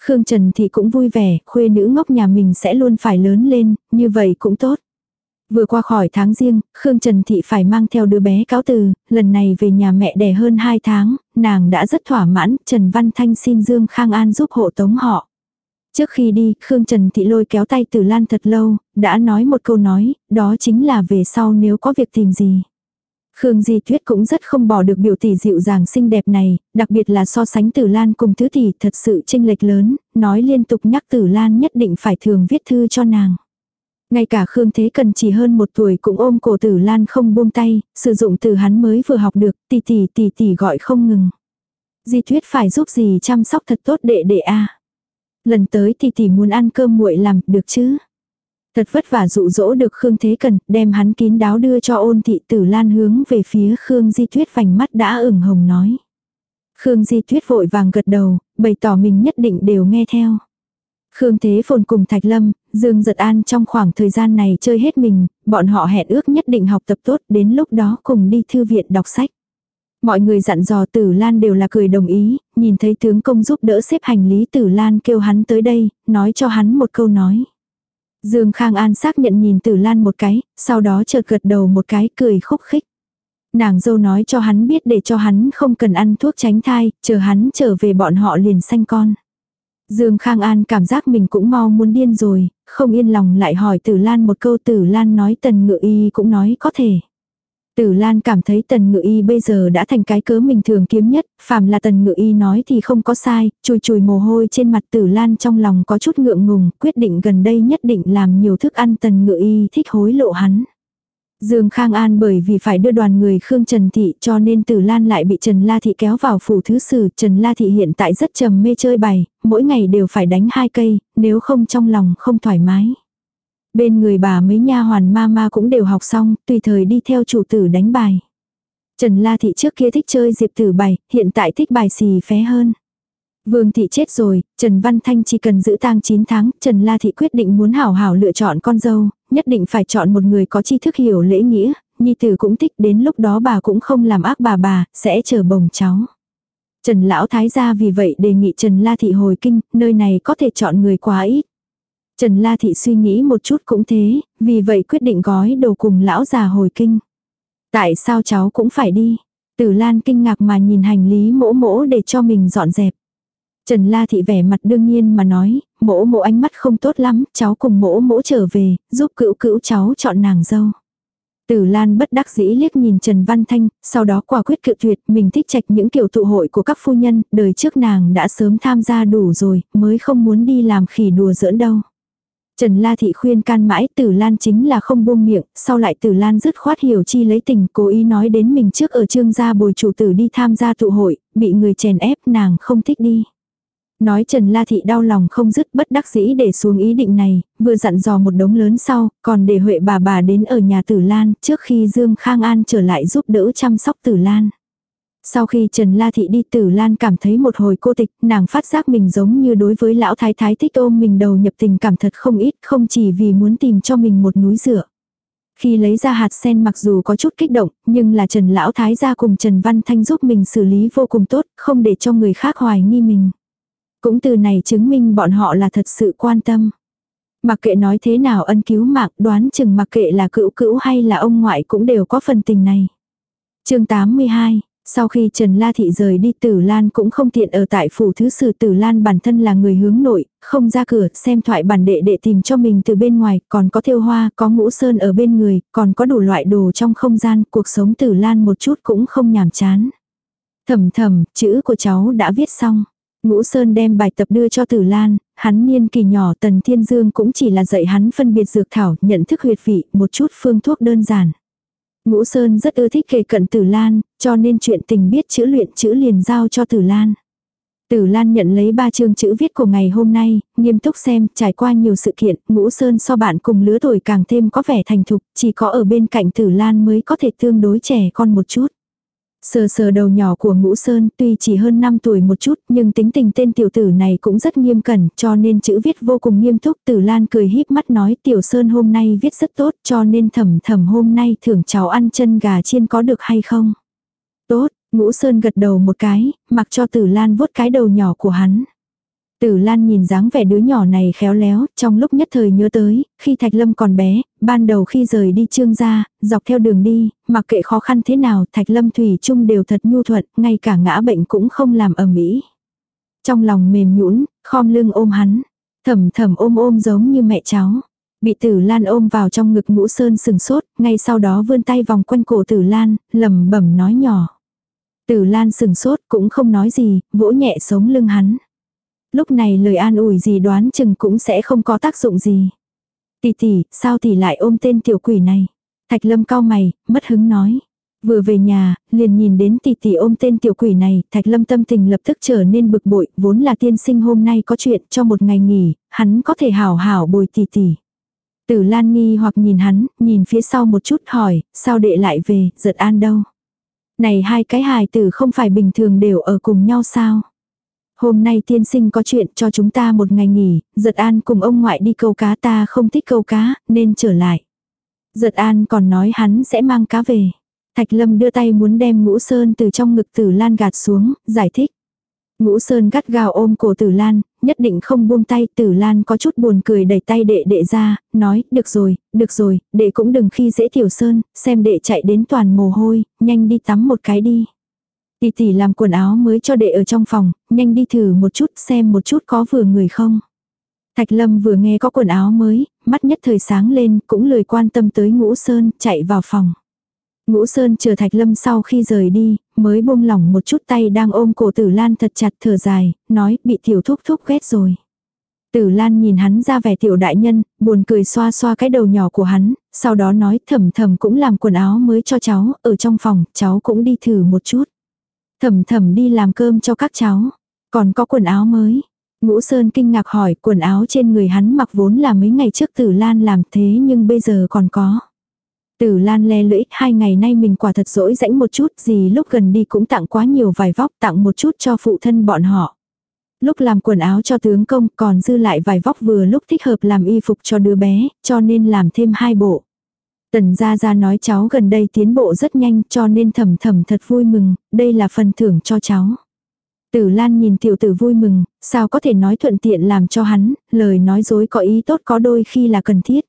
Khương Trần thì cũng vui vẻ, khuê nữ ngốc nhà mình sẽ luôn phải lớn lên, như vậy cũng tốt. Vừa qua khỏi tháng riêng, Khương Trần Thị phải mang theo đứa bé cáo từ, lần này về nhà mẹ đẻ hơn 2 tháng, nàng đã rất thỏa mãn, Trần Văn Thanh xin Dương Khang An giúp hộ tống họ. Trước khi đi, Khương Trần Thị lôi kéo tay Tử Lan thật lâu, đã nói một câu nói, đó chính là về sau nếu có việc tìm gì. Khương Di Tuyết cũng rất không bỏ được biểu tỷ dịu dàng xinh đẹp này, đặc biệt là so sánh Tử Lan cùng thứ tỷ thật sự chênh lệch lớn, nói liên tục nhắc Tử Lan nhất định phải thường viết thư cho nàng. Ngay cả Khương Thế Cần chỉ hơn một tuổi cũng ôm cổ Tử Lan không buông tay, sử dụng từ hắn mới vừa học được, tỷ tỷ tỷ tỷ gọi không ngừng. Di Tuyết phải giúp gì chăm sóc thật tốt đệ đệ a. Lần tới tỷ tỷ muốn ăn cơm nguội làm, được chứ? Thật vất vả dụ dỗ được Khương Thế Cần, đem hắn kín đáo đưa cho ôn thị tử lan hướng về phía Khương Di Tuyết vành mắt đã ửng hồng nói. Khương Di Tuyết vội vàng gật đầu, bày tỏ mình nhất định đều nghe theo. Khương Thế Phồn cùng Thạch Lâm, Dương Giật An trong khoảng thời gian này chơi hết mình, bọn họ hẹn ước nhất định học tập tốt, đến lúc đó cùng đi thư viện đọc sách. Mọi người dặn dò Tử Lan đều là cười đồng ý, nhìn thấy tướng công giúp đỡ xếp hành lý Tử Lan kêu hắn tới đây, nói cho hắn một câu nói. Dương Khang An xác nhận nhìn Tử Lan một cái, sau đó chợt gật đầu một cái cười khúc khích. Nàng dâu nói cho hắn biết để cho hắn không cần ăn thuốc tránh thai, chờ hắn trở về bọn họ liền sanh con. Dương Khang An cảm giác mình cũng mau muốn điên rồi, không yên lòng lại hỏi Tử Lan một câu Tử Lan nói tần ngự y cũng nói có thể. Tử Lan cảm thấy tần ngự y bây giờ đã thành cái cớ mình thường kiếm nhất, phàm là tần ngự y nói thì không có sai, chùi chùi mồ hôi trên mặt tử Lan trong lòng có chút ngượng ngùng, quyết định gần đây nhất định làm nhiều thức ăn tần ngự y thích hối lộ hắn. Dương Khang An bởi vì phải đưa đoàn người Khương Trần Thị cho nên Tử Lan lại bị Trần La Thị kéo vào phủ thứ sử. Trần La Thị hiện tại rất trầm mê chơi bày, mỗi ngày đều phải đánh hai cây, nếu không trong lòng không thoải mái. Bên người bà mấy nha hoàn ma ma cũng đều học xong, tùy thời đi theo chủ tử đánh bài. Trần La Thị trước kia thích chơi diệp tử bài, hiện tại thích bài xì phé hơn. Vương thị chết rồi, Trần Văn Thanh chỉ cần giữ tang 9 tháng, Trần La Thị quyết định muốn hảo hảo lựa chọn con dâu, nhất định phải chọn một người có tri thức hiểu lễ nghĩa, nhi tử cũng thích đến lúc đó bà cũng không làm ác bà bà, sẽ chờ bồng cháu. Trần Lão Thái gia vì vậy đề nghị Trần La Thị hồi kinh, nơi này có thể chọn người quá ít. Trần La Thị suy nghĩ một chút cũng thế, vì vậy quyết định gói đồ cùng lão già hồi kinh. Tại sao cháu cũng phải đi? Tử Lan kinh ngạc mà nhìn hành lý mỗ mỗ để cho mình dọn dẹp. Trần La Thị vẻ mặt đương nhiên mà nói, mỗ mỗ ánh mắt không tốt lắm, cháu cùng mỗ mỗ trở về, giúp cữu cữu cháu chọn nàng dâu. Tử Lan bất đắc dĩ liếc nhìn Trần Văn Thanh, sau đó quả quyết cự tuyệt, mình thích trạch những kiểu tụ hội của các phu nhân, đời trước nàng đã sớm tham gia đủ rồi, mới không muốn đi làm khỉ đùa giỡn đâu. Trần La Thị khuyên can mãi Tử Lan chính là không buông miệng, sau lại Tử Lan dứt khoát hiểu chi lấy tình cố ý nói đến mình trước ở trương gia bồi chủ tử đi tham gia tụ hội, bị người chèn ép nàng không thích đi. Nói Trần La Thị đau lòng không dứt bất đắc dĩ để xuống ý định này, vừa dặn dò một đống lớn sau, còn để Huệ bà bà đến ở nhà Tử Lan trước khi Dương Khang An trở lại giúp đỡ chăm sóc Tử Lan. Sau khi Trần La Thị đi Tử Lan cảm thấy một hồi cô tịch, nàng phát giác mình giống như đối với lão thái thái thích ôm mình đầu nhập tình cảm thật không ít, không chỉ vì muốn tìm cho mình một núi dựa. Khi lấy ra hạt sen mặc dù có chút kích động, nhưng là Trần Lão Thái gia cùng Trần Văn Thanh giúp mình xử lý vô cùng tốt, không để cho người khác hoài nghi mình. Cũng từ này chứng minh bọn họ là thật sự quan tâm. Mặc kệ nói thế nào ân cứu mạng đoán chừng mặc kệ là cữu cữu hay là ông ngoại cũng đều có phần tình này. chương 82 sau khi Trần La Thị rời đi Tử Lan cũng không tiện ở tại phủ thứ sử Tử Lan bản thân là người hướng nội, không ra cửa xem thoại bản đệ đệ tìm cho mình từ bên ngoài, còn có thiêu hoa, có ngũ sơn ở bên người, còn có đủ loại đồ trong không gian, cuộc sống Tử Lan một chút cũng không nhàm chán. Thầm thầm, chữ của cháu đã viết xong. Ngũ Sơn đem bài tập đưa cho Tử Lan, hắn niên kỳ nhỏ Tần Thiên Dương cũng chỉ là dạy hắn phân biệt dược thảo, nhận thức huyệt vị, một chút phương thuốc đơn giản. Ngũ Sơn rất ưa thích kề cận Tử Lan, cho nên chuyện tình biết chữ luyện chữ liền giao cho Tử Lan. Tử Lan nhận lấy ba chương chữ viết của ngày hôm nay, nghiêm túc xem, trải qua nhiều sự kiện, Ngũ Sơn so bạn cùng lứa tuổi càng thêm có vẻ thành thục, chỉ có ở bên cạnh Tử Lan mới có thể tương đối trẻ con một chút. Sờ sờ đầu nhỏ của ngũ sơn tuy chỉ hơn 5 tuổi một chút nhưng tính tình tên tiểu tử này cũng rất nghiêm cẩn cho nên chữ viết vô cùng nghiêm túc. Tử Lan cười híp mắt nói tiểu sơn hôm nay viết rất tốt cho nên thầm thầm hôm nay thưởng cháu ăn chân gà chiên có được hay không. Tốt, ngũ sơn gật đầu một cái, mặc cho tử Lan vuốt cái đầu nhỏ của hắn. Tử Lan nhìn dáng vẻ đứa nhỏ này khéo léo, trong lúc nhất thời nhớ tới, khi Thạch Lâm còn bé, ban đầu khi rời đi trương gia, dọc theo đường đi, mặc kệ khó khăn thế nào, Thạch Lâm Thủy chung đều thật nhu thuận, ngay cả ngã bệnh cũng không làm ầm ĩ. Trong lòng mềm nhũn, khom lưng ôm hắn, thầm thầm ôm ôm giống như mẹ cháu. Bị Tử Lan ôm vào trong ngực Ngũ Sơn sừng sốt, ngay sau đó vươn tay vòng quanh cổ Tử Lan, lẩm bẩm nói nhỏ. Tử Lan sừng sốt cũng không nói gì, vỗ nhẹ sống lưng hắn. Lúc này lời an ủi gì đoán chừng cũng sẽ không có tác dụng gì. Tỷ tỷ, sao tỷ lại ôm tên tiểu quỷ này? Thạch lâm cao mày, mất hứng nói. Vừa về nhà, liền nhìn đến tỷ tỷ ôm tên tiểu quỷ này, thạch lâm tâm tình lập tức trở nên bực bội, vốn là tiên sinh hôm nay có chuyện cho một ngày nghỉ, hắn có thể hảo hảo bồi tỷ tỷ. Tử Lan nghi hoặc nhìn hắn, nhìn phía sau một chút hỏi, sao đệ lại về, giật an đâu? Này hai cái hài tử không phải bình thường đều ở cùng nhau sao? Hôm nay tiên sinh có chuyện cho chúng ta một ngày nghỉ, giật an cùng ông ngoại đi câu cá ta không thích câu cá, nên trở lại. Giật an còn nói hắn sẽ mang cá về. Thạch lâm đưa tay muốn đem ngũ sơn từ trong ngực tử lan gạt xuống, giải thích. Ngũ sơn gắt gào ôm cổ tử lan, nhất định không buông tay, tử lan có chút buồn cười đẩy tay đệ đệ ra, nói, được rồi, được rồi, đệ cũng đừng khi dễ tiểu sơn, xem đệ chạy đến toàn mồ hôi, nhanh đi tắm một cái đi. Tỷ tỷ làm quần áo mới cho đệ ở trong phòng, nhanh đi thử một chút xem một chút có vừa người không. Thạch Lâm vừa nghe có quần áo mới, mắt nhất thời sáng lên, cũng lười quan tâm tới Ngũ Sơn, chạy vào phòng. Ngũ Sơn chờ Thạch Lâm sau khi rời đi, mới buông lỏng một chút tay đang ôm cổ Tử Lan thật chặt thở dài, nói bị tiểu thúc thúc ghét rồi. Tử Lan nhìn hắn ra vẻ tiểu đại nhân, buồn cười xoa xoa cái đầu nhỏ của hắn, sau đó nói thầm thầm cũng làm quần áo mới cho cháu, ở trong phòng, cháu cũng đi thử một chút. Thầm thầm đi làm cơm cho các cháu. Còn có quần áo mới. Ngũ Sơn kinh ngạc hỏi quần áo trên người hắn mặc vốn là mấy ngày trước Tử Lan làm thế nhưng bây giờ còn có. Tử Lan le lưỡi, hai ngày nay mình quả thật dỗi rãnh một chút, gì lúc gần đi cũng tặng quá nhiều vài vóc, tặng một chút cho phụ thân bọn họ. Lúc làm quần áo cho tướng công còn dư lại vài vóc vừa lúc thích hợp làm y phục cho đứa bé, cho nên làm thêm hai bộ. Tần Gia Gia nói cháu gần đây tiến bộ rất nhanh cho nên thầm thầm thật vui mừng, đây là phần thưởng cho cháu. Tử Lan nhìn tiểu tử vui mừng, sao có thể nói thuận tiện làm cho hắn, lời nói dối có ý tốt có đôi khi là cần thiết.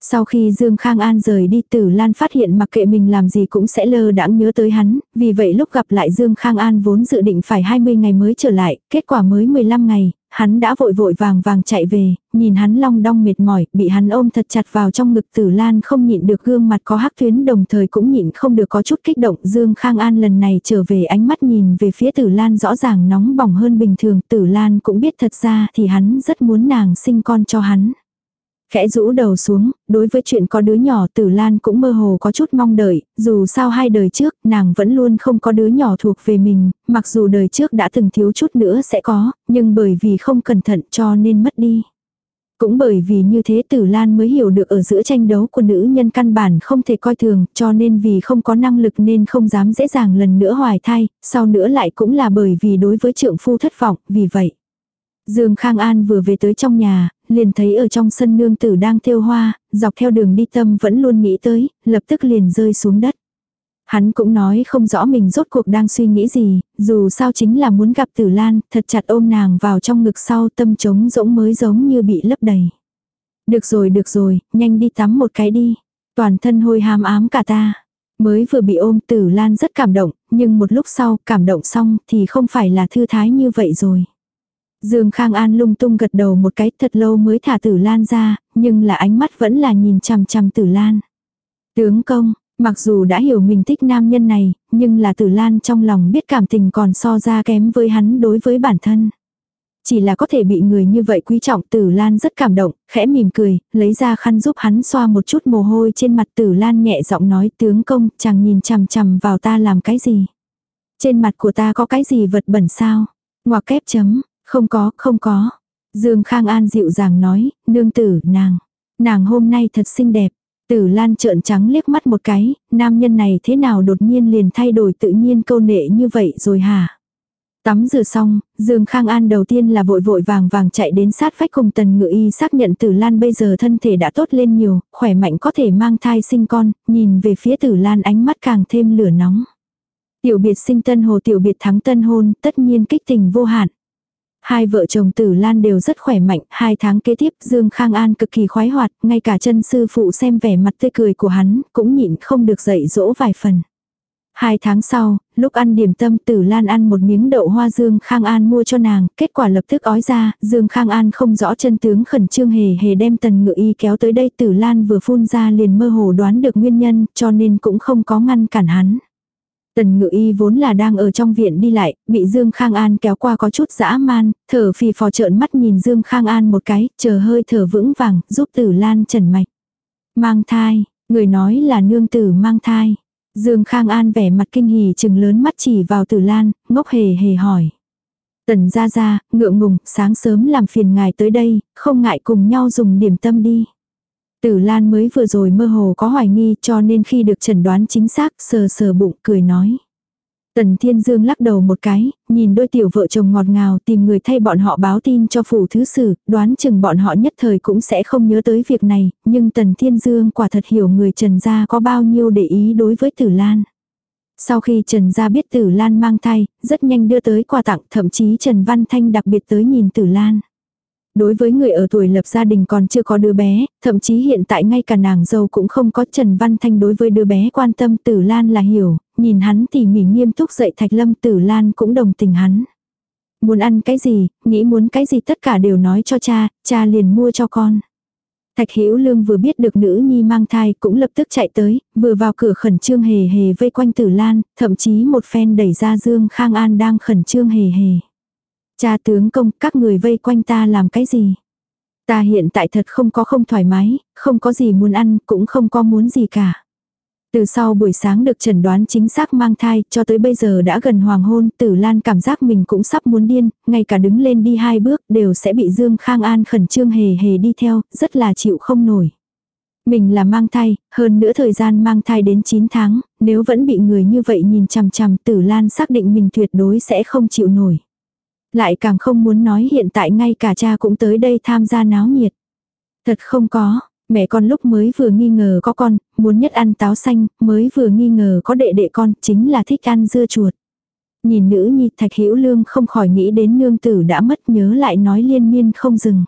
Sau khi Dương Khang An rời đi Tử Lan phát hiện mặc kệ mình làm gì cũng sẽ lơ đãng nhớ tới hắn, vì vậy lúc gặp lại Dương Khang An vốn dự định phải 20 ngày mới trở lại, kết quả mới 15 ngày, hắn đã vội vội vàng vàng chạy về, nhìn hắn long đong mệt mỏi, bị hắn ôm thật chặt vào trong ngực Tử Lan không nhịn được gương mặt có hắc tuyến đồng thời cũng nhịn không được có chút kích động. Dương Khang An lần này trở về ánh mắt nhìn về phía Tử Lan rõ ràng nóng bỏng hơn bình thường, Tử Lan cũng biết thật ra thì hắn rất muốn nàng sinh con cho hắn. Khẽ rũ đầu xuống, đối với chuyện có đứa nhỏ tử lan cũng mơ hồ có chút mong đợi, dù sao hai đời trước nàng vẫn luôn không có đứa nhỏ thuộc về mình, mặc dù đời trước đã từng thiếu chút nữa sẽ có, nhưng bởi vì không cẩn thận cho nên mất đi. Cũng bởi vì như thế tử lan mới hiểu được ở giữa tranh đấu của nữ nhân căn bản không thể coi thường, cho nên vì không có năng lực nên không dám dễ dàng lần nữa hoài thai, sau nữa lại cũng là bởi vì đối với trượng phu thất vọng, vì vậy. Dương Khang An vừa về tới trong nhà, liền thấy ở trong sân nương tử đang thêu hoa, dọc theo đường đi tâm vẫn luôn nghĩ tới, lập tức liền rơi xuống đất. Hắn cũng nói không rõ mình rốt cuộc đang suy nghĩ gì, dù sao chính là muốn gặp tử lan, thật chặt ôm nàng vào trong ngực sau tâm trống rỗng mới giống như bị lấp đầy. Được rồi được rồi, nhanh đi tắm một cái đi. Toàn thân hôi hám ám cả ta. Mới vừa bị ôm tử lan rất cảm động, nhưng một lúc sau cảm động xong thì không phải là thư thái như vậy rồi. Dương Khang An lung tung gật đầu một cái thật lâu mới thả tử lan ra, nhưng là ánh mắt vẫn là nhìn chằm chằm tử lan. Tướng công, mặc dù đã hiểu mình thích nam nhân này, nhưng là tử lan trong lòng biết cảm tình còn so ra kém với hắn đối với bản thân. Chỉ là có thể bị người như vậy quý trọng tử lan rất cảm động, khẽ mỉm cười, lấy ra khăn giúp hắn xoa một chút mồ hôi trên mặt tử lan nhẹ giọng nói tướng công, chàng nhìn chằm chằm vào ta làm cái gì. Trên mặt của ta có cái gì vật bẩn sao? Ngoặc kép chấm, không có, không có. Dương Khang An dịu dàng nói, nương tử, nàng. Nàng hôm nay thật xinh đẹp. Tử Lan trợn trắng liếc mắt một cái, nam nhân này thế nào đột nhiên liền thay đổi tự nhiên câu nệ như vậy rồi hả? Tắm rửa xong, Dương Khang An đầu tiên là vội vội vàng vàng chạy đến sát vách cùng tần ngự y xác nhận Tử Lan bây giờ thân thể đã tốt lên nhiều, khỏe mạnh có thể mang thai sinh con, nhìn về phía Tử Lan ánh mắt càng thêm lửa nóng. Tiểu biệt sinh tân hồ tiểu biệt thắng tân hôn, tất nhiên kích tình vô hạn. Hai vợ chồng Tử Lan đều rất khỏe mạnh, hai tháng kế tiếp Dương Khang An cực kỳ khoái hoạt, ngay cả chân sư phụ xem vẻ mặt tươi cười của hắn, cũng nhịn không được dậy dỗ vài phần. Hai tháng sau, lúc ăn điểm tâm Tử Lan ăn một miếng đậu hoa Dương Khang An mua cho nàng, kết quả lập tức ói ra, Dương Khang An không rõ chân tướng khẩn trương hề hề đem tần ngự y kéo tới đây Tử Lan vừa phun ra liền mơ hồ đoán được nguyên nhân, cho nên cũng không có ngăn cản hắn. Tần ngự y vốn là đang ở trong viện đi lại, bị Dương Khang An kéo qua có chút dã man, thở phì phò trợn mắt nhìn Dương Khang An một cái, chờ hơi thở vững vàng, giúp tử lan trần mạch. Mang thai, người nói là nương tử mang thai. Dương Khang An vẻ mặt kinh hỉ chừng lớn mắt chỉ vào tử lan, ngốc hề hề hỏi. Tần ra ra, ngượng ngùng, sáng sớm làm phiền ngài tới đây, không ngại cùng nhau dùng điểm tâm đi. Tử Lan mới vừa rồi mơ hồ có hoài nghi cho nên khi được chẩn đoán chính xác sờ sờ bụng cười nói. Tần Thiên Dương lắc đầu một cái, nhìn đôi tiểu vợ chồng ngọt ngào tìm người thay bọn họ báo tin cho phủ thứ sử, đoán chừng bọn họ nhất thời cũng sẽ không nhớ tới việc này, nhưng Tần Thiên Dương quả thật hiểu người Trần Gia có bao nhiêu để ý đối với Tử Lan. Sau khi Trần Gia biết Tử Lan mang thai, rất nhanh đưa tới quà tặng, thậm chí Trần Văn Thanh đặc biệt tới nhìn Tử Lan. Đối với người ở tuổi lập gia đình còn chưa có đứa bé, thậm chí hiện tại ngay cả nàng dâu cũng không có Trần Văn Thanh đối với đứa bé quan tâm Tử Lan là hiểu, nhìn hắn tỉ mỉ nghiêm túc dạy Thạch Lâm Tử Lan cũng đồng tình hắn. Muốn ăn cái gì, nghĩ muốn cái gì tất cả đều nói cho cha, cha liền mua cho con. Thạch Hữu Lương vừa biết được nữ nhi mang thai cũng lập tức chạy tới, vừa vào cửa khẩn trương hề hề vây quanh Tử Lan, thậm chí một phen đẩy ra Dương Khang An đang khẩn trương hề hề. Cha tướng công, các người vây quanh ta làm cái gì? Ta hiện tại thật không có không thoải mái, không có gì muốn ăn, cũng không có muốn gì cả. Từ sau buổi sáng được chẩn đoán chính xác mang thai, cho tới bây giờ đã gần hoàng hôn, tử lan cảm giác mình cũng sắp muốn điên, ngay cả đứng lên đi hai bước đều sẽ bị Dương Khang An khẩn trương hề hề đi theo, rất là chịu không nổi. Mình là mang thai, hơn nữa thời gian mang thai đến 9 tháng, nếu vẫn bị người như vậy nhìn chằm chằm tử lan xác định mình tuyệt đối sẽ không chịu nổi. Lại càng không muốn nói hiện tại ngay cả cha cũng tới đây tham gia náo nhiệt. Thật không có, mẹ con lúc mới vừa nghi ngờ có con, muốn nhất ăn táo xanh, mới vừa nghi ngờ có đệ đệ con, chính là thích ăn dưa chuột. Nhìn nữ nhi thạch hữu lương không khỏi nghĩ đến nương tử đã mất nhớ lại nói liên miên không dừng.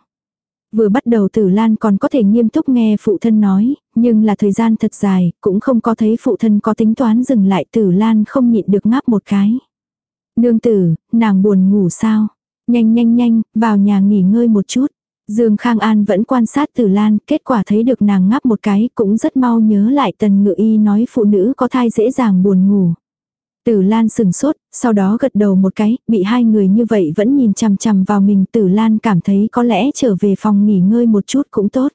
Vừa bắt đầu tử lan còn có thể nghiêm túc nghe phụ thân nói, nhưng là thời gian thật dài, cũng không có thấy phụ thân có tính toán dừng lại tử lan không nhịn được ngáp một cái. Nương tử, nàng buồn ngủ sao? Nhanh nhanh nhanh, vào nhà nghỉ ngơi một chút. Dương Khang An vẫn quan sát Tử Lan, kết quả thấy được nàng ngáp một cái, cũng rất mau nhớ lại tần ngự y nói phụ nữ có thai dễ dàng buồn ngủ. Tử Lan sừng sốt, sau đó gật đầu một cái, bị hai người như vậy vẫn nhìn chằm chằm vào mình. Tử Lan cảm thấy có lẽ trở về phòng nghỉ ngơi một chút cũng tốt.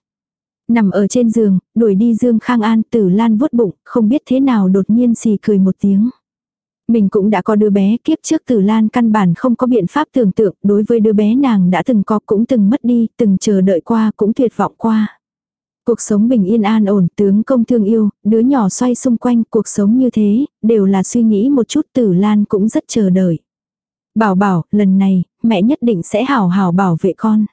Nằm ở trên giường, đuổi đi Dương Khang An, Tử Lan vuốt bụng, không biết thế nào đột nhiên xì cười một tiếng. Mình cũng đã có đứa bé kiếp trước Tử Lan căn bản không có biện pháp tưởng tượng đối với đứa bé nàng đã từng có cũng từng mất đi, từng chờ đợi qua cũng tuyệt vọng qua. Cuộc sống bình yên an ổn, tướng công thương yêu, đứa nhỏ xoay xung quanh cuộc sống như thế, đều là suy nghĩ một chút Tử Lan cũng rất chờ đợi. Bảo bảo, lần này, mẹ nhất định sẽ hảo hảo bảo vệ con.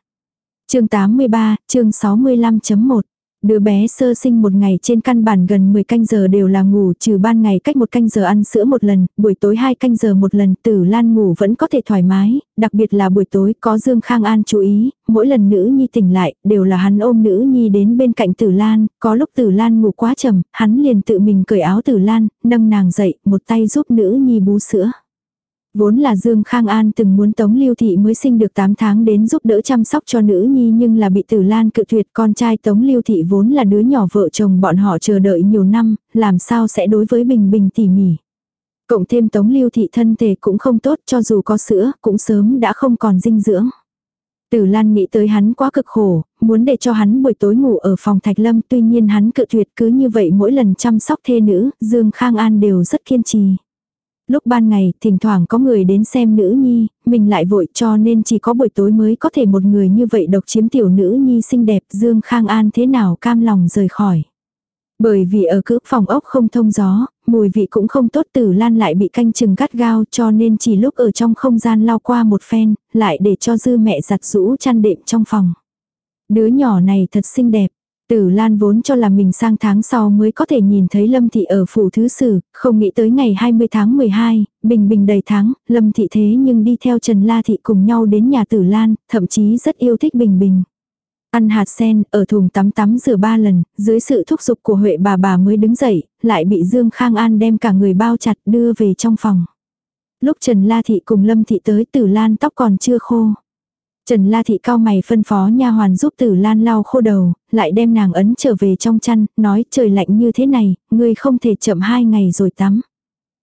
chương 83, chương 65.1 Đứa bé sơ sinh một ngày trên căn bản gần 10 canh giờ đều là ngủ trừ ban ngày cách một canh giờ ăn sữa một lần, buổi tối hai canh giờ một lần tử lan ngủ vẫn có thể thoải mái, đặc biệt là buổi tối có Dương Khang An chú ý, mỗi lần nữ nhi tỉnh lại đều là hắn ôm nữ nhi đến bên cạnh tử lan, có lúc tử lan ngủ quá trầm, hắn liền tự mình cởi áo tử lan, nâng nàng dậy, một tay giúp nữ nhi bú sữa. Vốn là Dương Khang An từng muốn Tống Lưu Thị mới sinh được 8 tháng đến giúp đỡ chăm sóc cho nữ nhi nhưng là bị Tử Lan cự tuyệt con trai Tống Lưu Thị vốn là đứa nhỏ vợ chồng bọn họ chờ đợi nhiều năm, làm sao sẽ đối với Bình Bình tỉ mỉ. Cộng thêm Tống Lưu Thị thân thể cũng không tốt cho dù có sữa cũng sớm đã không còn dinh dưỡng. Tử Lan nghĩ tới hắn quá cực khổ, muốn để cho hắn buổi tối ngủ ở phòng Thạch Lâm tuy nhiên hắn cự tuyệt cứ như vậy mỗi lần chăm sóc thê nữ, Dương Khang An đều rất kiên trì. Lúc ban ngày, thỉnh thoảng có người đến xem nữ nhi, mình lại vội cho nên chỉ có buổi tối mới có thể một người như vậy độc chiếm tiểu nữ nhi xinh đẹp Dương Khang An thế nào cam lòng rời khỏi. Bởi vì ở cữ phòng ốc không thông gió, mùi vị cũng không tốt tử lan lại bị canh chừng gắt gao cho nên chỉ lúc ở trong không gian lao qua một phen, lại để cho dư mẹ giặt rũ chăn đệm trong phòng. Đứa nhỏ này thật xinh đẹp, Tử Lan vốn cho là mình sang tháng sau mới có thể nhìn thấy Lâm Thị ở phủ thứ sử, không nghĩ tới ngày 20 tháng 12, bình bình đầy tháng, Lâm Thị thế nhưng đi theo Trần La Thị cùng nhau đến nhà Tử Lan, thậm chí rất yêu thích bình bình. Ăn hạt sen, ở thùng tắm tắm rửa ba lần, dưới sự thúc giục của Huệ bà bà mới đứng dậy, lại bị Dương Khang An đem cả người bao chặt đưa về trong phòng. Lúc Trần La Thị cùng Lâm Thị tới Tử Lan tóc còn chưa khô. Trần La Thị cao mày phân phó nha hoàn giúp Tử Lan lau khô đầu, lại đem nàng ấn trở về trong chăn, nói trời lạnh như thế này, ngươi không thể chậm hai ngày rồi tắm.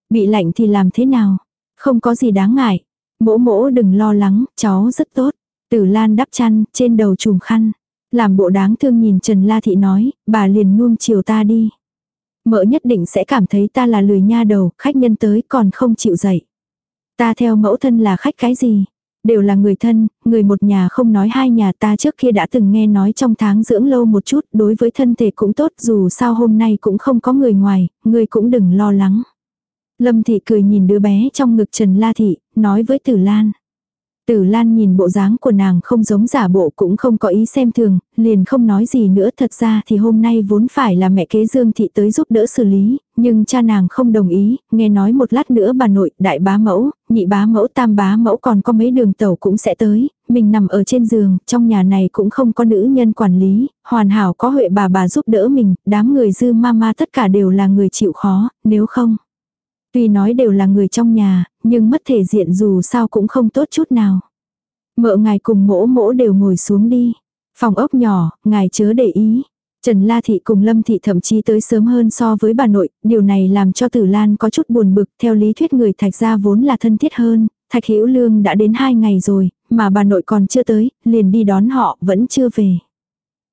Bị lạnh thì làm thế nào? Không có gì đáng ngại. Mỗ mỗ đừng lo lắng, cháu rất tốt. Tử Lan đắp chăn, trên đầu trùm khăn. Làm bộ đáng thương nhìn Trần La Thị nói, bà liền nuông chiều ta đi. Mỡ nhất định sẽ cảm thấy ta là lười nha đầu, khách nhân tới còn không chịu dậy. Ta theo mẫu thân là khách cái gì? Đều là người thân, người một nhà không nói hai nhà ta trước kia đã từng nghe nói trong tháng dưỡng lâu một chút, đối với thân thể cũng tốt dù sao hôm nay cũng không có người ngoài, người cũng đừng lo lắng. Lâm thị cười nhìn đứa bé trong ngực Trần La thị, nói với Tử Lan. Tử Lan nhìn bộ dáng của nàng không giống giả bộ cũng không có ý xem thường, liền không nói gì nữa. Thật ra thì hôm nay vốn phải là mẹ kế Dương Thị tới giúp đỡ xử lý, nhưng cha nàng không đồng ý, nghe nói một lát nữa bà nội, đại bá mẫu, nhị bá mẫu, tam bá mẫu còn có mấy đường tàu cũng sẽ tới, mình nằm ở trên giường, trong nhà này cũng không có nữ nhân quản lý, hoàn hảo có huệ bà bà giúp đỡ mình, đám người dư mama tất cả đều là người chịu khó, nếu không. Tuy nói đều là người trong nhà, nhưng mất thể diện dù sao cũng không tốt chút nào. Mợ ngài cùng mỗ mỗ đều ngồi xuống đi. Phòng ốc nhỏ, ngài chớ để ý. Trần La Thị cùng Lâm Thị thậm chí tới sớm hơn so với bà nội, điều này làm cho Tử Lan có chút buồn bực, theo lý thuyết người Thạch gia vốn là thân thiết hơn, Thạch Hữu Lương đã đến hai ngày rồi, mà bà nội còn chưa tới, liền đi đón họ, vẫn chưa về.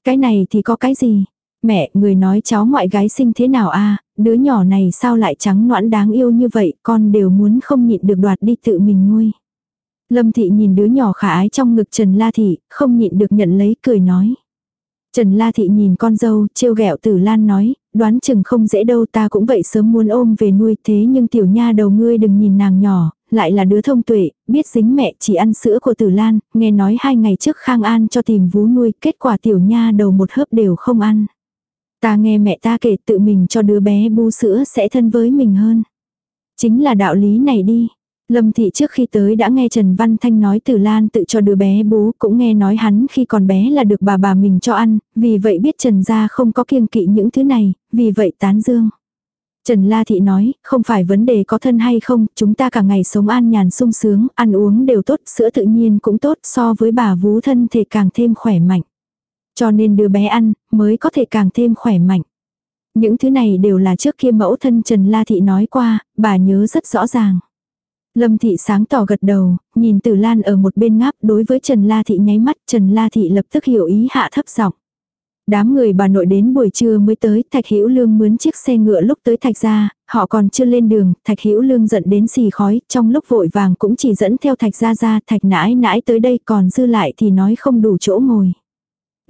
Cái này thì có cái gì? Mẹ, người nói cháu ngoại gái sinh thế nào a đứa nhỏ này sao lại trắng noãn đáng yêu như vậy, con đều muốn không nhịn được đoạt đi tự mình nuôi. Lâm thị nhìn đứa nhỏ khả ái trong ngực Trần La Thị, không nhịn được nhận lấy cười nói. Trần La Thị nhìn con dâu, trêu ghẹo Tử Lan nói, đoán chừng không dễ đâu ta cũng vậy sớm muốn ôm về nuôi thế nhưng tiểu nha đầu ngươi đừng nhìn nàng nhỏ, lại là đứa thông tuệ, biết dính mẹ chỉ ăn sữa của Tử Lan, nghe nói hai ngày trước Khang An cho tìm vú nuôi, kết quả tiểu nha đầu một hớp đều không ăn. Ta nghe mẹ ta kể tự mình cho đứa bé bu sữa sẽ thân với mình hơn. Chính là đạo lý này đi. Lâm Thị trước khi tới đã nghe Trần Văn Thanh nói Từ Lan tự cho đứa bé bú, cũng nghe nói hắn khi còn bé là được bà bà mình cho ăn, vì vậy biết Trần gia không có kiêng kỵ những thứ này, vì vậy tán dương. Trần La Thị nói, không phải vấn đề có thân hay không, chúng ta cả ngày sống an nhàn sung sướng, ăn uống đều tốt, sữa tự nhiên cũng tốt, so với bà vú thân thể càng thêm khỏe mạnh. Cho nên đứa bé ăn, mới có thể càng thêm khỏe mạnh. Những thứ này đều là trước kia mẫu thân Trần La Thị nói qua, bà nhớ rất rõ ràng. Lâm Thị sáng tỏ gật đầu, nhìn Tử Lan ở một bên ngáp đối với Trần La Thị nháy mắt, Trần La Thị lập tức hiểu ý hạ thấp giọng. Đám người bà nội đến buổi trưa mới tới, Thạch Hữu Lương mướn chiếc xe ngựa lúc tới Thạch gia, họ còn chưa lên đường, Thạch Hữu Lương giận đến xì khói, trong lúc vội vàng cũng chỉ dẫn theo Thạch gia ra, Thạch nãi nãi tới đây còn dư lại thì nói không đủ chỗ ngồi.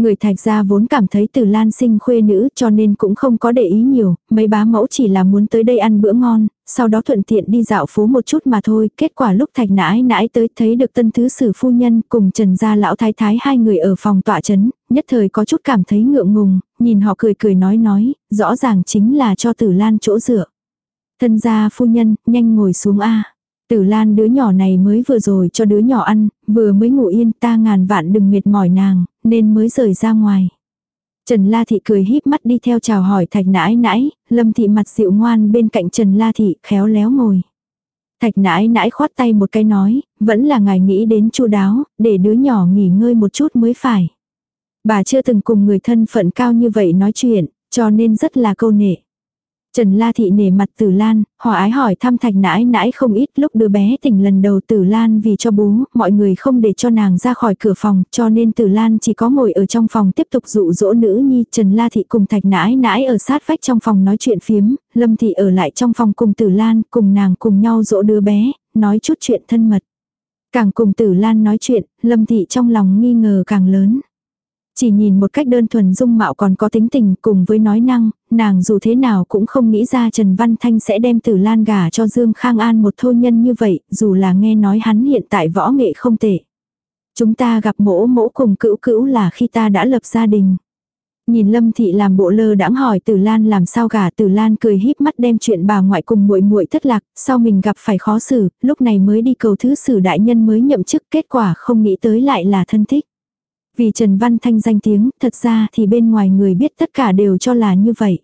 Người thạch gia vốn cảm thấy từ lan sinh khuê nữ cho nên cũng không có để ý nhiều, mấy bá mẫu chỉ là muốn tới đây ăn bữa ngon, sau đó thuận tiện đi dạo phố một chút mà thôi. Kết quả lúc thạch nãi nãi tới thấy được tân thứ sử phu nhân cùng trần gia lão thái thái hai người ở phòng tọa chấn, nhất thời có chút cảm thấy ngượng ngùng, nhìn họ cười cười nói nói, rõ ràng chính là cho tử lan chỗ dựa. Thân gia phu nhân, nhanh ngồi xuống a Tử Lan đứa nhỏ này mới vừa rồi cho đứa nhỏ ăn, vừa mới ngủ yên ta ngàn vạn đừng mệt mỏi nàng, nên mới rời ra ngoài. Trần La Thị cười híp mắt đi theo chào hỏi thạch nãi nãi, Lâm Thị mặt dịu ngoan bên cạnh Trần La Thị khéo léo ngồi. Thạch nãi nãi khoát tay một cái nói, vẫn là ngài nghĩ đến chu đáo, để đứa nhỏ nghỉ ngơi một chút mới phải. Bà chưa từng cùng người thân phận cao như vậy nói chuyện, cho nên rất là câu nệ. Trần La Thị nể mặt Tử Lan, hòa ái hỏi thăm thạch nãi nãi không ít lúc đứa bé tỉnh lần đầu Tử Lan vì cho bú, mọi người không để cho nàng ra khỏi cửa phòng, cho nên Tử Lan chỉ có ngồi ở trong phòng tiếp tục dụ dỗ nữ nhi. Trần La Thị cùng thạch nãi nãi ở sát vách trong phòng nói chuyện phiếm, Lâm Thị ở lại trong phòng cùng Tử Lan, cùng nàng cùng nhau dỗ đứa bé, nói chút chuyện thân mật. Càng cùng Tử Lan nói chuyện, Lâm Thị trong lòng nghi ngờ càng lớn. Chỉ nhìn một cách đơn thuần dung mạo còn có tính tình cùng với nói năng, nàng dù thế nào cũng không nghĩ ra Trần Văn Thanh sẽ đem tử lan gả cho Dương Khang An một thô nhân như vậy, dù là nghe nói hắn hiện tại võ nghệ không tệ. Chúng ta gặp mỗ mỗ cùng cữu cữu là khi ta đã lập gia đình. Nhìn Lâm Thị làm bộ lơ đãng hỏi Tử Lan làm sao gả Tử Lan cười híp mắt đem chuyện bà ngoại cùng muội muội thất lạc, sau mình gặp phải khó xử, lúc này mới đi cầu thứ sử đại nhân mới nhậm chức kết quả không nghĩ tới lại là thân thích. Vì Trần Văn Thanh danh tiếng, thật ra thì bên ngoài người biết tất cả đều cho là như vậy.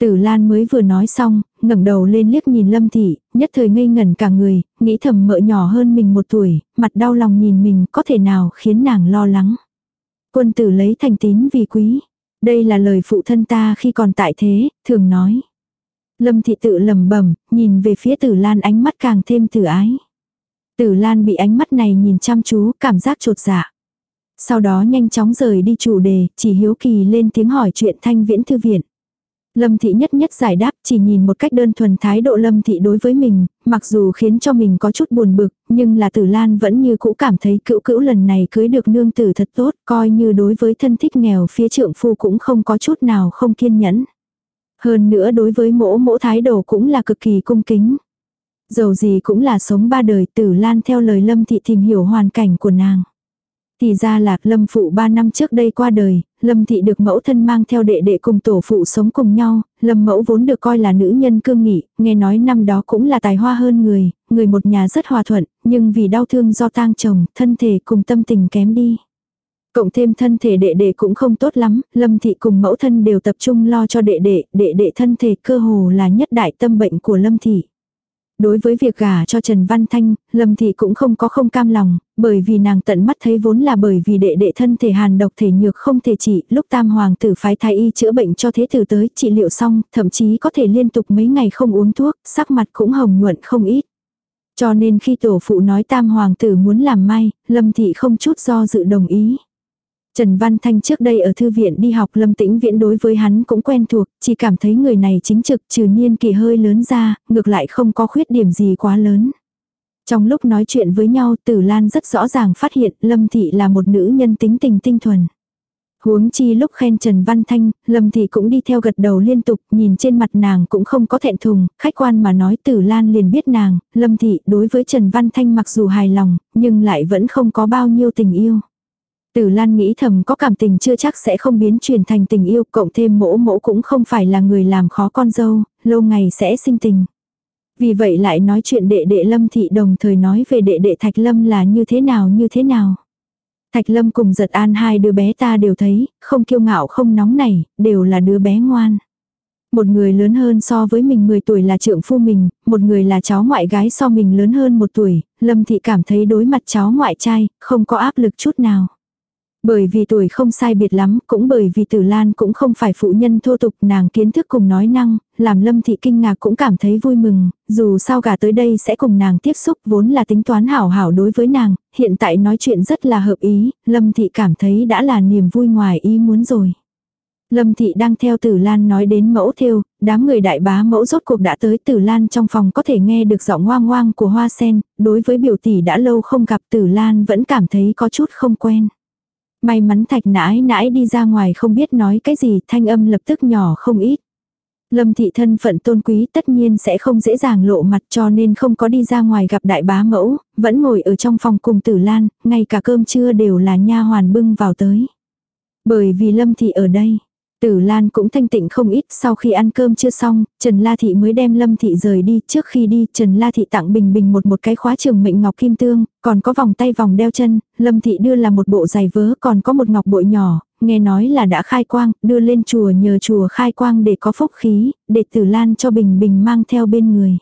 Tử Lan mới vừa nói xong, ngẩng đầu lên liếc nhìn Lâm Thị, nhất thời ngây ngẩn cả người, nghĩ thầm mợ nhỏ hơn mình một tuổi, mặt đau lòng nhìn mình có thể nào khiến nàng lo lắng. Quân tử lấy thành tín vì quý. Đây là lời phụ thân ta khi còn tại thế, thường nói. Lâm Thị tự lầm bẩm nhìn về phía Tử Lan ánh mắt càng thêm tử ái. Tử Lan bị ánh mắt này nhìn chăm chú, cảm giác trột dạ. Sau đó nhanh chóng rời đi chủ đề, chỉ hiếu kỳ lên tiếng hỏi chuyện thanh viễn thư viện. Lâm thị nhất nhất giải đáp chỉ nhìn một cách đơn thuần thái độ lâm thị đối với mình, mặc dù khiến cho mình có chút buồn bực, nhưng là tử lan vẫn như cũ cảm thấy cữu cữu lần này cưới được nương tử thật tốt, coi như đối với thân thích nghèo phía trượng phu cũng không có chút nào không kiên nhẫn. Hơn nữa đối với mỗ mỗ thái độ cũng là cực kỳ cung kính. Dầu gì cũng là sống ba đời tử lan theo lời lâm thị tìm hiểu hoàn cảnh của nàng. Thì ra là Lâm phụ 3 năm trước đây qua đời, Lâm thị được mẫu thân mang theo đệ đệ cùng tổ phụ sống cùng nhau, Lâm mẫu vốn được coi là nữ nhân cương nghị, nghe nói năm đó cũng là tài hoa hơn người, người một nhà rất hòa thuận, nhưng vì đau thương do tang chồng, thân thể cùng tâm tình kém đi. Cộng thêm thân thể đệ đệ cũng không tốt lắm, Lâm thị cùng mẫu thân đều tập trung lo cho đệ đệ, đệ đệ thân thể cơ hồ là nhất đại tâm bệnh của Lâm thị. Đối với việc gả cho Trần Văn Thanh, Lâm Thị cũng không có không cam lòng, bởi vì nàng tận mắt thấy vốn là bởi vì đệ đệ thân thể hàn độc thể nhược không thể trị, lúc tam hoàng tử phái thái y chữa bệnh cho thế tử tới trị liệu xong, thậm chí có thể liên tục mấy ngày không uống thuốc, sắc mặt cũng hồng nhuận không ít. Cho nên khi tổ phụ nói tam hoàng tử muốn làm may, Lâm Thị không chút do dự đồng ý. Trần Văn Thanh trước đây ở thư viện đi học Lâm Tĩnh Viễn đối với hắn cũng quen thuộc, chỉ cảm thấy người này chính trực trừ niên kỳ hơi lớn ra, ngược lại không có khuyết điểm gì quá lớn. Trong lúc nói chuyện với nhau Tử Lan rất rõ ràng phát hiện Lâm Thị là một nữ nhân tính tình tinh thuần. Huống chi lúc khen Trần Văn Thanh, Lâm Thị cũng đi theo gật đầu liên tục, nhìn trên mặt nàng cũng không có thẹn thùng, khách quan mà nói Tử Lan liền biết nàng, Lâm Thị đối với Trần Văn Thanh mặc dù hài lòng, nhưng lại vẫn không có bao nhiêu tình yêu. Tử Lan nghĩ thầm có cảm tình chưa chắc sẽ không biến chuyển thành tình yêu, cộng thêm mỗ mỗ cũng không phải là người làm khó con dâu, lâu ngày sẽ sinh tình. Vì vậy lại nói chuyện đệ đệ Lâm Thị đồng thời nói về đệ đệ Thạch Lâm là như thế nào như thế nào. Thạch Lâm cùng giật an hai đứa bé ta đều thấy, không kiêu ngạo không nóng nảy, đều là đứa bé ngoan. Một người lớn hơn so với mình 10 tuổi là trượng phu mình, một người là cháu ngoại gái so mình lớn hơn một tuổi, Lâm Thị cảm thấy đối mặt cháu ngoại trai, không có áp lực chút nào. Bởi vì tuổi không sai biệt lắm, cũng bởi vì Tử Lan cũng không phải phụ nhân thô tục nàng kiến thức cùng nói năng, làm Lâm Thị kinh ngạc cũng cảm thấy vui mừng, dù sao gà tới đây sẽ cùng nàng tiếp xúc vốn là tính toán hảo hảo đối với nàng, hiện tại nói chuyện rất là hợp ý, Lâm Thị cảm thấy đã là niềm vui ngoài ý muốn rồi. Lâm Thị đang theo Tử Lan nói đến mẫu thiêu đám người đại bá mẫu rốt cuộc đã tới Tử Lan trong phòng có thể nghe được giọng ngoang ngoang của hoa sen, đối với biểu tỷ đã lâu không gặp Tử Lan vẫn cảm thấy có chút không quen. May mắn thạch nãi nãi đi ra ngoài không biết nói cái gì thanh âm lập tức nhỏ không ít. Lâm thị thân phận tôn quý tất nhiên sẽ không dễ dàng lộ mặt cho nên không có đi ra ngoài gặp đại bá mẫu, vẫn ngồi ở trong phòng cùng tử lan, ngay cả cơm trưa đều là nha hoàn bưng vào tới. Bởi vì Lâm thị ở đây, Tử Lan cũng thanh tịnh không ít sau khi ăn cơm chưa xong, Trần La Thị mới đem Lâm Thị rời đi. Trước khi đi, Trần La Thị tặng Bình Bình một một cái khóa trường mệnh ngọc kim tương, còn có vòng tay vòng đeo chân, Lâm Thị đưa là một bộ giày vớ còn có một ngọc bội nhỏ, nghe nói là đã khai quang, đưa lên chùa nhờ chùa khai quang để có phúc khí, để Tử Lan cho Bình Bình mang theo bên người.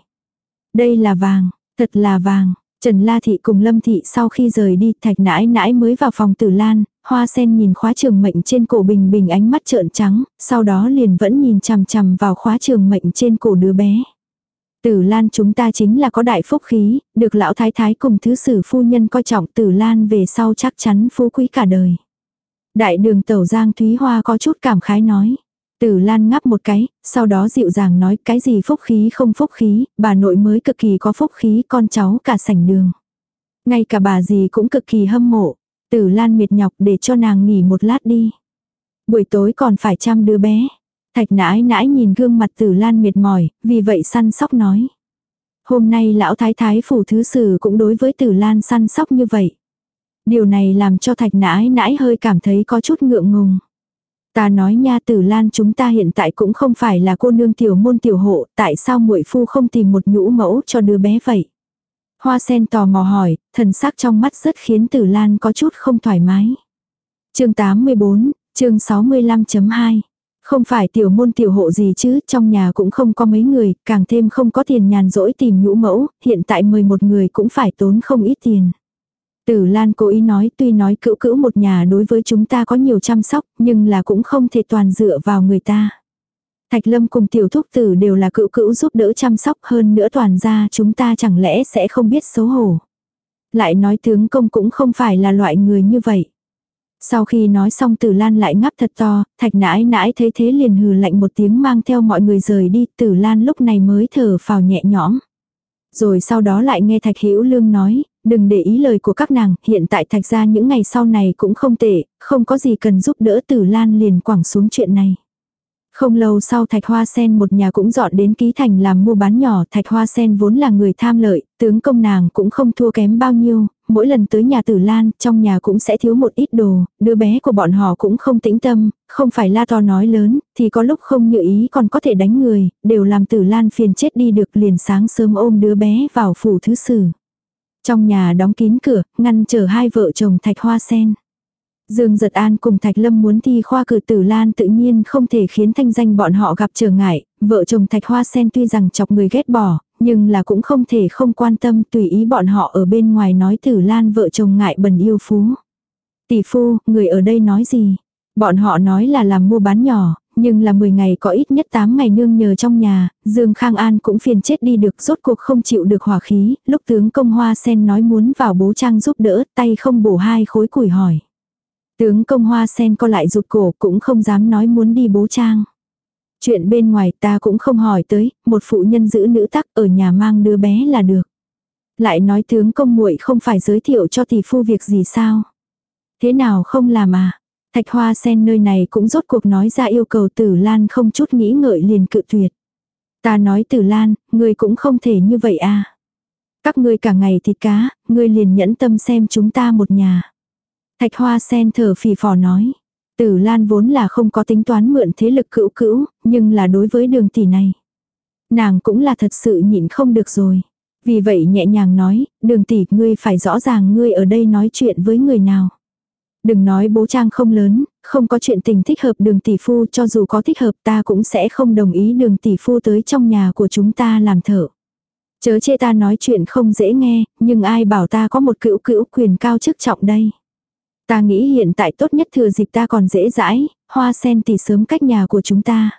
Đây là vàng, thật là vàng. Trần La Thị cùng Lâm Thị sau khi rời đi, thạch nãi nãi mới vào phòng Tử Lan, hoa sen nhìn khóa trường mệnh trên cổ Bình Bình ánh mắt trợn trắng, sau đó liền vẫn nhìn chằm chằm vào khóa trường mệnh trên cổ đứa bé. Tử Lan chúng ta chính là có đại phúc khí, được lão thái thái cùng thứ sử phu nhân coi trọng Tử Lan về sau chắc chắn phú quý cả đời. Đại đường tẩu Giang Thúy Hoa có chút cảm khái nói. Tử Lan ngắp một cái, sau đó dịu dàng nói cái gì phúc khí không phúc khí, bà nội mới cực kỳ có phúc khí con cháu cả sảnh đường. Ngay cả bà gì cũng cực kỳ hâm mộ. Tử Lan mệt nhọc để cho nàng nghỉ một lát đi. Buổi tối còn phải chăm đứa bé. Thạch nãi nãi nhìn gương mặt Tử Lan mệt mỏi, vì vậy săn sóc nói. Hôm nay lão thái thái phủ thứ sử cũng đối với Tử Lan săn sóc như vậy. Điều này làm cho thạch nãi nãi hơi cảm thấy có chút ngượng ngùng. Ta nói nha tử lan chúng ta hiện tại cũng không phải là cô nương tiểu môn tiểu hộ, tại sao muội phu không tìm một nhũ mẫu cho đứa bé vậy? Hoa sen tò mò hỏi, thần sắc trong mắt rất khiến tử lan có chút không thoải mái. chương 84, chương 65.2 không phải tiểu môn tiểu hộ gì chứ, trong nhà cũng không có mấy người, càng thêm không có tiền nhàn rỗi tìm nhũ mẫu, hiện tại mời một người cũng phải tốn không ít tiền. Tử Lan cố ý nói tuy nói cữu cữu một nhà đối với chúng ta có nhiều chăm sóc, nhưng là cũng không thể toàn dựa vào người ta. Thạch Lâm cùng tiểu thúc tử đều là cựu cữu giúp đỡ chăm sóc hơn nữa toàn ra chúng ta chẳng lẽ sẽ không biết xấu hổ. Lại nói tướng công cũng không phải là loại người như vậy. Sau khi nói xong tử lan lại ngắp thật to, thạch nãi nãi thấy thế liền hừ lạnh một tiếng mang theo mọi người rời đi, tử lan lúc này mới thở phào nhẹ nhõm. Rồi sau đó lại nghe thạch hữu lương nói, đừng để ý lời của các nàng, hiện tại thạch ra những ngày sau này cũng không tệ, không có gì cần giúp đỡ tử lan liền quẳng xuống chuyện này. Không lâu sau Thạch Hoa Sen một nhà cũng dọn đến ký thành làm mua bán nhỏ. Thạch Hoa Sen vốn là người tham lợi, tướng công nàng cũng không thua kém bao nhiêu. Mỗi lần tới nhà tử Lan, trong nhà cũng sẽ thiếu một ít đồ. Đứa bé của bọn họ cũng không tĩnh tâm, không phải la to nói lớn, thì có lúc không như ý còn có thể đánh người, đều làm tử Lan phiền chết đi được liền sáng sớm ôm đứa bé vào phủ thứ sử. Trong nhà đóng kín cửa, ngăn chờ hai vợ chồng Thạch Hoa Sen. Dương Giật An cùng Thạch Lâm muốn thi khoa cử tử lan tự nhiên không thể khiến thanh danh bọn họ gặp trở ngại, vợ chồng Thạch Hoa Sen tuy rằng chọc người ghét bỏ, nhưng là cũng không thể không quan tâm tùy ý bọn họ ở bên ngoài nói tử lan vợ chồng ngại bần yêu phú. Tỷ phu, người ở đây nói gì? Bọn họ nói là làm mua bán nhỏ, nhưng là 10 ngày có ít nhất 8 ngày nương nhờ trong nhà, Dương Khang An cũng phiền chết đi được rốt cuộc không chịu được hỏa khí, lúc tướng công hoa sen nói muốn vào bố trang giúp đỡ, tay không bổ hai khối củi hỏi. Tướng công hoa sen co lại rụt cổ cũng không dám nói muốn đi bố trang. Chuyện bên ngoài ta cũng không hỏi tới, một phụ nhân giữ nữ tắc ở nhà mang đứa bé là được. Lại nói tướng công muội không phải giới thiệu cho tỷ phu việc gì sao. Thế nào không làm à? Thạch hoa sen nơi này cũng rốt cuộc nói ra yêu cầu tử lan không chút nghĩ ngợi liền cự tuyệt. Ta nói tử lan, ngươi cũng không thể như vậy à. Các ngươi cả ngày thịt cá, ngươi liền nhẫn tâm xem chúng ta một nhà. Thạch hoa sen thở phì phò nói. Tử Lan vốn là không có tính toán mượn thế lực cữu cữu, nhưng là đối với đường tỷ này. Nàng cũng là thật sự nhịn không được rồi. Vì vậy nhẹ nhàng nói, đường tỷ ngươi phải rõ ràng ngươi ở đây nói chuyện với người nào. Đừng nói bố trang không lớn, không có chuyện tình thích hợp đường tỷ phu cho dù có thích hợp ta cũng sẽ không đồng ý đường tỷ phu tới trong nhà của chúng ta làm thợ. Chớ chê ta nói chuyện không dễ nghe, nhưng ai bảo ta có một cữu cữu quyền cao chức trọng đây. Ta nghĩ hiện tại tốt nhất thừa dịp ta còn dễ dãi, hoa sen thì sớm cách nhà của chúng ta.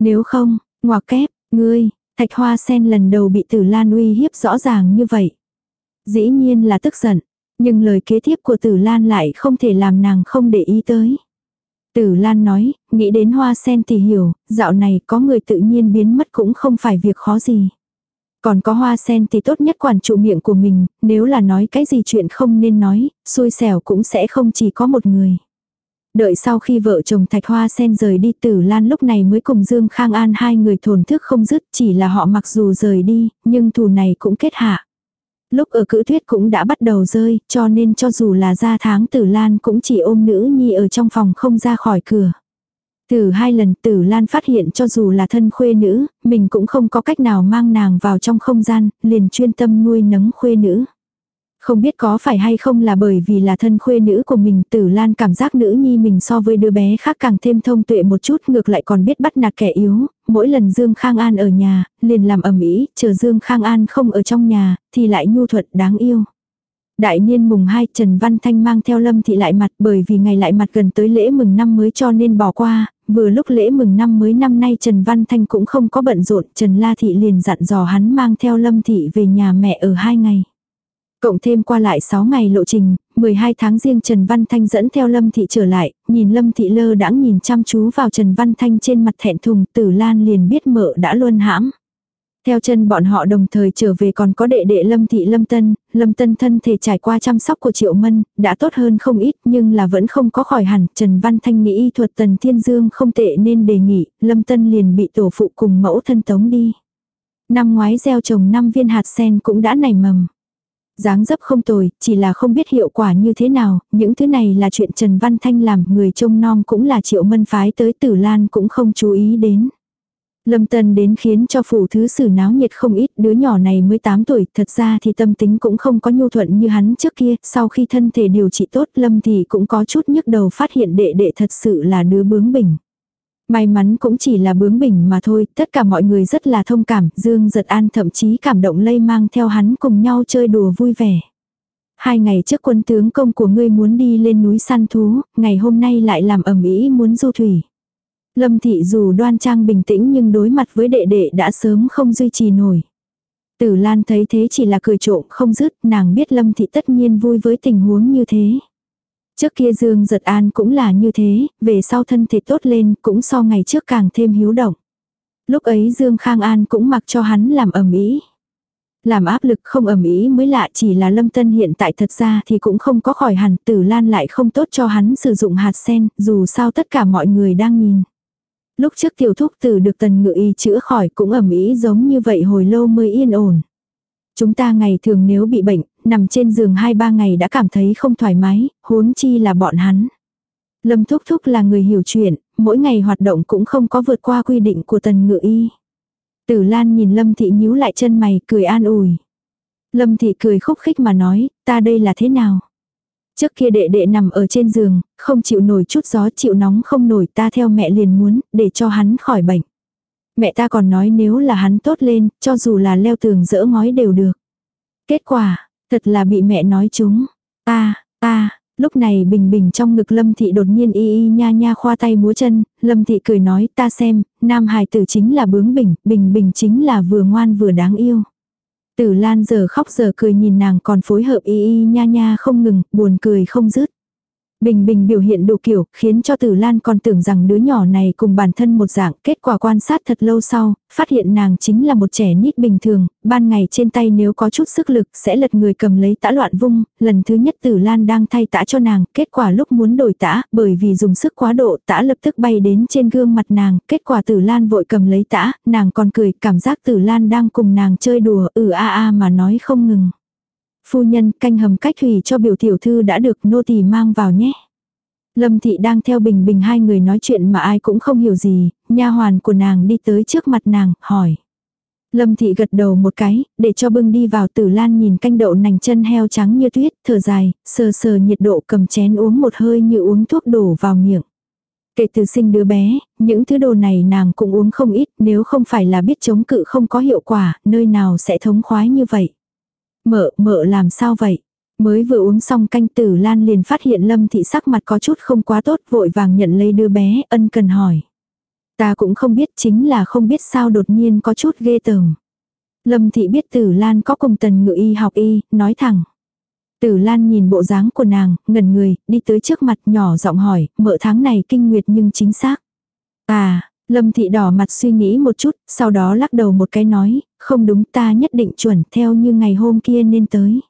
Nếu không, ngoặc kép, ngươi, thạch hoa sen lần đầu bị tử lan uy hiếp rõ ràng như vậy. Dĩ nhiên là tức giận, nhưng lời kế tiếp của tử lan lại không thể làm nàng không để ý tới. Tử Lan nói, nghĩ đến hoa sen thì hiểu, dạo này có người tự nhiên biến mất cũng không phải việc khó gì. Còn có hoa sen thì tốt nhất quản trụ miệng của mình, nếu là nói cái gì chuyện không nên nói, xui xẻo cũng sẽ không chỉ có một người. Đợi sau khi vợ chồng Thạch Hoa Sen rời đi Tử Lan lúc này mới cùng Dương Khang An hai người thồn thức không dứt chỉ là họ mặc dù rời đi, nhưng thù này cũng kết hạ. Lúc ở cữ thuyết cũng đã bắt đầu rơi, cho nên cho dù là ra tháng Tử Lan cũng chỉ ôm nữ nhi ở trong phòng không ra khỏi cửa. Từ hai lần tử Lan phát hiện cho dù là thân khuê nữ, mình cũng không có cách nào mang nàng vào trong không gian, liền chuyên tâm nuôi nấng khuê nữ. Không biết có phải hay không là bởi vì là thân khuê nữ của mình tử lan cảm giác nữ nhi mình so với đứa bé khác càng thêm thông tuệ một chút ngược lại còn biết bắt nạt kẻ yếu, mỗi lần Dương Khang An ở nhà, liền làm ẩm ý, chờ Dương Khang An không ở trong nhà, thì lại nhu thuật đáng yêu. Đại niên mùng 2 Trần Văn Thanh mang theo Lâm Thị lại mặt bởi vì ngày lại mặt gần tới lễ mừng năm mới cho nên bỏ qua, vừa lúc lễ mừng năm mới năm nay Trần Văn Thanh cũng không có bận rộn, Trần La Thị liền dặn dò hắn mang theo Lâm Thị về nhà mẹ ở hai ngày. Cộng thêm qua lại 6 ngày lộ trình, 12 tháng riêng Trần Văn Thanh dẫn theo Lâm Thị trở lại, nhìn Lâm Thị lơ đãng nhìn chăm chú vào Trần Văn Thanh trên mặt thẹn thùng tử lan liền biết mợ đã luôn hãm. Theo chân bọn họ đồng thời trở về còn có đệ đệ Lâm Thị Lâm Tân, Lâm Tân thân thể trải qua chăm sóc của Triệu Mân, đã tốt hơn không ít nhưng là vẫn không có khỏi hẳn. Trần Văn Thanh nghĩ y thuật Tần Thiên Dương không tệ nên đề nghị, Lâm Tân liền bị tổ phụ cùng mẫu thân tống đi. Năm ngoái gieo trồng năm viên hạt sen cũng đã nảy mầm. dáng dấp không tồi, chỉ là không biết hiệu quả như thế nào, những thứ này là chuyện Trần Văn Thanh làm, người trông nom cũng là Triệu Mân phái tới Tử Lan cũng không chú ý đến. Lâm Tân đến khiến cho phủ thứ sử náo nhiệt không ít, đứa nhỏ này mới 8 tuổi, thật ra thì tâm tính cũng không có nhu thuận như hắn trước kia, sau khi thân thể điều trị tốt Lâm thì cũng có chút nhức đầu phát hiện đệ đệ thật sự là đứa bướng bỉnh. May mắn cũng chỉ là bướng bỉnh mà thôi, tất cả mọi người rất là thông cảm, Dương giật an thậm chí cảm động lây mang theo hắn cùng nhau chơi đùa vui vẻ. Hai ngày trước quân tướng công của ngươi muốn đi lên núi săn thú, ngày hôm nay lại làm ẩm ý muốn du thủy. Lâm thị dù đoan trang bình tĩnh nhưng đối mặt với đệ đệ đã sớm không duy trì nổi. Tử Lan thấy thế chỉ là cười trộm không dứt, nàng biết Lâm thị tất nhiên vui với tình huống như thế. Trước kia Dương giật an cũng là như thế, về sau thân thể tốt lên cũng so ngày trước càng thêm hiếu động. Lúc ấy Dương Khang An cũng mặc cho hắn làm ẩm ý. Làm áp lực không ẩm ý mới lạ chỉ là Lâm Tân hiện tại thật ra thì cũng không có khỏi hẳn tử lan lại không tốt cho hắn sử dụng hạt sen, dù sao tất cả mọi người đang nhìn. Lúc trước tiểu thúc tử được tần ngự y chữa khỏi cũng ẩm ý giống như vậy hồi lâu mới yên ổn. Chúng ta ngày thường nếu bị bệnh, nằm trên giường 2-3 ngày đã cảm thấy không thoải mái, huống chi là bọn hắn. Lâm Thúc Thúc là người hiểu chuyện, mỗi ngày hoạt động cũng không có vượt qua quy định của tần ngự y. Tử Lan nhìn Lâm Thị nhíu lại chân mày, cười an ủi. Lâm Thị cười khúc khích mà nói, ta đây là thế nào? Trước kia đệ đệ nằm ở trên giường, không chịu nổi chút gió chịu nóng không nổi ta theo mẹ liền muốn, để cho hắn khỏi bệnh. Mẹ ta còn nói nếu là hắn tốt lên, cho dù là leo tường dỡ ngói đều được. Kết quả, thật là bị mẹ nói chúng. Ta, ta, lúc này bình bình trong ngực lâm thị đột nhiên y y nha nha khoa tay múa chân, lâm thị cười nói ta xem, nam hài tử chính là bướng bình, bình bình chính là vừa ngoan vừa đáng yêu. Tử Lan giờ khóc giờ cười nhìn nàng còn phối hợp y y nha nha không ngừng, buồn cười không dứt. Bình Bình biểu hiện đủ kiểu, khiến cho Tử Lan còn tưởng rằng đứa nhỏ này cùng bản thân một dạng, kết quả quan sát thật lâu sau, phát hiện nàng chính là một trẻ nít bình thường, ban ngày trên tay nếu có chút sức lực sẽ lật người cầm lấy tã loạn vung, lần thứ nhất Tử Lan đang thay tã cho nàng, kết quả lúc muốn đổi tã, bởi vì dùng sức quá độ tã lập tức bay đến trên gương mặt nàng, kết quả Tử Lan vội cầm lấy tã, nàng còn cười, cảm giác Tử Lan đang cùng nàng chơi đùa, ừ a a mà nói không ngừng. Phu nhân canh hầm cách thủy cho biểu tiểu thư đã được nô tỳ mang vào nhé. Lâm thị đang theo bình bình hai người nói chuyện mà ai cũng không hiểu gì, nha hoàn của nàng đi tới trước mặt nàng, hỏi. Lâm thị gật đầu một cái, để cho bưng đi vào tử lan nhìn canh đậu nành chân heo trắng như tuyết, thở dài, sờ sờ nhiệt độ cầm chén uống một hơi như uống thuốc đổ vào miệng. Kể từ sinh đứa bé, những thứ đồ này nàng cũng uống không ít, nếu không phải là biết chống cự không có hiệu quả, nơi nào sẽ thống khoái như vậy. Mợ, mợ làm sao vậy? Mới vừa uống xong canh tử lan liền phát hiện lâm thị sắc mặt có chút không quá tốt vội vàng nhận lấy đứa bé ân cần hỏi. Ta cũng không biết chính là không biết sao đột nhiên có chút ghê tởm. Lâm thị biết tử lan có cùng tần ngự y học y, nói thẳng. Tử Lan nhìn bộ dáng của nàng, ngẩn người, đi tới trước mặt nhỏ giọng hỏi, mợ tháng này kinh nguyệt nhưng chính xác. À, Lâm thị đỏ mặt suy nghĩ một chút, sau đó lắc đầu một cái nói, không đúng ta nhất định chuẩn theo như ngày hôm kia nên tới.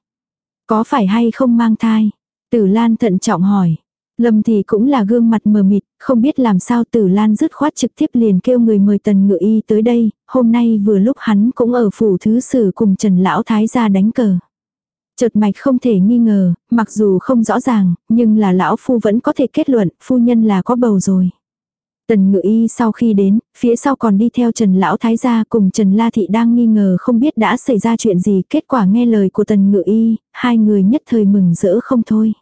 Có phải hay không mang thai? Tử Lan thận trọng hỏi. Lâm thì cũng là gương mặt mờ mịt, không biết làm sao Tử Lan dứt khoát trực tiếp liền kêu người mời tần ngự y tới đây, hôm nay vừa lúc hắn cũng ở phủ thứ sử cùng Trần Lão Thái gia đánh cờ. Chợt mạch không thể nghi ngờ, mặc dù không rõ ràng, nhưng là lão phu vẫn có thể kết luận, phu nhân là có bầu rồi. Tần ngự y sau khi đến, phía sau còn đi theo Trần Lão Thái gia cùng Trần La Thị đang nghi ngờ không biết đã xảy ra chuyện gì. Kết quả nghe lời của tần ngự y, hai người nhất thời mừng rỡ không thôi.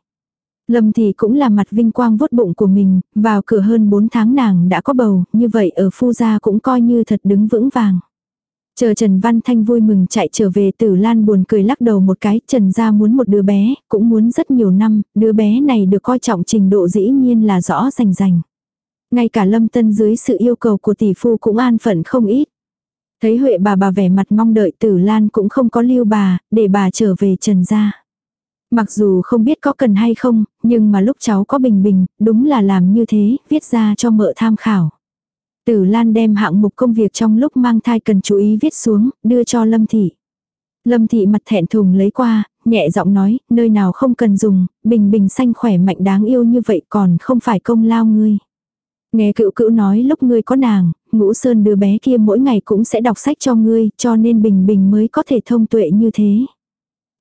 Lâm Thị cũng là mặt vinh quang vốt bụng của mình, vào cửa hơn 4 tháng nàng đã có bầu, như vậy ở phu gia cũng coi như thật đứng vững vàng. Chờ Trần Văn Thanh vui mừng chạy trở về tử lan buồn cười lắc đầu một cái, Trần gia muốn một đứa bé, cũng muốn rất nhiều năm, đứa bé này được coi trọng trình độ dĩ nhiên là rõ rành rành. Ngay cả lâm tân dưới sự yêu cầu của tỷ phu cũng an phận không ít. Thấy Huệ bà bà vẻ mặt mong đợi tử lan cũng không có lưu bà, để bà trở về trần gia. Mặc dù không biết có cần hay không, nhưng mà lúc cháu có bình bình, đúng là làm như thế, viết ra cho mợ tham khảo. Tử Lan đem hạng mục công việc trong lúc mang thai cần chú ý viết xuống, đưa cho Lâm Thị. Lâm Thị mặt thẹn thùng lấy qua, nhẹ giọng nói, nơi nào không cần dùng, bình bình xanh khỏe mạnh đáng yêu như vậy còn không phải công lao ngươi. Nghe cựu cữu nói lúc ngươi có nàng, ngũ sơn đứa bé kia mỗi ngày cũng sẽ đọc sách cho ngươi, cho nên bình bình mới có thể thông tuệ như thế.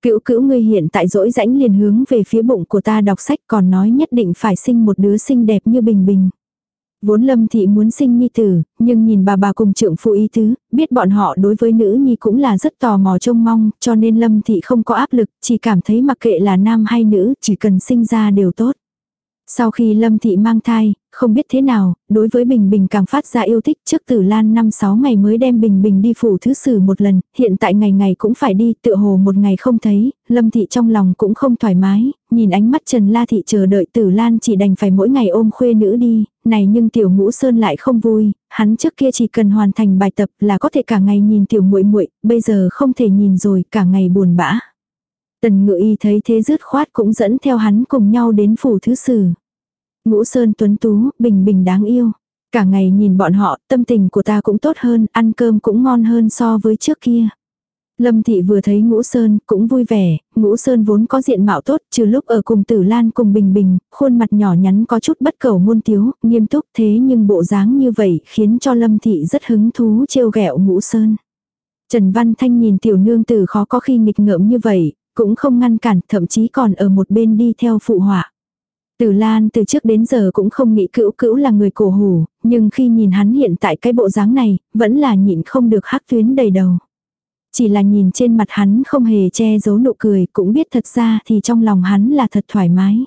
Cựu cữu ngươi hiện tại dỗi rãnh liền hướng về phía bụng của ta đọc sách còn nói nhất định phải sinh một đứa xinh đẹp như bình bình. Vốn lâm thị muốn sinh nhi tử, nhưng nhìn bà bà cùng trượng phụ ý tứ, biết bọn họ đối với nữ nhi cũng là rất tò mò trông mong, cho nên lâm thị không có áp lực, chỉ cảm thấy mặc kệ là nam hay nữ, chỉ cần sinh ra đều tốt. Sau khi Lâm Thị mang thai, không biết thế nào, đối với Bình Bình càng phát ra yêu thích. Trước tử lan 5-6 ngày mới đem Bình Bình đi phủ thứ sử một lần, hiện tại ngày ngày cũng phải đi, tựa hồ một ngày không thấy, Lâm Thị trong lòng cũng không thoải mái, nhìn ánh mắt Trần La Thị chờ đợi tử lan chỉ đành phải mỗi ngày ôm khuê nữ đi, này nhưng tiểu ngũ sơn lại không vui, hắn trước kia chỉ cần hoàn thành bài tập là có thể cả ngày nhìn tiểu muội muội bây giờ không thể nhìn rồi, cả ngày buồn bã. Tần ngự y thấy thế dứt khoát cũng dẫn theo hắn cùng nhau đến phủ thứ sử. Ngũ Sơn tuấn tú, bình bình đáng yêu. Cả ngày nhìn bọn họ, tâm tình của ta cũng tốt hơn, ăn cơm cũng ngon hơn so với trước kia. Lâm Thị vừa thấy Ngũ Sơn cũng vui vẻ, Ngũ Sơn vốn có diện mạo tốt, trừ lúc ở cùng Tử Lan cùng Bình Bình, khuôn mặt nhỏ nhắn có chút bất cầu ngôn tiếu, nghiêm túc thế nhưng bộ dáng như vậy khiến cho Lâm Thị rất hứng thú trêu ghẹo Ngũ Sơn. Trần Văn Thanh nhìn tiểu nương tử khó có khi nghịch ngợm như vậy, cũng không ngăn cản, thậm chí còn ở một bên đi theo phụ họa. Tử Lan từ trước đến giờ cũng không nghĩ cữu cữu là người cổ hủ, nhưng khi nhìn hắn hiện tại cái bộ dáng này, vẫn là nhịn không được hắc tuyến đầy đầu. Chỉ là nhìn trên mặt hắn không hề che giấu nụ cười, cũng biết thật ra thì trong lòng hắn là thật thoải mái.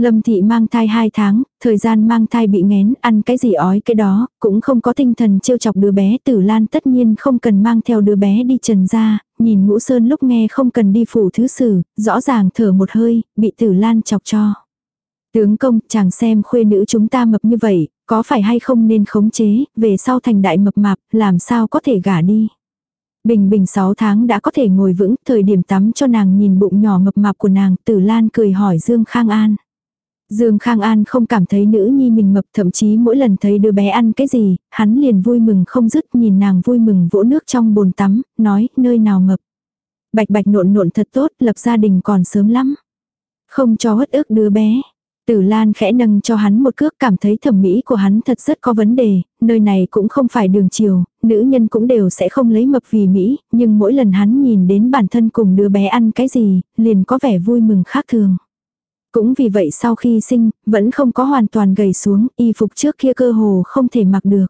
Lâm thị mang thai 2 tháng, thời gian mang thai bị ngén, ăn cái gì ói cái đó, cũng không có tinh thần trêu chọc đứa bé tử lan tất nhiên không cần mang theo đứa bé đi trần ra, nhìn ngũ sơn lúc nghe không cần đi phủ thứ sử, rõ ràng thở một hơi, bị tử lan chọc cho. Tướng công, chàng xem khuê nữ chúng ta mập như vậy, có phải hay không nên khống chế, về sau thành đại mập mạp, làm sao có thể gả đi. Bình bình 6 tháng đã có thể ngồi vững, thời điểm tắm cho nàng nhìn bụng nhỏ mập mạp của nàng, tử lan cười hỏi Dương Khang An. Dương Khang An không cảm thấy nữ nhi mình mập thậm chí mỗi lần thấy đứa bé ăn cái gì, hắn liền vui mừng không dứt nhìn nàng vui mừng vỗ nước trong bồn tắm, nói nơi nào mập. Bạch bạch nộn nộn thật tốt, lập gia đình còn sớm lắm. Không cho hất ức đứa bé. Tử Lan khẽ nâng cho hắn một cước cảm thấy thẩm mỹ của hắn thật rất có vấn đề, nơi này cũng không phải đường chiều, nữ nhân cũng đều sẽ không lấy mập vì Mỹ, nhưng mỗi lần hắn nhìn đến bản thân cùng đứa bé ăn cái gì, liền có vẻ vui mừng khác thường. Cũng vì vậy sau khi sinh, vẫn không có hoàn toàn gầy xuống, y phục trước kia cơ hồ không thể mặc được.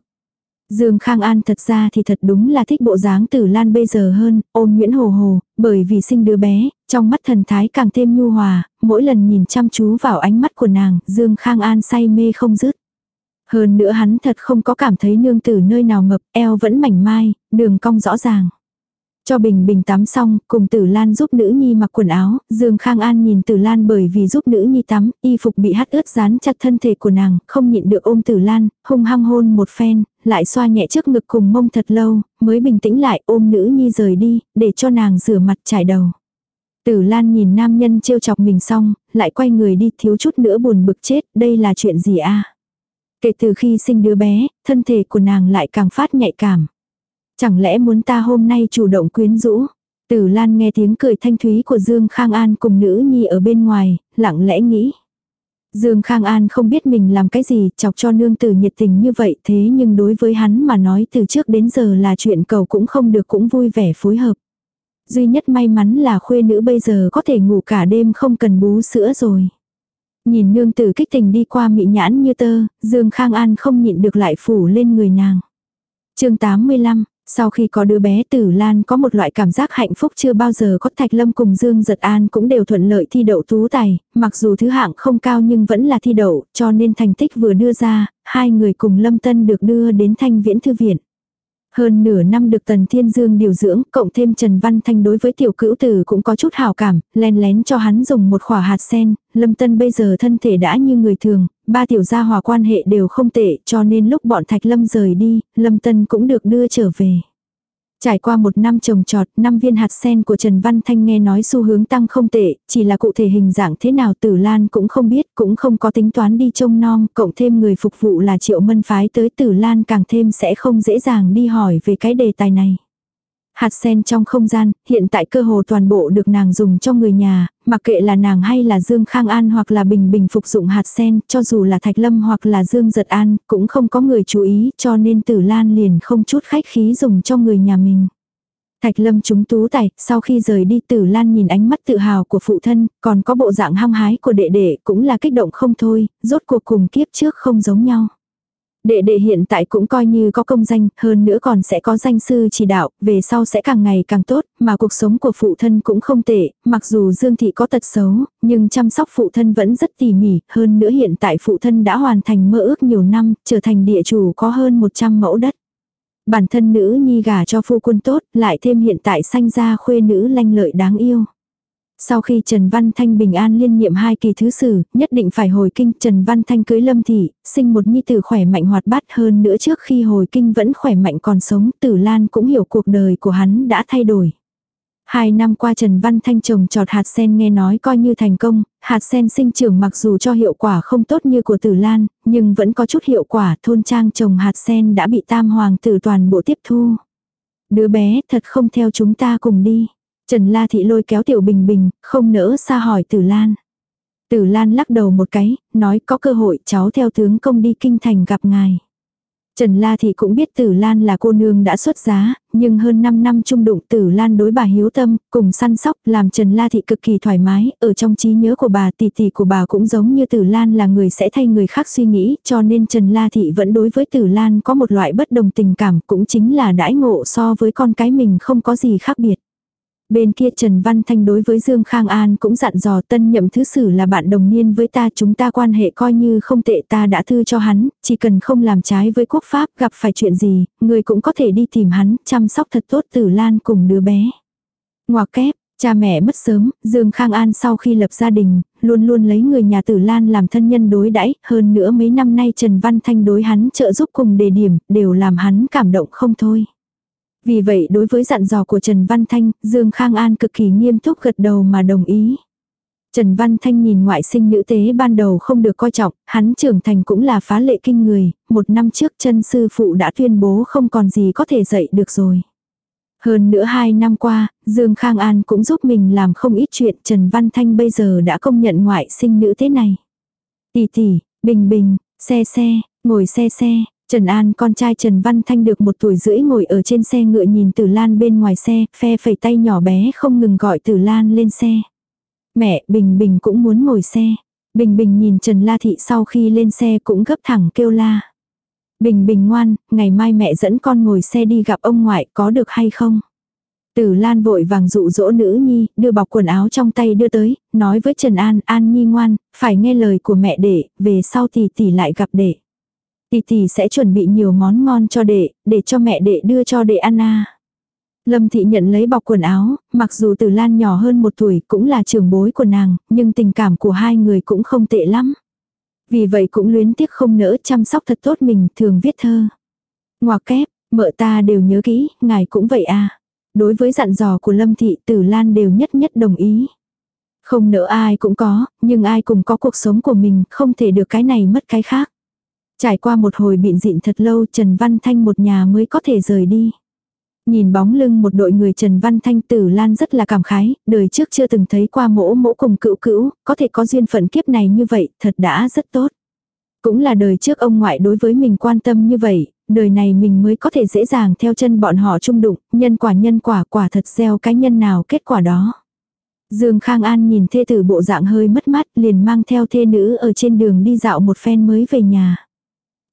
Dương Khang An thật ra thì thật đúng là thích bộ dáng tử lan bây giờ hơn, ôm Nguyễn Hồ Hồ, bởi vì sinh đứa bé, trong mắt thần thái càng thêm nhu hòa, mỗi lần nhìn chăm chú vào ánh mắt của nàng, Dương Khang An say mê không dứt. Hơn nữa hắn thật không có cảm thấy nương tử nơi nào mập, eo vẫn mảnh mai, đường cong rõ ràng. Cho Bình Bình tắm xong, cùng Tử Lan giúp nữ nhi mặc quần áo, Dương Khang An nhìn Tử Lan bởi vì giúp nữ nhi tắm, y phục bị hắt ướt dán chặt thân thể của nàng, không nhịn được ôm Tử Lan, hung hăng hôn một phen, lại xoa nhẹ trước ngực cùng mông thật lâu, mới bình tĩnh lại ôm nữ nhi rời đi, để cho nàng rửa mặt trải đầu. Tử Lan nhìn nam nhân trêu chọc mình xong, lại quay người đi thiếu chút nữa buồn bực chết, đây là chuyện gì a? Kể từ khi sinh đứa bé, thân thể của nàng lại càng phát nhạy cảm. Chẳng lẽ muốn ta hôm nay chủ động quyến rũ? Tử Lan nghe tiếng cười thanh thúy của Dương Khang An cùng nữ nhi ở bên ngoài, lặng lẽ nghĩ. Dương Khang An không biết mình làm cái gì chọc cho nương tử nhiệt tình như vậy thế nhưng đối với hắn mà nói từ trước đến giờ là chuyện cầu cũng không được cũng vui vẻ phối hợp. Duy nhất may mắn là khuê nữ bây giờ có thể ngủ cả đêm không cần bú sữa rồi. Nhìn nương tử kích tình đi qua mị nhãn như tơ, Dương Khang An không nhịn được lại phủ lên người nàng. chương 85, sau khi có đứa bé Tử Lan có một loại cảm giác hạnh phúc chưa bao giờ có Thạch Lâm cùng Dương Giật An cũng đều thuận lợi thi đậu tú tài, mặc dù thứ hạng không cao nhưng vẫn là thi đậu, cho nên thành tích vừa đưa ra, hai người cùng Lâm Tân được đưa đến Thanh Viễn Thư Viện. Hơn nửa năm được Tần Thiên Dương điều dưỡng, cộng thêm Trần Văn Thanh đối với tiểu cữu tử cũng có chút hào cảm, len lén cho hắn dùng một khỏa hạt sen, Lâm Tân bây giờ thân thể đã như người thường, ba tiểu gia hòa quan hệ đều không tệ, cho nên lúc bọn Thạch Lâm rời đi, Lâm Tân cũng được đưa trở về. Trải qua một năm trồng trọt, năm viên hạt sen của Trần Văn Thanh nghe nói xu hướng tăng không tệ, chỉ là cụ thể hình dạng thế nào Tử Lan cũng không biết, cũng không có tính toán đi trông non, cộng thêm người phục vụ là Triệu Mân phái tới Tử Lan càng thêm sẽ không dễ dàng đi hỏi về cái đề tài này. Hạt sen trong không gian, hiện tại cơ hồ toàn bộ được nàng dùng cho người nhà, mặc kệ là nàng hay là Dương Khang An hoặc là Bình Bình phục dụng hạt sen, cho dù là Thạch Lâm hoặc là Dương Giật An, cũng không có người chú ý cho nên Tử Lan liền không chút khách khí dùng cho người nhà mình. Thạch Lâm chúng tú tài, sau khi rời đi Tử Lan nhìn ánh mắt tự hào của phụ thân, còn có bộ dạng hăng hái của đệ đệ cũng là kích động không thôi, rốt cuộc cùng kiếp trước không giống nhau. Đệ đệ hiện tại cũng coi như có công danh, hơn nữa còn sẽ có danh sư chỉ đạo, về sau sẽ càng ngày càng tốt, mà cuộc sống của phụ thân cũng không tệ, mặc dù Dương Thị có tật xấu, nhưng chăm sóc phụ thân vẫn rất tỉ mỉ, hơn nữa hiện tại phụ thân đã hoàn thành mơ ước nhiều năm, trở thành địa chủ có hơn 100 mẫu đất. Bản thân nữ nhi gả cho phu quân tốt, lại thêm hiện tại sanh ra khuê nữ lanh lợi đáng yêu. Sau khi Trần Văn Thanh bình an liên nhiệm hai kỳ thứ sử, nhất định phải hồi kinh Trần Văn Thanh cưới Lâm Thị, sinh một nhi tử khỏe mạnh hoạt bát hơn nữa trước khi hồi kinh vẫn khỏe mạnh còn sống, Tử Lan cũng hiểu cuộc đời của hắn đã thay đổi. Hai năm qua Trần Văn Thanh trồng trọt hạt sen nghe nói coi như thành công, hạt sen sinh trưởng mặc dù cho hiệu quả không tốt như của Tử Lan, nhưng vẫn có chút hiệu quả thôn trang trồng hạt sen đã bị tam hoàng tử toàn bộ tiếp thu. Đứa bé thật không theo chúng ta cùng đi. Trần La Thị lôi kéo Tiểu Bình Bình, không nỡ xa hỏi Tử Lan. Tử Lan lắc đầu một cái, nói có cơ hội cháu theo tướng công đi kinh thành gặp ngài. Trần La Thị cũng biết Tử Lan là cô nương đã xuất giá, nhưng hơn 5 năm chung đụng Tử Lan đối bà hiếu tâm, cùng săn sóc, làm Trần La Thị cực kỳ thoải mái, ở trong trí nhớ của bà tỷ tỷ của bà cũng giống như Tử Lan là người sẽ thay người khác suy nghĩ, cho nên Trần La Thị vẫn đối với Tử Lan có một loại bất đồng tình cảm, cũng chính là đãi ngộ so với con cái mình không có gì khác biệt. Bên kia Trần Văn Thanh đối với Dương Khang An cũng dặn dò tân nhậm thứ sử là bạn đồng niên với ta chúng ta quan hệ coi như không tệ ta đã thư cho hắn, chỉ cần không làm trái với quốc pháp gặp phải chuyện gì, người cũng có thể đi tìm hắn, chăm sóc thật tốt tử lan cùng đứa bé. Ngoà kép, cha mẹ mất sớm, Dương Khang An sau khi lập gia đình, luôn luôn lấy người nhà tử lan làm thân nhân đối đãi hơn nữa mấy năm nay Trần Văn Thanh đối hắn trợ giúp cùng đề điểm, đều làm hắn cảm động không thôi. Vì vậy đối với dặn dò của Trần Văn Thanh, Dương Khang An cực kỳ nghiêm túc gật đầu mà đồng ý. Trần Văn Thanh nhìn ngoại sinh nữ tế ban đầu không được coi trọng, hắn trưởng thành cũng là phá lệ kinh người, một năm trước chân sư phụ đã tuyên bố không còn gì có thể dạy được rồi. Hơn nữa hai năm qua, Dương Khang An cũng giúp mình làm không ít chuyện Trần Văn Thanh bây giờ đã công nhận ngoại sinh nữ thế này. Tỷ tỷ, bình bình, xe xe, ngồi xe xe, Trần An con trai Trần Văn Thanh được một tuổi rưỡi ngồi ở trên xe ngựa nhìn Tử Lan bên ngoài xe, phe phẩy tay nhỏ bé không ngừng gọi Tử Lan lên xe. Mẹ, Bình Bình cũng muốn ngồi xe. Bình Bình nhìn Trần La Thị sau khi lên xe cũng gấp thẳng kêu la. Bình Bình ngoan, ngày mai mẹ dẫn con ngồi xe đi gặp ông ngoại có được hay không? Tử Lan vội vàng dụ dỗ nữ nhi, đưa bọc quần áo trong tay đưa tới, nói với Trần An, An nhi ngoan, phải nghe lời của mẹ để, về sau thì tỷ lại gặp đệ. Tỷ tỷ sẽ chuẩn bị nhiều món ngon cho đệ, để cho mẹ đệ đưa cho đệ ăn à. Lâm thị nhận lấy bọc quần áo, mặc dù Tử Lan nhỏ hơn một tuổi cũng là trưởng bối của nàng, nhưng tình cảm của hai người cũng không tệ lắm. Vì vậy cũng luyến tiếc không nỡ chăm sóc thật tốt mình, thường viết thơ. Ngoà kép, mợ ta đều nhớ kỹ, ngài cũng vậy à. Đối với dặn dò của Lâm thị Tử Lan đều nhất nhất đồng ý. Không nỡ ai cũng có, nhưng ai cũng có cuộc sống của mình, không thể được cái này mất cái khác. Trải qua một hồi biện dịn thật lâu Trần Văn Thanh một nhà mới có thể rời đi. Nhìn bóng lưng một đội người Trần Văn Thanh Tử Lan rất là cảm khái, đời trước chưa từng thấy qua mỗ mỗ cùng cựu cữu, có thể có duyên phận kiếp này như vậy, thật đã rất tốt. Cũng là đời trước ông ngoại đối với mình quan tâm như vậy, đời này mình mới có thể dễ dàng theo chân bọn họ chung đụng, nhân quả nhân quả quả thật gieo cái nhân nào kết quả đó. Dương Khang An nhìn thê tử bộ dạng hơi mất mát liền mang theo thê nữ ở trên đường đi dạo một phen mới về nhà.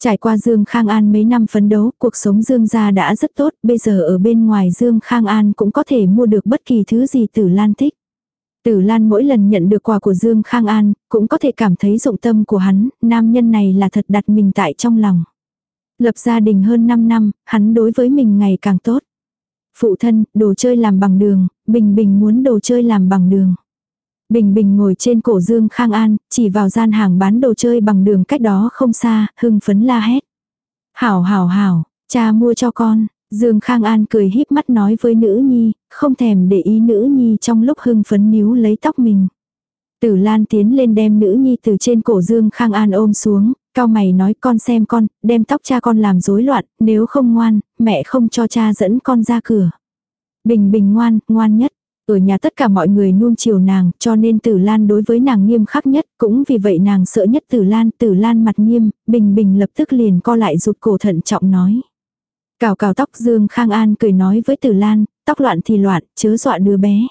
Trải qua Dương Khang An mấy năm phấn đấu, cuộc sống Dương gia đã rất tốt, bây giờ ở bên ngoài Dương Khang An cũng có thể mua được bất kỳ thứ gì Tử Lan thích. Tử Lan mỗi lần nhận được quà của Dương Khang An, cũng có thể cảm thấy dụng tâm của hắn, nam nhân này là thật đặt mình tại trong lòng. Lập gia đình hơn 5 năm, hắn đối với mình ngày càng tốt. Phụ thân, đồ chơi làm bằng đường, Bình Bình muốn đồ chơi làm bằng đường. Bình Bình ngồi trên cổ Dương Khang An, chỉ vào gian hàng bán đồ chơi bằng đường cách đó không xa, hưng phấn la hét. Hảo hảo hảo, cha mua cho con. Dương Khang An cười híp mắt nói với nữ nhi, không thèm để ý nữ nhi trong lúc hưng phấn níu lấy tóc mình. Tử Lan tiến lên đem nữ nhi từ trên cổ Dương Khang An ôm xuống, cao mày nói con xem con, đem tóc cha con làm rối loạn, nếu không ngoan, mẹ không cho cha dẫn con ra cửa. Bình bình ngoan, ngoan nhất. Ở nhà tất cả mọi người nuông chiều nàng, cho nên Tử Lan đối với nàng nghiêm khắc nhất, cũng vì vậy nàng sợ nhất Tử Lan, Tử Lan mặt nghiêm, bình bình lập tức liền co lại rụt cổ thận trọng nói. Cào cào tóc Dương Khang An cười nói với Tử Lan, tóc loạn thì loạn, chớ dọa đứa bé.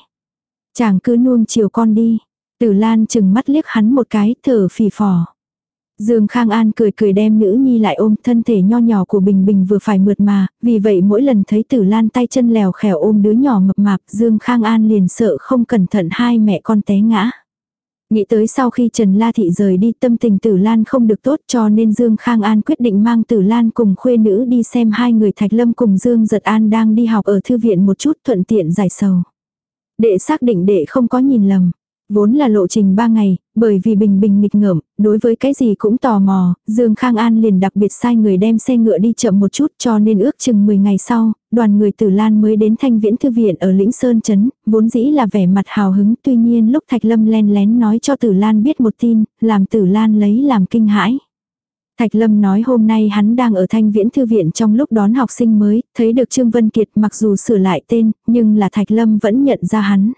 Chàng cứ nuông chiều con đi. Tử Lan chừng mắt liếc hắn một cái, thở phì phò. Dương Khang An cười cười đem nữ nhi lại ôm thân thể nho nhỏ của Bình Bình vừa phải mượt mà, vì vậy mỗi lần thấy Tử Lan tay chân lèo khèo ôm đứa nhỏ mập mạp Dương Khang An liền sợ không cẩn thận hai mẹ con té ngã. Nghĩ tới sau khi Trần La Thị rời đi tâm tình Tử Lan không được tốt cho nên Dương Khang An quyết định mang Tử Lan cùng khuê nữ đi xem hai người Thạch Lâm cùng Dương Giật An đang đi học ở thư viện một chút thuận tiện giải sầu. Đệ xác định đệ không có nhìn lầm. Vốn là lộ trình 3 ngày, bởi vì Bình Bình nghịch ngợm, đối với cái gì cũng tò mò, Dương Khang An liền đặc biệt sai người đem xe ngựa đi chậm một chút cho nên ước chừng 10 ngày sau, đoàn người Tử Lan mới đến Thanh Viễn Thư Viện ở Lĩnh Sơn Trấn, vốn dĩ là vẻ mặt hào hứng, tuy nhiên lúc Thạch Lâm len lén nói cho Tử Lan biết một tin, làm Tử Lan lấy làm kinh hãi. Thạch Lâm nói hôm nay hắn đang ở Thanh Viễn Thư Viện trong lúc đón học sinh mới, thấy được Trương Vân Kiệt mặc dù sửa lại tên, nhưng là Thạch Lâm vẫn nhận ra hắn.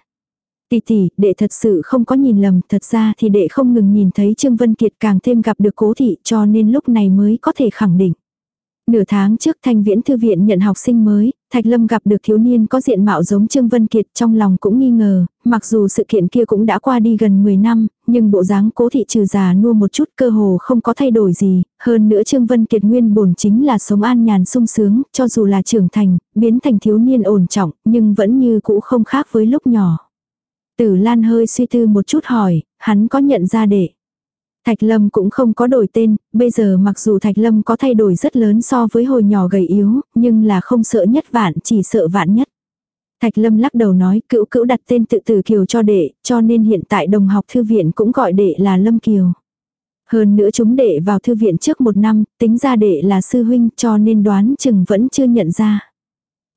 Tỷ tỷ, đệ thật sự không có nhìn lầm, thật ra thì đệ không ngừng nhìn thấy Trương Vân Kiệt càng thêm gặp được cố thị cho nên lúc này mới có thể khẳng định. Nửa tháng trước Thanh Viễn Thư Viện nhận học sinh mới, Thạch Lâm gặp được thiếu niên có diện mạo giống Trương Vân Kiệt trong lòng cũng nghi ngờ, mặc dù sự kiện kia cũng đã qua đi gần 10 năm, nhưng bộ dáng cố thị trừ già nua một chút cơ hồ không có thay đổi gì, hơn nữa Trương Vân Kiệt nguyên bổn chính là sống an nhàn sung sướng, cho dù là trưởng thành, biến thành thiếu niên ổn trọng, nhưng vẫn như cũ không khác với lúc nhỏ. Tử Lan hơi suy tư một chút hỏi, hắn có nhận ra đệ. Thạch Lâm cũng không có đổi tên, bây giờ mặc dù Thạch Lâm có thay đổi rất lớn so với hồi nhỏ gầy yếu, nhưng là không sợ nhất vạn, chỉ sợ vạn nhất. Thạch Lâm lắc đầu nói cữu cữu đặt tên tự tử Kiều cho đệ, cho nên hiện tại đồng học thư viện cũng gọi đệ là Lâm Kiều. Hơn nữa chúng đệ vào thư viện trước một năm, tính ra đệ là sư huynh cho nên đoán chừng vẫn chưa nhận ra.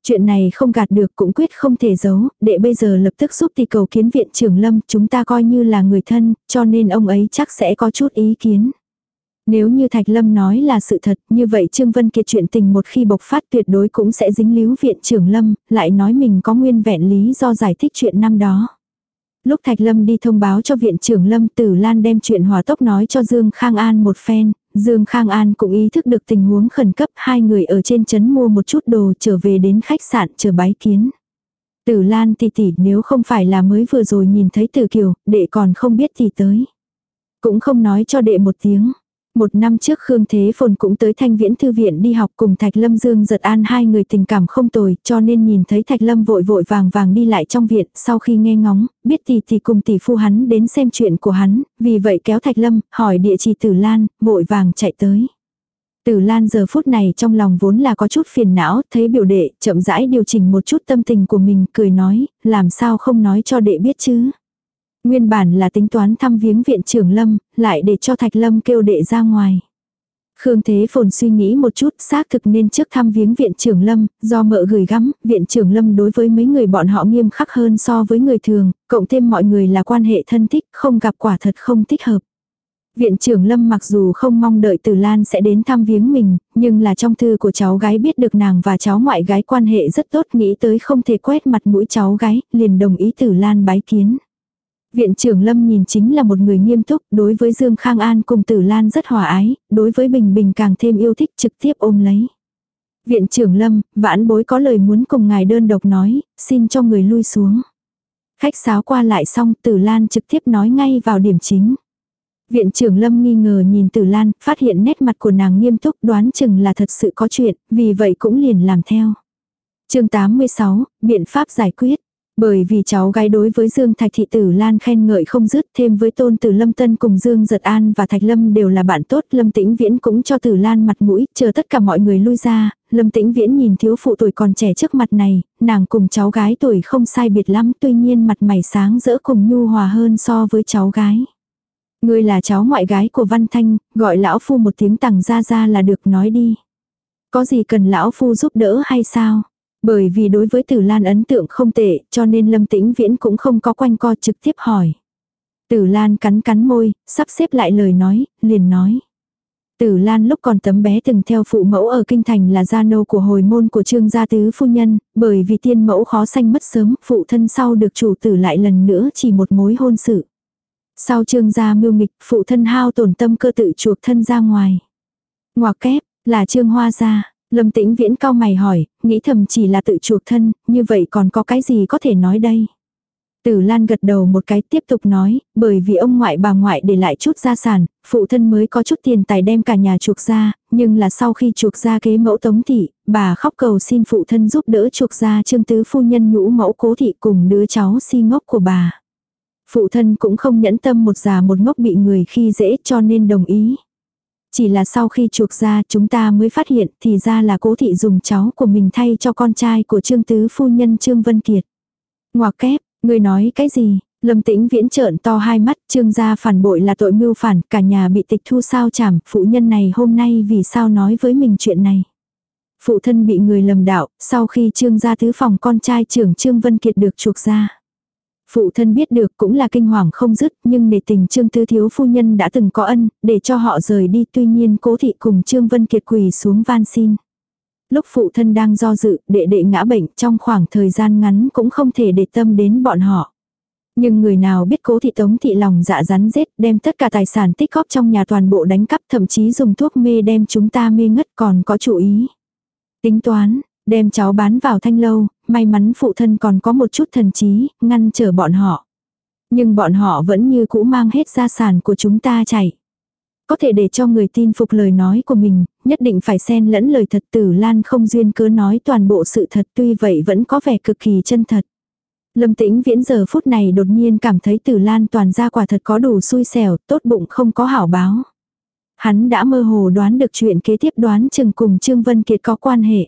Chuyện này không gạt được cũng quyết không thể giấu, đệ bây giờ lập tức giúp thì cầu kiến viện trưởng lâm, chúng ta coi như là người thân, cho nên ông ấy chắc sẽ có chút ý kiến. Nếu như Thạch Lâm nói là sự thật, như vậy Trương Vân Kiệt chuyện tình một khi bộc phát tuyệt đối cũng sẽ dính líu viện trưởng Lâm, lại nói mình có nguyên vẹn lý do giải thích chuyện năm đó. Lúc Thạch Lâm đi thông báo cho viện trưởng Lâm Tử Lan đem chuyện hòa tốc nói cho Dương Khang An một phen, Dương Khang An cũng ý thức được tình huống khẩn cấp hai người ở trên chấn mua một chút đồ trở về đến khách sạn chờ bái kiến. Tử Lan tỷ tỷ nếu không phải là mới vừa rồi nhìn thấy Tử Kiều, đệ còn không biết thì tới. Cũng không nói cho đệ một tiếng. Một năm trước Khương Thế Phồn cũng tới Thanh Viễn Thư Viện đi học cùng Thạch Lâm Dương giật an hai người tình cảm không tồi cho nên nhìn thấy Thạch Lâm vội vội vàng vàng đi lại trong viện sau khi nghe ngóng, biết tỷ tỷ cùng tỷ phu hắn đến xem chuyện của hắn, vì vậy kéo Thạch Lâm, hỏi địa chỉ Tử Lan, vội vàng chạy tới. Tử Lan giờ phút này trong lòng vốn là có chút phiền não, thấy biểu đệ, chậm rãi điều chỉnh một chút tâm tình của mình, cười nói, làm sao không nói cho đệ biết chứ. Nguyên bản là tính toán thăm viếng viện trưởng Lâm, lại để cho Thạch Lâm kêu đệ ra ngoài. Khương Thế Phồn suy nghĩ một chút, xác thực nên trước thăm viếng viện trưởng Lâm, do mợ gửi gắm, viện trưởng Lâm đối với mấy người bọn họ nghiêm khắc hơn so với người thường, cộng thêm mọi người là quan hệ thân thích, không gặp quả thật không thích hợp. Viện trưởng Lâm mặc dù không mong đợi Tử Lan sẽ đến thăm viếng mình, nhưng là trong thư của cháu gái biết được nàng và cháu ngoại gái quan hệ rất tốt nghĩ tới không thể quét mặt mũi cháu gái, liền đồng ý Tử Lan bái kiến. Viện trưởng Lâm nhìn chính là một người nghiêm túc, đối với Dương Khang An cùng Tử Lan rất hòa ái, đối với Bình Bình càng thêm yêu thích trực tiếp ôm lấy. Viện trưởng Lâm, vãn bối có lời muốn cùng ngài đơn độc nói, xin cho người lui xuống. Khách sáo qua lại xong Tử Lan trực tiếp nói ngay vào điểm chính. Viện trưởng Lâm nghi ngờ nhìn Tử Lan, phát hiện nét mặt của nàng nghiêm túc đoán chừng là thật sự có chuyện, vì vậy cũng liền làm theo. chương 86, biện pháp giải quyết. Bởi vì cháu gái đối với Dương Thạch Thị Tử Lan khen ngợi không dứt thêm với tôn tử Lâm Tân cùng Dương Giật An và Thạch Lâm đều là bạn tốt. Lâm Tĩnh Viễn cũng cho Tử Lan mặt mũi, chờ tất cả mọi người lui ra. Lâm Tĩnh Viễn nhìn thiếu phụ tuổi còn trẻ trước mặt này, nàng cùng cháu gái tuổi không sai biệt lắm tuy nhiên mặt mày sáng rỡ cùng nhu hòa hơn so với cháu gái. Ngươi là cháu ngoại gái của Văn Thanh, gọi lão phu một tiếng tằng ra ra là được nói đi. Có gì cần lão phu giúp đỡ hay sao? Bởi vì đối với Tử Lan ấn tượng không tệ, cho nên Lâm Tĩnh Viễn cũng không có quanh co trực tiếp hỏi. Tử Lan cắn cắn môi, sắp xếp lại lời nói, liền nói. Tử Lan lúc còn tấm bé từng theo phụ mẫu ở kinh thành là gia nô của hồi môn của trương gia tứ phu nhân, bởi vì tiên mẫu khó sanh mất sớm, phụ thân sau được chủ tử lại lần nữa chỉ một mối hôn sự. Sau trương gia mưu nghịch, phụ thân hao tổn tâm cơ tự chuộc thân ra ngoài. Ngoặc kép, là trương hoa gia. Lâm tĩnh viễn cao mày hỏi, nghĩ thầm chỉ là tự chuộc thân, như vậy còn có cái gì có thể nói đây? Tử Lan gật đầu một cái tiếp tục nói, bởi vì ông ngoại bà ngoại để lại chút gia sản, phụ thân mới có chút tiền tài đem cả nhà chuộc ra, nhưng là sau khi chuộc ra kế mẫu tống thị, bà khóc cầu xin phụ thân giúp đỡ chuộc ra trương tứ phu nhân nhũ mẫu cố thị cùng đứa cháu si ngốc của bà. Phụ thân cũng không nhẫn tâm một già một ngốc bị người khi dễ cho nên đồng ý. Chỉ là sau khi chuộc ra chúng ta mới phát hiện thì ra là cố thị dùng cháu của mình thay cho con trai của trương tứ phu nhân trương Vân Kiệt. Ngoà kép, người nói cái gì? Lâm tĩnh viễn trợn to hai mắt, trương gia phản bội là tội mưu phản, cả nhà bị tịch thu sao chảm, phụ nhân này hôm nay vì sao nói với mình chuyện này. Phụ thân bị người lầm đạo, sau khi trương gia thứ phòng con trai trưởng trương Vân Kiệt được chuộc ra. Phụ thân biết được cũng là kinh hoàng không dứt, nhưng để tình Trương Tư Thiếu Phu Nhân đã từng có ân, để cho họ rời đi tuy nhiên cố thị cùng Trương Vân Kiệt quỳ xuống van xin. Lúc phụ thân đang do dự, đệ đệ ngã bệnh trong khoảng thời gian ngắn cũng không thể để tâm đến bọn họ. Nhưng người nào biết cố thị tống thị lòng dạ rắn rết đem tất cả tài sản tích góp trong nhà toàn bộ đánh cắp thậm chí dùng thuốc mê đem chúng ta mê ngất còn có chủ ý. Tính toán, Đem cháu bán vào thanh lâu, may mắn phụ thân còn có một chút thần trí, ngăn trở bọn họ. Nhưng bọn họ vẫn như cũ mang hết gia sản của chúng ta chạy. Có thể để cho người tin phục lời nói của mình, nhất định phải xen lẫn lời thật tử lan không duyên cớ nói toàn bộ sự thật tuy vậy vẫn có vẻ cực kỳ chân thật. Lâm tĩnh viễn giờ phút này đột nhiên cảm thấy tử lan toàn ra quả thật có đủ xui xẻo, tốt bụng không có hảo báo. Hắn đã mơ hồ đoán được chuyện kế tiếp đoán chừng cùng Trương Vân Kiệt có quan hệ.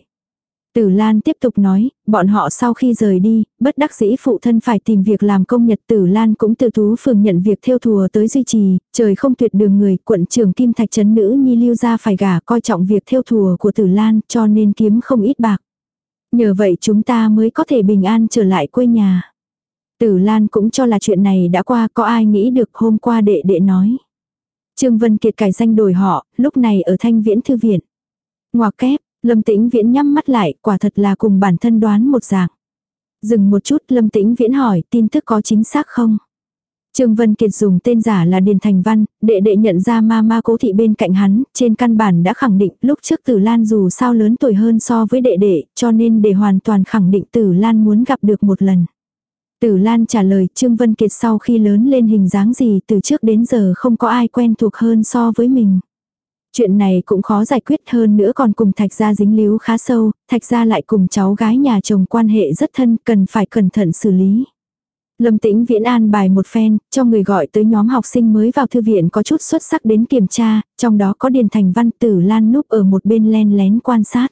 Tử Lan tiếp tục nói, bọn họ sau khi rời đi, bất đắc dĩ phụ thân phải tìm việc làm công nhật Tử Lan cũng từ tú phường nhận việc theo thùa tới duy trì, trời không tuyệt đường người, quận trưởng Kim Thạch Trấn Nữ Nhi lưu ra phải gả coi trọng việc theo thùa của Tử Lan cho nên kiếm không ít bạc. Nhờ vậy chúng ta mới có thể bình an trở lại quê nhà. Tử Lan cũng cho là chuyện này đã qua có ai nghĩ được hôm qua đệ đệ nói. Trương Vân Kiệt cải danh đổi họ, lúc này ở thanh viễn thư viện. Ngoà kép, Lâm Tĩnh Viễn nhắm mắt lại, quả thật là cùng bản thân đoán một dạng. Dừng một chút Lâm Tĩnh Viễn hỏi tin tức có chính xác không? Trương Vân Kiệt dùng tên giả là Điền Thành Văn, đệ đệ nhận ra ma ma cố thị bên cạnh hắn, trên căn bản đã khẳng định lúc trước Tử Lan dù sao lớn tuổi hơn so với đệ đệ, cho nên để hoàn toàn khẳng định Tử Lan muốn gặp được một lần. Tử Lan trả lời Trương Vân Kiệt sau khi lớn lên hình dáng gì từ trước đến giờ không có ai quen thuộc hơn so với mình. Chuyện này cũng khó giải quyết hơn nữa còn cùng Thạch gia dính líu khá sâu, Thạch gia lại cùng cháu gái nhà chồng quan hệ rất thân cần phải cẩn thận xử lý. Lâm Tĩnh Viễn an bài một phen, cho người gọi tới nhóm học sinh mới vào thư viện có chút xuất sắc đến kiểm tra, trong đó có Điền Thành Văn Tử Lan núp ở một bên len lén quan sát.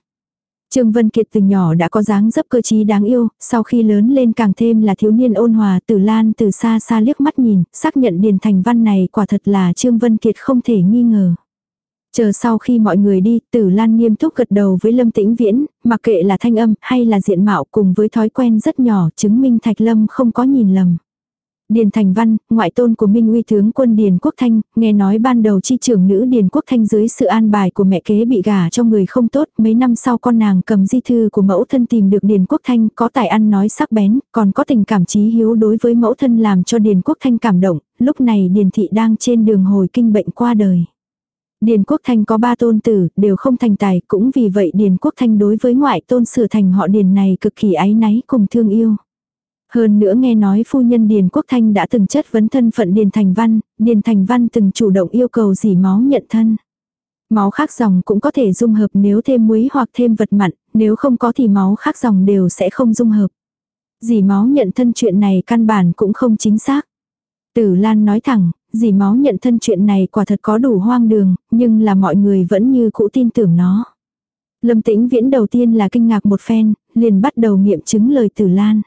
Trương Vân Kiệt từ nhỏ đã có dáng dấp cơ trí đáng yêu, sau khi lớn lên càng thêm là thiếu niên ôn hòa Tử Lan từ xa xa liếc mắt nhìn, xác nhận Điền Thành Văn này quả thật là Trương Vân Kiệt không thể nghi ngờ. Chờ sau khi mọi người đi, Tử Lan nghiêm túc gật đầu với Lâm Tĩnh Viễn, mặc kệ là thanh âm hay là diện mạo cùng với thói quen rất nhỏ chứng minh Thạch Lâm không có nhìn lầm. Điền Thành Văn, ngoại tôn của Minh Uy tướng quân Điền Quốc Thanh, nghe nói ban đầu chi trưởng nữ Điền Quốc Thanh dưới sự an bài của mẹ kế bị gả cho người không tốt, mấy năm sau con nàng cầm di thư của mẫu thân tìm được Điền Quốc Thanh, có tài ăn nói sắc bén, còn có tình cảm trí hiếu đối với mẫu thân làm cho Điền Quốc Thanh cảm động, lúc này Điền Thị đang trên đường hồi kinh bệnh qua đời. Điền Quốc Thanh có ba tôn tử, đều không thành tài, cũng vì vậy Điền Quốc Thanh đối với ngoại tôn sửa thành họ Điền này cực kỳ ái náy cùng thương yêu. Hơn nữa nghe nói phu nhân Điền Quốc Thanh đã từng chất vấn thân phận Điền Thành Văn, Điền Thành Văn từng chủ động yêu cầu dì máu nhận thân. Máu khác dòng cũng có thể dung hợp nếu thêm muối hoặc thêm vật mặn, nếu không có thì máu khác dòng đều sẽ không dung hợp. dì máu nhận thân chuyện này căn bản cũng không chính xác. Tử Lan nói thẳng, dì máu nhận thân chuyện này quả thật có đủ hoang đường, nhưng là mọi người vẫn như cũ tin tưởng nó. Lâm tĩnh viễn đầu tiên là kinh ngạc một phen, liền bắt đầu nghiệm chứng lời tử lan.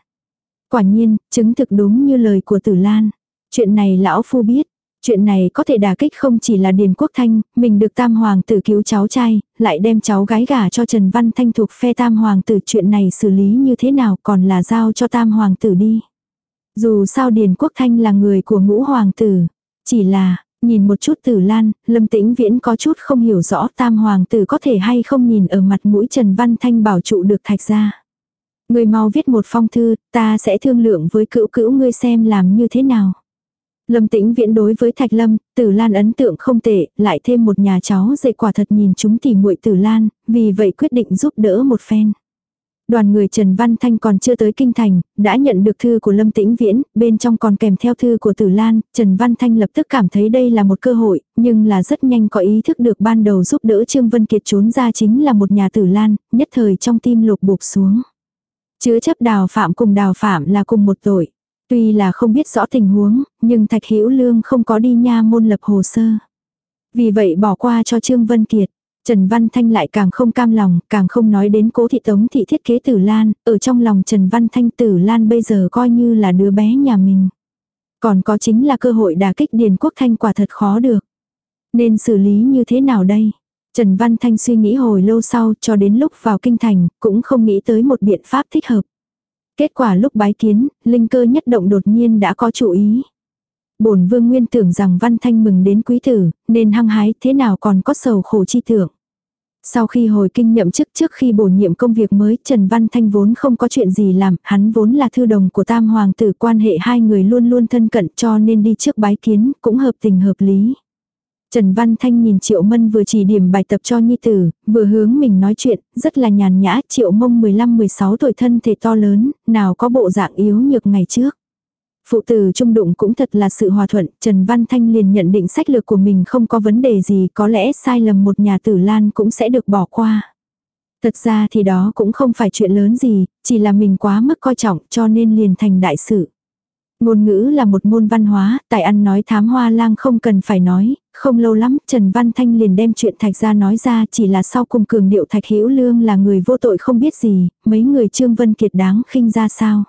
Quả nhiên, chứng thực đúng như lời của tử lan. Chuyện này lão phu biết, chuyện này có thể đả kích không chỉ là Điền Quốc Thanh, mình được tam hoàng tử cứu cháu trai, lại đem cháu gái gả cho Trần Văn Thanh thuộc phe tam hoàng tử chuyện này xử lý như thế nào còn là giao cho tam hoàng tử đi. Dù sao Điền Quốc Thanh là người của ngũ hoàng tử, chỉ là, nhìn một chút tử lan, lâm tĩnh viễn có chút không hiểu rõ tam hoàng tử có thể hay không nhìn ở mặt mũi Trần Văn Thanh bảo trụ được thạch ra. Người mau viết một phong thư, ta sẽ thương lượng với cữu cữu ngươi xem làm như thế nào. Lâm tĩnh viễn đối với Thạch Lâm, Tử Lan ấn tượng không tệ, lại thêm một nhà cháu dạy quả thật nhìn chúng tỉ muội Tử Lan, vì vậy quyết định giúp đỡ một phen. Đoàn người Trần Văn Thanh còn chưa tới kinh thành, đã nhận được thư của Lâm Tĩnh Viễn, bên trong còn kèm theo thư của Tử Lan, Trần Văn Thanh lập tức cảm thấy đây là một cơ hội, nhưng là rất nhanh có ý thức được ban đầu giúp đỡ Trương Vân Kiệt trốn ra chính là một nhà Tử Lan, nhất thời trong tim lục bục xuống. Chứa chấp đào phạm cùng đào phạm là cùng một tội. Tuy là không biết rõ tình huống, nhưng Thạch Hữu Lương không có đi nha môn lập hồ sơ. Vì vậy bỏ qua cho Trương Vân Kiệt. Trần Văn Thanh lại càng không cam lòng, càng không nói đến cố thị tống thị thiết kế tử Lan, ở trong lòng Trần Văn Thanh tử Lan bây giờ coi như là đứa bé nhà mình. Còn có chính là cơ hội đả kích Điền Quốc Thanh quả thật khó được. Nên xử lý như thế nào đây? Trần Văn Thanh suy nghĩ hồi lâu sau cho đến lúc vào kinh thành, cũng không nghĩ tới một biện pháp thích hợp. Kết quả lúc bái kiến, linh cơ nhất động đột nhiên đã có chủ ý bổn vương nguyên tưởng rằng văn thanh mừng đến quý tử, nên hăng hái thế nào còn có sầu khổ chi tưởng. Sau khi hồi kinh nhậm chức trước khi bổ nhiệm công việc mới, Trần Văn Thanh vốn không có chuyện gì làm, hắn vốn là thư đồng của tam hoàng tử quan hệ hai người luôn luôn thân cận cho nên đi trước bái kiến, cũng hợp tình hợp lý. Trần Văn Thanh nhìn Triệu Mân vừa chỉ điểm bài tập cho Nhi Tử, vừa hướng mình nói chuyện, rất là nhàn nhã, Triệu Mông 15-16 tuổi thân thể to lớn, nào có bộ dạng yếu nhược ngày trước. Phụ tử trung đụng cũng thật là sự hòa thuận, Trần Văn Thanh liền nhận định sách lược của mình không có vấn đề gì, có lẽ sai lầm một nhà tử lan cũng sẽ được bỏ qua. Thật ra thì đó cũng không phải chuyện lớn gì, chỉ là mình quá mức coi trọng cho nên liền thành đại sự. Ngôn ngữ là một môn văn hóa, tài ăn nói thám hoa lang không cần phải nói, không lâu lắm Trần Văn Thanh liền đem chuyện thạch ra nói ra chỉ là sau cùng cường điệu thạch hữu lương là người vô tội không biết gì, mấy người Trương Vân Kiệt đáng khinh ra sao.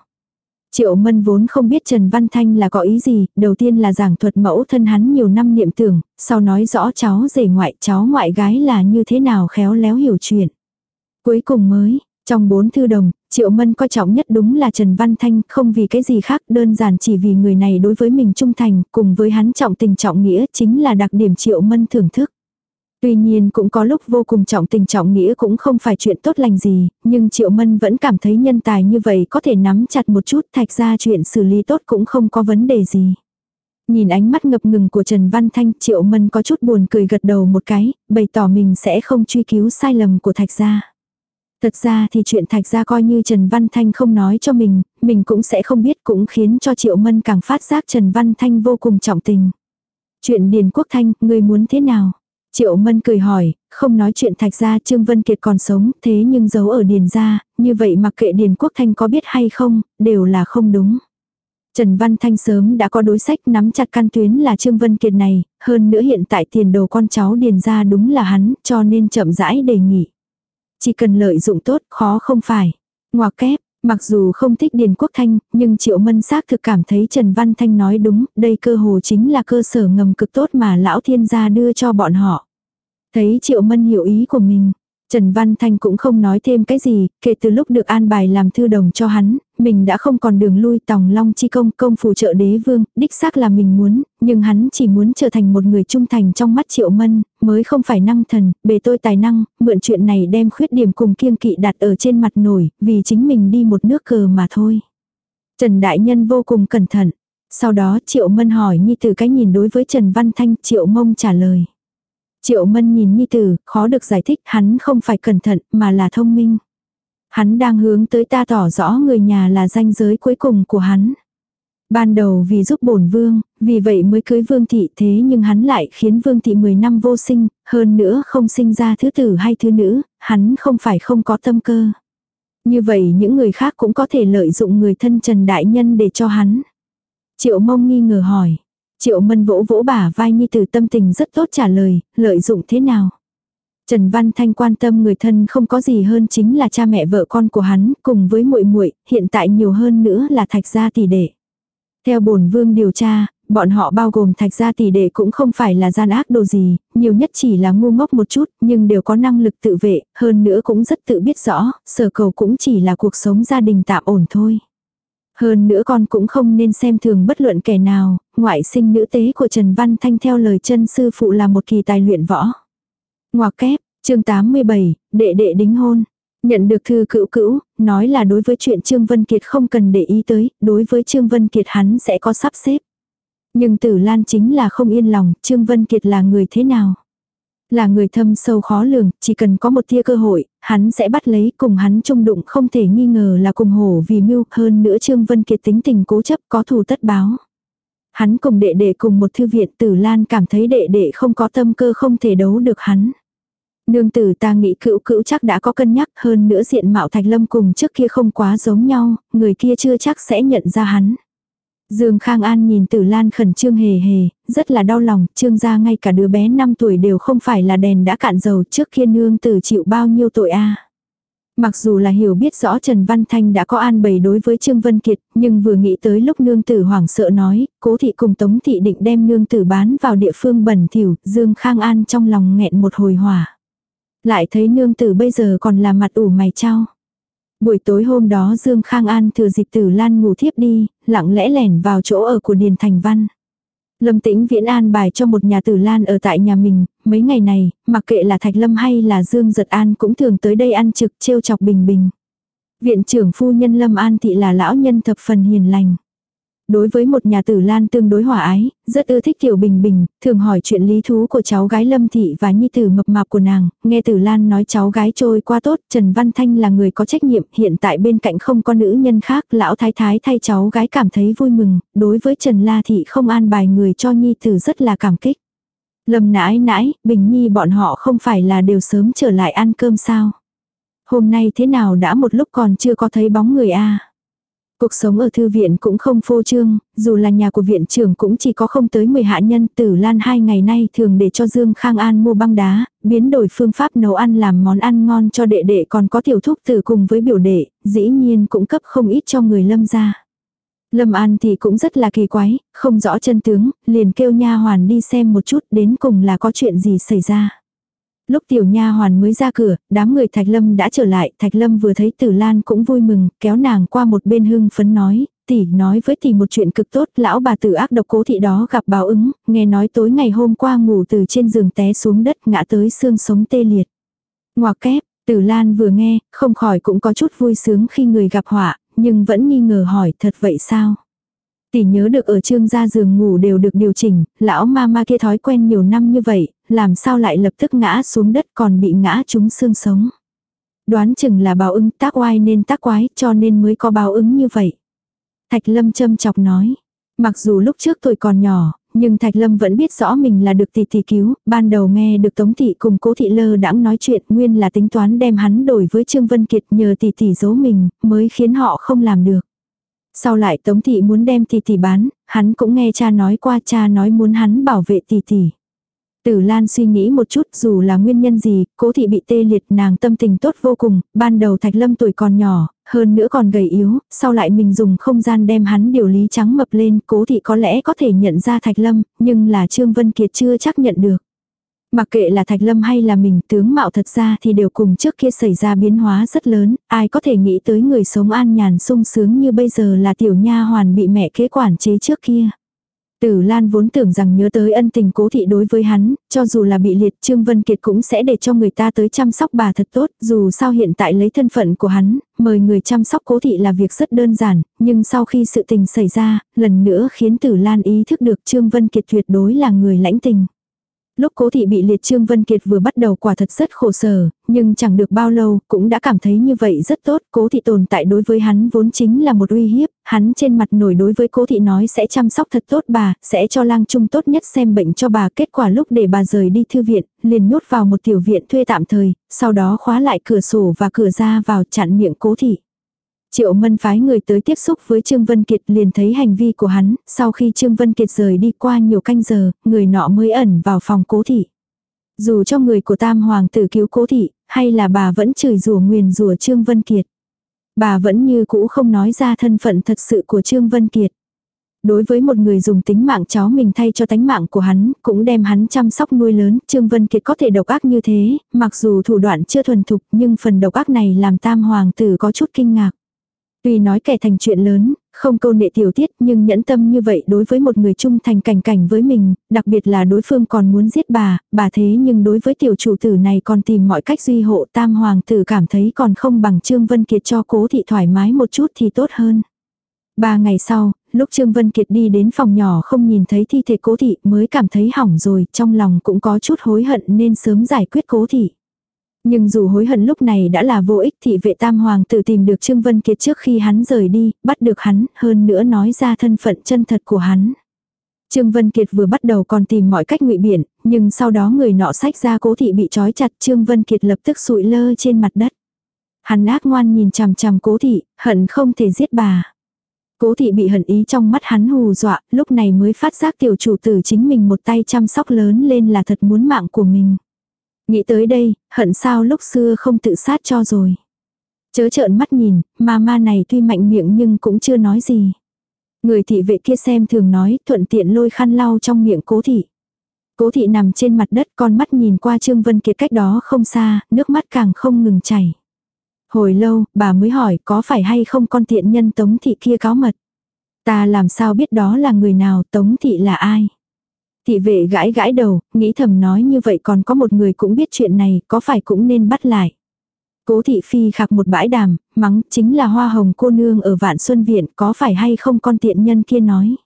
Triệu Mân vốn không biết Trần Văn Thanh là có ý gì, đầu tiên là giảng thuật mẫu thân hắn nhiều năm niệm tưởng, sau nói rõ cháu rể ngoại cháu ngoại gái là như thế nào khéo léo hiểu chuyện. Cuối cùng mới, Trong bốn thư đồng, Triệu Mân coi trọng nhất đúng là Trần Văn Thanh, không vì cái gì khác, đơn giản chỉ vì người này đối với mình trung thành, cùng với hắn trọng tình trọng nghĩa chính là đặc điểm Triệu Mân thưởng thức. Tuy nhiên cũng có lúc vô cùng trọng tình trọng nghĩa cũng không phải chuyện tốt lành gì, nhưng Triệu Mân vẫn cảm thấy nhân tài như vậy có thể nắm chặt một chút thạch ra chuyện xử lý tốt cũng không có vấn đề gì. Nhìn ánh mắt ngập ngừng của Trần Văn Thanh, Triệu Mân có chút buồn cười gật đầu một cái, bày tỏ mình sẽ không truy cứu sai lầm của thạch gia. Thật ra thì chuyện thạch gia coi như Trần Văn Thanh không nói cho mình, mình cũng sẽ không biết cũng khiến cho Triệu Mân càng phát giác Trần Văn Thanh vô cùng trọng tình. Chuyện Điền Quốc Thanh, ngươi muốn thế nào? Triệu Mân cười hỏi, không nói chuyện thạch gia Trương Vân Kiệt còn sống, thế nhưng giấu ở Điền gia, như vậy mặc kệ Điền Quốc Thanh có biết hay không, đều là không đúng. Trần Văn Thanh sớm đã có đối sách nắm chặt căn tuyến là Trương Vân Kiệt này, hơn nữa hiện tại tiền đồ con cháu Điền gia đúng là hắn, cho nên chậm rãi đề nghị. Chỉ cần lợi dụng tốt, khó không phải. Ngoà kép, mặc dù không thích Điền Quốc Thanh, nhưng Triệu Mân xác thực cảm thấy Trần Văn Thanh nói đúng, đây cơ hồ chính là cơ sở ngầm cực tốt mà lão thiên gia đưa cho bọn họ. Thấy Triệu Mân hiểu ý của mình, Trần Văn Thanh cũng không nói thêm cái gì, kể từ lúc được an bài làm thư đồng cho hắn, mình đã không còn đường lui tòng long chi công công phù trợ đế vương, đích xác là mình muốn, nhưng hắn chỉ muốn trở thành một người trung thành trong mắt triệu mân, mới không phải năng thần, bề tôi tài năng, mượn chuyện này đem khuyết điểm cùng kiêng kỵ đặt ở trên mặt nổi, vì chính mình đi một nước cờ mà thôi. Trần Đại Nhân vô cùng cẩn thận. Sau đó Triệu Mân hỏi Nhi Tử cái nhìn đối với Trần Văn Thanh, Triệu Mông trả lời. Triệu Mân nhìn Nhi Tử, khó được giải thích hắn không phải cẩn thận mà là thông minh. Hắn đang hướng tới ta tỏ rõ người nhà là danh giới cuối cùng của hắn. Ban đầu vì giúp bổn vương, vì vậy mới cưới vương thị thế nhưng hắn lại khiến vương thị 10 năm vô sinh, hơn nữa không sinh ra thứ tử hay thứ nữ, hắn không phải không có tâm cơ. Như vậy những người khác cũng có thể lợi dụng người thân Trần Đại Nhân để cho hắn. Triệu mông nghi ngờ hỏi. Triệu mân vỗ vỗ bả vai nhi tử tâm tình rất tốt trả lời, lợi dụng thế nào. Trần Văn Thanh quan tâm người thân không có gì hơn chính là cha mẹ vợ con của hắn, cùng với muội muội, hiện tại nhiều hơn nữa là Thạch gia tỷ đệ. Theo bổn vương điều tra, bọn họ bao gồm Thạch gia tỷ đệ cũng không phải là gian ác đồ gì, nhiều nhất chỉ là ngu ngốc một chút, nhưng đều có năng lực tự vệ, hơn nữa cũng rất tự biết rõ, sở cầu cũng chỉ là cuộc sống gia đình tạm ổn thôi. Hơn nữa con cũng không nên xem thường bất luận kẻ nào, ngoại sinh nữ tế của Trần Văn Thanh theo lời chân sư phụ là một kỳ tài luyện võ. Ngoặc kép, chương 87, đệ đệ đính hôn. Nhận được thư cữu cữu, nói là đối với chuyện Trương Vân Kiệt không cần để ý tới, đối với Trương Vân Kiệt hắn sẽ có sắp xếp. Nhưng Tử Lan chính là không yên lòng, Trương Vân Kiệt là người thế nào? Là người thâm sâu khó lường, chỉ cần có một tia cơ hội, hắn sẽ bắt lấy cùng hắn chung đụng không thể nghi ngờ là cùng hổ vì mưu hơn nữa Trương Vân Kiệt tính tình cố chấp có thù tất báo. Hắn cùng đệ đệ cùng một thư viện Tử Lan cảm thấy đệ đệ không có tâm cơ không thể đấu được hắn. Nương tử ta nghĩ cữu cữu chắc đã có cân nhắc hơn nữa diện mạo thạch lâm cùng trước kia không quá giống nhau, người kia chưa chắc sẽ nhận ra hắn. Dương Khang An nhìn Tử Lan khẩn trương hề hề, rất là đau lòng, trương gia ngay cả đứa bé 5 tuổi đều không phải là đèn đã cạn dầu trước kia nương tử chịu bao nhiêu tội a Mặc dù là hiểu biết rõ Trần Văn Thanh đã có an bày đối với Trương Vân Kiệt, nhưng vừa nghĩ tới lúc nương tử hoảng sợ nói, cố thị cùng Tống thị định đem nương tử bán vào địa phương bẩn thỉu, Dương Khang An trong lòng nghẹn một hồi hỏa. Lại thấy nương tử bây giờ còn là mặt ủ mày trao. Buổi tối hôm đó Dương Khang An thừa dịp tử lan ngủ thiếp đi, lặng lẽ lẻn vào chỗ ở của Điền Thành Văn. Lâm Tĩnh Viễn an bài cho một nhà tử lan ở tại nhà mình, mấy ngày này, mặc kệ là Thạch Lâm hay là Dương Giật An cũng thường tới đây ăn trực trêu chọc bình bình. Viện trưởng phu nhân Lâm An Thị là lão nhân thập phần hiền lành. Đối với một nhà tử Lan tương đối hòa ái, rất ưa thích Tiểu Bình Bình, thường hỏi chuyện lý thú của cháu gái Lâm Thị và nhi tử mập mạp của nàng, nghe tử Lan nói cháu gái trôi qua tốt, Trần Văn Thanh là người có trách nhiệm, hiện tại bên cạnh không có nữ nhân khác, lão thái thái thay cháu gái cảm thấy vui mừng, đối với Trần La Thị không an bài người cho nhi tử rất là cảm kích. Lâm nãi nãi, Bình Nhi bọn họ không phải là đều sớm trở lại ăn cơm sao? Hôm nay thế nào đã một lúc còn chưa có thấy bóng người a Cuộc sống ở thư viện cũng không phô trương, dù là nhà của viện trưởng cũng chỉ có không tới 10 hạ nhân tử lan hai ngày nay thường để cho Dương Khang An mua băng đá, biến đổi phương pháp nấu ăn làm món ăn ngon cho đệ đệ còn có tiểu thúc tử cùng với biểu đệ, dĩ nhiên cũng cấp không ít cho người lâm gia. Lâm An thì cũng rất là kỳ quái, không rõ chân tướng, liền kêu nha hoàn đi xem một chút đến cùng là có chuyện gì xảy ra. Lúc tiểu nha hoàn mới ra cửa, đám người Thạch Lâm đã trở lại, Thạch Lâm vừa thấy Tử Lan cũng vui mừng, kéo nàng qua một bên hưng phấn nói, tỷ nói với tỷ một chuyện cực tốt, lão bà tử ác độc cố thị đó gặp báo ứng, nghe nói tối ngày hôm qua ngủ từ trên giường té xuống đất ngã tới xương sống tê liệt. Ngoà kép, Tử Lan vừa nghe, không khỏi cũng có chút vui sướng khi người gặp họa, nhưng vẫn nghi ngờ hỏi thật vậy sao? Tỷ nhớ được ở trương gia giường ngủ đều được điều chỉnh, lão ma ma kia thói quen nhiều năm như vậy, làm sao lại lập tức ngã xuống đất còn bị ngã trúng xương sống. Đoán chừng là báo ứng tác oai nên tác quái cho nên mới có báo ứng như vậy. Thạch Lâm châm chọc nói. Mặc dù lúc trước tôi còn nhỏ, nhưng Thạch Lâm vẫn biết rõ mình là được tỷ tỷ cứu, ban đầu nghe được Tống thị cùng Cố thị lơ đãng nói chuyện, nguyên là tính toán đem hắn đổi với Trương Vân Kiệt nhờ tỷ tỷ giấu mình, mới khiến họ không làm được. Sau lại Tống thị muốn đem tỷ tỷ bán, hắn cũng nghe cha nói qua cha nói muốn hắn bảo vệ tỷ tỷ. Tử Lan suy nghĩ một chút dù là nguyên nhân gì, cố thị bị tê liệt nàng tâm tình tốt vô cùng, ban đầu Thạch Lâm tuổi còn nhỏ, hơn nữa còn gầy yếu, sau lại mình dùng không gian đem hắn điều lý trắng mập lên, cố thị có lẽ có thể nhận ra Thạch Lâm, nhưng là Trương Vân Kiệt chưa chắc nhận được. Mặc kệ là Thạch Lâm hay là mình tướng mạo thật ra thì đều cùng trước kia xảy ra biến hóa rất lớn, ai có thể nghĩ tới người sống an nhàn sung sướng như bây giờ là tiểu nha hoàn bị mẹ kế quản chế trước kia. Tử Lan vốn tưởng rằng nhớ tới ân tình cố thị đối với hắn, cho dù là bị liệt Trương Vân Kiệt cũng sẽ để cho người ta tới chăm sóc bà thật tốt, dù sao hiện tại lấy thân phận của hắn, mời người chăm sóc cố thị là việc rất đơn giản, nhưng sau khi sự tình xảy ra, lần nữa khiến Tử Lan ý thức được Trương Vân Kiệt tuyệt đối là người lãnh tình. Lúc cố thị bị liệt Trương Vân Kiệt vừa bắt đầu quả thật rất khổ sở, nhưng chẳng được bao lâu cũng đã cảm thấy như vậy rất tốt. Cố thị tồn tại đối với hắn vốn chính là một uy hiếp, hắn trên mặt nổi đối với cố thị nói sẽ chăm sóc thật tốt bà, sẽ cho lang trung tốt nhất xem bệnh cho bà. Kết quả lúc để bà rời đi thư viện, liền nhốt vào một tiểu viện thuê tạm thời, sau đó khóa lại cửa sổ và cửa ra vào chặn miệng cố thị. Triệu Mân phái người tới tiếp xúc với Trương Vân Kiệt liền thấy hành vi của hắn, sau khi Trương Vân Kiệt rời đi qua nhiều canh giờ, người nọ mới ẩn vào phòng cố thị. Dù cho người của Tam Hoàng tử cứu cố thị, hay là bà vẫn chửi rủa nguyền rủa Trương Vân Kiệt. Bà vẫn như cũ không nói ra thân phận thật sự của Trương Vân Kiệt. Đối với một người dùng tính mạng cháu mình thay cho tánh mạng của hắn, cũng đem hắn chăm sóc nuôi lớn, Trương Vân Kiệt có thể độc ác như thế, mặc dù thủ đoạn chưa thuần thục nhưng phần độc ác này làm tam hoàng tử có chút kinh ngạc. Tuy nói kẻ thành chuyện lớn, không câu nệ tiểu tiết nhưng nhẫn tâm như vậy đối với một người trung thành cảnh cảnh với mình, đặc biệt là đối phương còn muốn giết bà, bà thế nhưng đối với tiểu chủ tử này còn tìm mọi cách duy hộ tam hoàng tử cảm thấy còn không bằng Trương Vân Kiệt cho cố thị thoải mái một chút thì tốt hơn. Ba ngày sau, lúc Trương Vân Kiệt đi đến phòng nhỏ không nhìn thấy thi thể cố thị mới cảm thấy hỏng rồi, trong lòng cũng có chút hối hận nên sớm giải quyết cố thị. Nhưng dù hối hận lúc này đã là vô ích thì vệ tam hoàng tử tìm được Trương Vân Kiệt trước khi hắn rời đi, bắt được hắn, hơn nữa nói ra thân phận chân thật của hắn. Trương Vân Kiệt vừa bắt đầu còn tìm mọi cách ngụy biện, nhưng sau đó người nọ sách ra cố thị bị trói chặt Trương Vân Kiệt lập tức sụi lơ trên mặt đất. Hắn ác ngoan nhìn chằm chằm cố thị, hận không thể giết bà. Cố thị bị hận ý trong mắt hắn hù dọa, lúc này mới phát giác tiểu chủ tử chính mình một tay chăm sóc lớn lên là thật muốn mạng của mình. Nghĩ tới đây, hận sao lúc xưa không tự sát cho rồi. Chớ trợn mắt nhìn, mà ma này tuy mạnh miệng nhưng cũng chưa nói gì. Người thị vệ kia xem thường nói, thuận tiện lôi khăn lau trong miệng cố thị. Cố thị nằm trên mặt đất con mắt nhìn qua Trương Vân Kiệt cách đó không xa, nước mắt càng không ngừng chảy. Hồi lâu, bà mới hỏi có phải hay không con tiện nhân Tống thị kia cáo mật. Ta làm sao biết đó là người nào, Tống thị là ai. Thị vệ gãi gãi đầu, nghĩ thầm nói như vậy còn có một người cũng biết chuyện này, có phải cũng nên bắt lại. Cố thị phi khạc một bãi đàm, mắng chính là hoa hồng cô nương ở vạn xuân viện, có phải hay không con tiện nhân kia nói.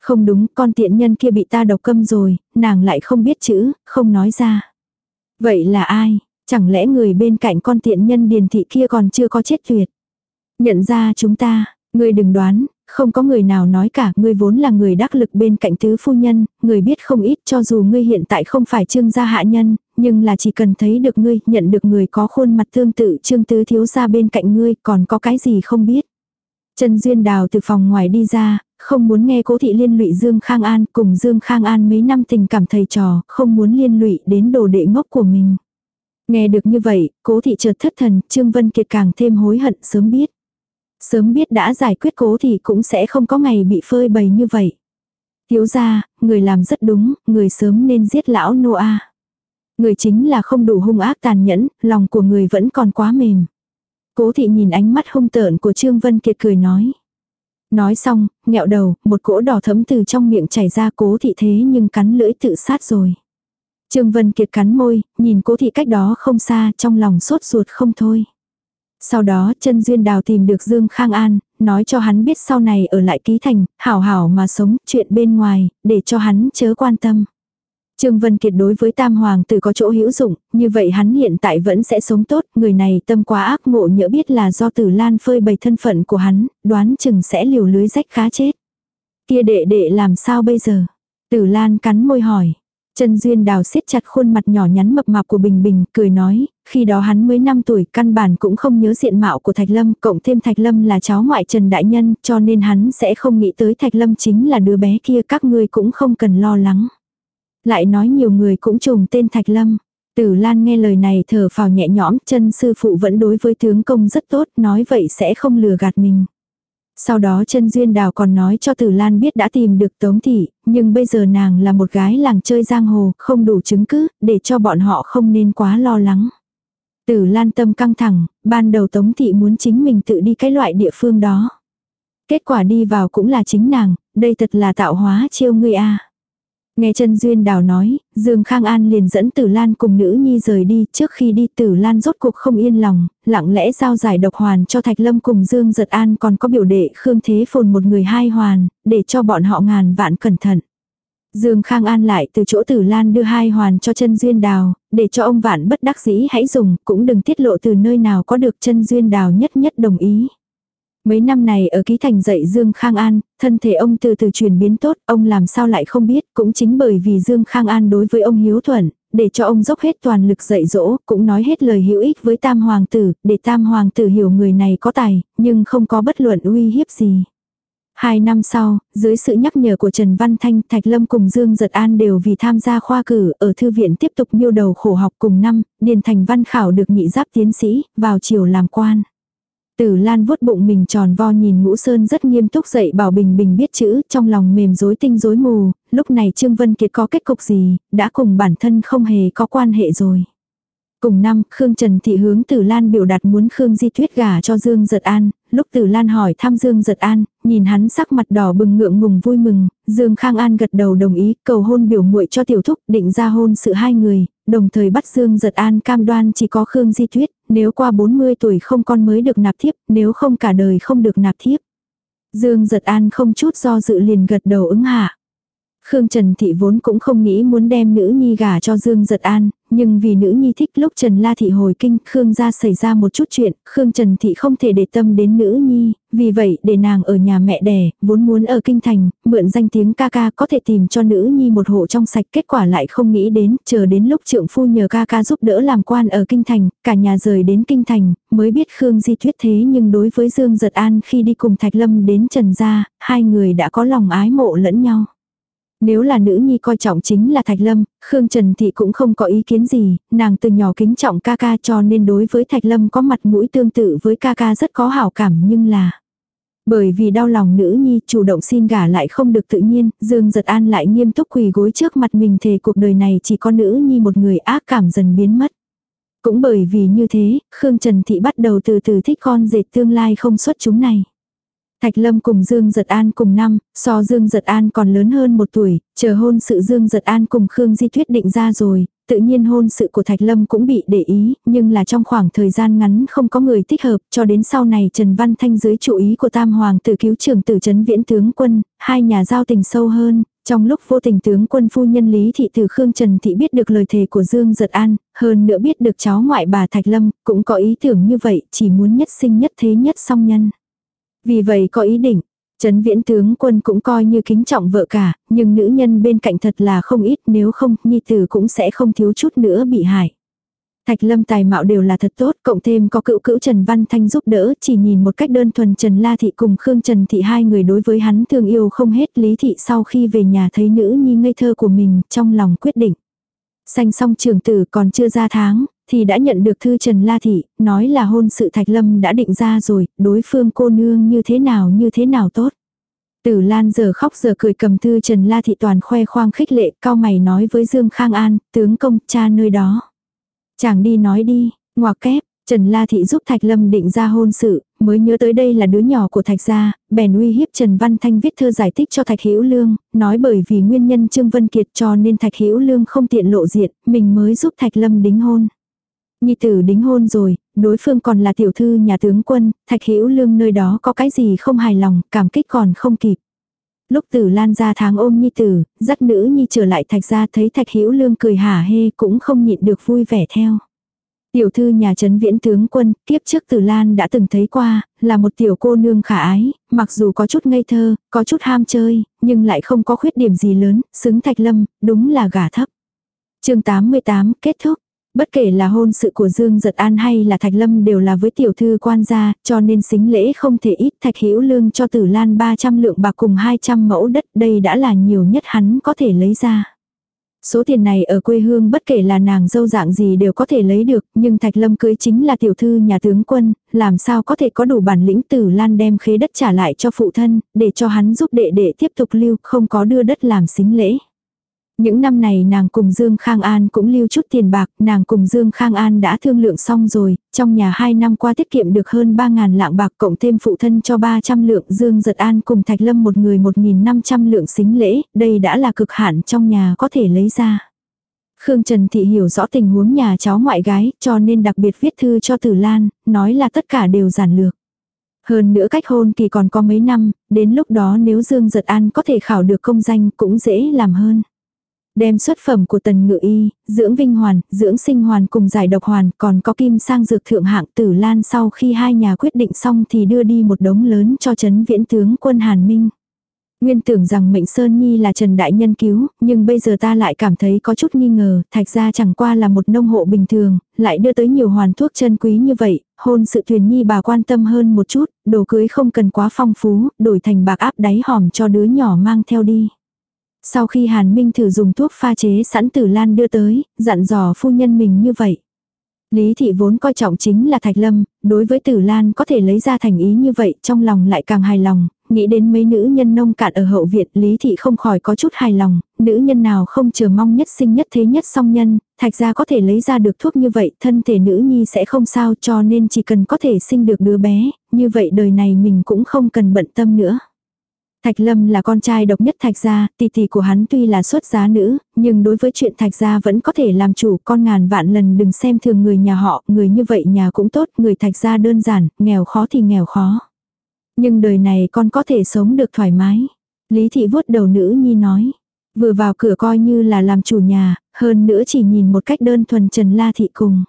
Không đúng, con tiện nhân kia bị ta độc câm rồi, nàng lại không biết chữ, không nói ra. Vậy là ai? Chẳng lẽ người bên cạnh con tiện nhân điền thị kia còn chưa có chết tuyệt? Nhận ra chúng ta, người đừng đoán, không có người nào nói cả, ngươi vốn là người đắc lực bên cạnh tứ phu nhân, người biết không ít cho dù ngươi hiện tại không phải trương gia hạ nhân, nhưng là chỉ cần thấy được ngươi, nhận được người có khuôn mặt tương tự trương tứ thiếu gia bên cạnh ngươi, còn có cái gì không biết. Trần Duyên Đào từ phòng ngoài đi ra, không muốn nghe cố thị liên lụy Dương Khang An, cùng Dương Khang An mấy năm tình cảm thầy trò, không muốn liên lụy đến đồ đệ ngốc của mình. Nghe được như vậy, cố thị chợt thất thần, Trương Vân Kiệt càng thêm hối hận sớm biết. Sớm biết đã giải quyết cố thì cũng sẽ không có ngày bị phơi bày như vậy. Thiếu ra, người làm rất đúng, người sớm nên giết lão Noah. Người chính là không đủ hung ác tàn nhẫn, lòng của người vẫn còn quá mềm. Cố thị nhìn ánh mắt hung tợn của Trương Vân Kiệt cười nói. Nói xong, nghẹo đầu, một cỗ đỏ thấm từ trong miệng chảy ra cố thị thế nhưng cắn lưỡi tự sát rồi. Trương Vân Kiệt cắn môi, nhìn cố thị cách đó không xa, trong lòng sốt ruột không thôi. Sau đó chân duyên đào tìm được Dương Khang An, nói cho hắn biết sau này ở lại ký thành, hảo hảo mà sống, chuyện bên ngoài, để cho hắn chớ quan tâm. Trương Vân Kiệt đối với Tam Hoàng tử có chỗ hữu dụng, như vậy hắn hiện tại vẫn sẽ sống tốt, người này tâm quá ác ngộ nhỡ biết là do Tử Lan phơi bày thân phận của hắn, đoán chừng sẽ liều lưới rách khá chết. Kia đệ đệ làm sao bây giờ? Tử Lan cắn môi hỏi. Trần Duyên Đào siết chặt khuôn mặt nhỏ nhắn mập mạp của Bình Bình, cười nói, khi đó hắn mới 5 tuổi, căn bản cũng không nhớ diện mạo của Thạch Lâm, cộng thêm Thạch Lâm là cháu ngoại Trần Đại Nhân, cho nên hắn sẽ không nghĩ tới Thạch Lâm chính là đứa bé kia, các ngươi cũng không cần lo lắng. Lại nói nhiều người cũng trùng tên Thạch Lâm. Tử Lan nghe lời này thở phào nhẹ nhõm, chân sư phụ vẫn đối với tướng công rất tốt, nói vậy sẽ không lừa gạt mình. Sau đó chân duyên đào còn nói cho Tử Lan biết đã tìm được Tống Thị, nhưng bây giờ nàng là một gái làng chơi giang hồ, không đủ chứng cứ, để cho bọn họ không nên quá lo lắng. Tử Lan tâm căng thẳng, ban đầu Tống Thị muốn chính mình tự đi cái loại địa phương đó. Kết quả đi vào cũng là chính nàng, đây thật là tạo hóa chiêu ngươi a. Nghe Trần Duyên Đào nói, Dương Khang An liền dẫn Tử Lan cùng nữ nhi rời đi, trước khi đi Tử Lan rốt cuộc không yên lòng, lặng lẽ giao giải độc hoàn cho Thạch Lâm cùng Dương Giật An còn có biểu đệ Khương Thế Phồn một người hai hoàn, để cho bọn họ ngàn vạn cẩn thận. Dương Khang An lại từ chỗ Tử Lan đưa hai hoàn cho chân Duyên Đào, để cho ông vạn bất đắc dĩ hãy dùng, cũng đừng tiết lộ từ nơi nào có được chân Duyên Đào nhất nhất đồng ý. Mấy năm này ở ký thành dạy Dương Khang An, thân thể ông từ từ chuyển biến tốt, ông làm sao lại không biết, cũng chính bởi vì Dương Khang An đối với ông hiếu thuận, để cho ông dốc hết toàn lực dạy dỗ, cũng nói hết lời hữu ích với Tam Hoàng tử, để Tam Hoàng tử hiểu người này có tài, nhưng không có bất luận uy hiếp gì. Hai năm sau, dưới sự nhắc nhở của Trần Văn Thanh, Thạch Lâm cùng Dương Giật An đều vì tham gia khoa cử ở thư viện tiếp tục miêu đầu khổ học cùng năm, Điền Thành Văn khảo được nhị giáp tiến sĩ, vào chiều làm quan. Tử Lan vuốt bụng mình tròn vo nhìn Ngũ Sơn rất nghiêm túc dậy bảo Bình Bình biết chữ, trong lòng mềm rối tinh rối mù, lúc này Trương Vân Kiệt có kết cục gì, đã cùng bản thân không hề có quan hệ rồi. Cùng năm, Khương Trần Thị hướng Tử Lan biểu đạt muốn Khương Di Tuyết gả cho Dương Giật An, lúc Tử Lan hỏi thăm Dương Giật An, nhìn hắn sắc mặt đỏ bừng ngượng ngùng vui mừng, Dương Khang An gật đầu đồng ý, cầu hôn biểu muội cho tiểu thúc, định ra hôn sự hai người, đồng thời bắt Dương Giật An cam đoan chỉ có Khương Di Tuyết, nếu qua 40 tuổi không con mới được nạp thiếp, nếu không cả đời không được nạp thiếp. Dương Giật An không chút do dự liền gật đầu ứng hạ. Khương Trần Thị vốn cũng không nghĩ muốn đem nữ nhi gả cho Dương Giật An, nhưng vì nữ nhi thích lúc Trần La Thị hồi kinh, Khương gia xảy ra một chút chuyện, Khương Trần Thị không thể để tâm đến nữ nhi, vì vậy để nàng ở nhà mẹ đẻ, vốn muốn ở kinh thành, mượn danh tiếng ca ca có thể tìm cho nữ nhi một hộ trong sạch, kết quả lại không nghĩ đến, chờ đến lúc trượng phu nhờ ca ca giúp đỡ làm quan ở kinh thành, cả nhà rời đến kinh thành, mới biết Khương Di Tuyết thế nhưng đối với Dương Giật An khi đi cùng Thạch Lâm đến Trần gia, hai người đã có lòng ái mộ lẫn nhau. Nếu là nữ nhi coi trọng chính là Thạch Lâm, Khương Trần Thị cũng không có ý kiến gì, nàng từ nhỏ kính trọng ca ca cho nên đối với Thạch Lâm có mặt mũi tương tự với ca ca rất có hảo cảm nhưng là... Bởi vì đau lòng nữ nhi chủ động xin gả lại không được tự nhiên, Dương Giật An lại nghiêm túc quỳ gối trước mặt mình thề cuộc đời này chỉ có nữ nhi một người ác cảm dần biến mất. Cũng bởi vì như thế, Khương Trần Thị bắt đầu từ từ thích con dệt tương lai không xuất chúng này. Thạch Lâm cùng Dương Giật An cùng năm, so Dương Giật An còn lớn hơn một tuổi, chờ hôn sự Dương Giật An cùng Khương Di Thuyết định ra rồi, tự nhiên hôn sự của Thạch Lâm cũng bị để ý, nhưng là trong khoảng thời gian ngắn không có người thích hợp, cho đến sau này Trần Văn Thanh dưới chủ ý của Tam Hoàng tử cứu trưởng tử trấn viễn tướng quân, hai nhà giao tình sâu hơn, trong lúc vô tình tướng quân phu nhân Lý Thị từ Khương Trần Thị biết được lời thề của Dương Giật An, hơn nữa biết được cháu ngoại bà Thạch Lâm, cũng có ý tưởng như vậy, chỉ muốn nhất sinh nhất thế nhất song nhân. Vì vậy có ý định, Trấn viễn tướng quân cũng coi như kính trọng vợ cả, nhưng nữ nhân bên cạnh thật là không ít nếu không, nhi tử cũng sẽ không thiếu chút nữa bị hại. Thạch lâm tài mạo đều là thật tốt, cộng thêm có cựu cữu Trần Văn Thanh giúp đỡ, chỉ nhìn một cách đơn thuần Trần La Thị cùng Khương Trần Thị hai người đối với hắn thương yêu không hết Lý Thị sau khi về nhà thấy nữ nhi ngây thơ của mình, trong lòng quyết định. Sanh xong trường tử còn chưa ra tháng, thì đã nhận được thư Trần La Thị, nói là hôn sự Thạch Lâm đã định ra rồi, đối phương cô nương như thế nào như thế nào tốt. Tử Lan giờ khóc giờ cười cầm thư Trần La Thị toàn khoe khoang khích lệ, cao mày nói với Dương Khang An, tướng công cha nơi đó. Chàng đi nói đi, ngoặc kép, Trần La Thị giúp Thạch Lâm định ra hôn sự, mới nhớ tới đây là đứa nhỏ của Thạch gia, bèn uy hiếp Trần Văn Thanh viết thơ giải thích cho Thạch Hữu Lương, nói bởi vì nguyên nhân Trương Vân Kiệt cho nên Thạch Hữu Lương không tiện lộ diện, mình mới giúp Thạch Lâm đính hôn. Nhi tử đính hôn rồi, đối phương còn là tiểu thư nhà tướng quân, Thạch Hữu Lương nơi đó có cái gì không hài lòng, cảm kích còn không kịp. Lúc Tử Lan ra tháng ôm Nhi tử, dắt nữ Nhi trở lại Thạch gia thấy Thạch Hữu Lương cười hả hê cũng không nhịn được vui vẻ theo. Tiểu thư nhà trấn viễn tướng quân, kiếp trước Tử Lan đã từng thấy qua, là một tiểu cô nương khả ái, mặc dù có chút ngây thơ, có chút ham chơi, nhưng lại không có khuyết điểm gì lớn, xứng thạch lâm, đúng là gả thấp. chương 88 kết thúc. Bất kể là hôn sự của Dương Giật An hay là Thạch Lâm đều là với tiểu thư quan gia, cho nên xính lễ không thể ít Thạch Hữu Lương cho Tử Lan 300 lượng bạc cùng 200 mẫu đất, đây đã là nhiều nhất hắn có thể lấy ra. Số tiền này ở quê hương bất kể là nàng dâu dạng gì đều có thể lấy được, nhưng Thạch Lâm cưới chính là tiểu thư nhà tướng quân, làm sao có thể có đủ bản lĩnh tử lan đem khế đất trả lại cho phụ thân, để cho hắn giúp đệ đệ tiếp tục lưu, không có đưa đất làm xính lễ. Những năm này nàng cùng Dương Khang An cũng lưu chút tiền bạc, nàng cùng Dương Khang An đã thương lượng xong rồi, trong nhà hai năm qua tiết kiệm được hơn 3.000 lạng bạc cộng thêm phụ thân cho 300 lượng Dương Giật An cùng Thạch Lâm một người 1.500 lượng xính lễ, đây đã là cực hạn trong nhà có thể lấy ra. Khương Trần Thị hiểu rõ tình huống nhà cháu ngoại gái cho nên đặc biệt viết thư cho Tử Lan, nói là tất cả đều giản lược. Hơn nữa cách hôn kỳ còn có mấy năm, đến lúc đó nếu Dương Giật An có thể khảo được công danh cũng dễ làm hơn. Đem xuất phẩm của tần ngự y, dưỡng vinh hoàn, dưỡng sinh hoàn cùng giải độc hoàn còn có kim sang dược thượng hạng tử lan sau khi hai nhà quyết định xong thì đưa đi một đống lớn cho chấn viễn tướng quân Hàn Minh. Nguyên tưởng rằng mệnh Sơn Nhi là Trần Đại Nhân cứu, nhưng bây giờ ta lại cảm thấy có chút nghi ngờ, thạch ra chẳng qua là một nông hộ bình thường, lại đưa tới nhiều hoàn thuốc chân quý như vậy, hôn sự thuyền nhi bà quan tâm hơn một chút, đồ cưới không cần quá phong phú, đổi thành bạc áp đáy hòm cho đứa nhỏ mang theo đi. Sau khi Hàn Minh thử dùng thuốc pha chế sẵn Tử Lan đưa tới, dặn dò phu nhân mình như vậy. Lý thị vốn coi trọng chính là Thạch Lâm, đối với Tử Lan có thể lấy ra thành ý như vậy, trong lòng lại càng hài lòng, nghĩ đến mấy nữ nhân nông cạn ở hậu viện, Lý thị không khỏi có chút hài lòng, nữ nhân nào không chờ mong nhất sinh nhất thế nhất song nhân, Thạch ra có thể lấy ra được thuốc như vậy, thân thể nữ nhi sẽ không sao, cho nên chỉ cần có thể sinh được đứa bé, như vậy đời này mình cũng không cần bận tâm nữa. Thạch Lâm là con trai độc nhất Thạch gia, tỷ tỷ của hắn tuy là xuất giá nữ, nhưng đối với chuyện Thạch gia vẫn có thể làm chủ, con ngàn vạn lần đừng xem thường người nhà họ, người như vậy nhà cũng tốt, người Thạch gia đơn giản, nghèo khó thì nghèo khó. Nhưng đời này con có thể sống được thoải mái. Lý thị vuốt đầu nữ nhi nói. Vừa vào cửa coi như là làm chủ nhà, hơn nữa chỉ nhìn một cách đơn thuần Trần La thị cùng.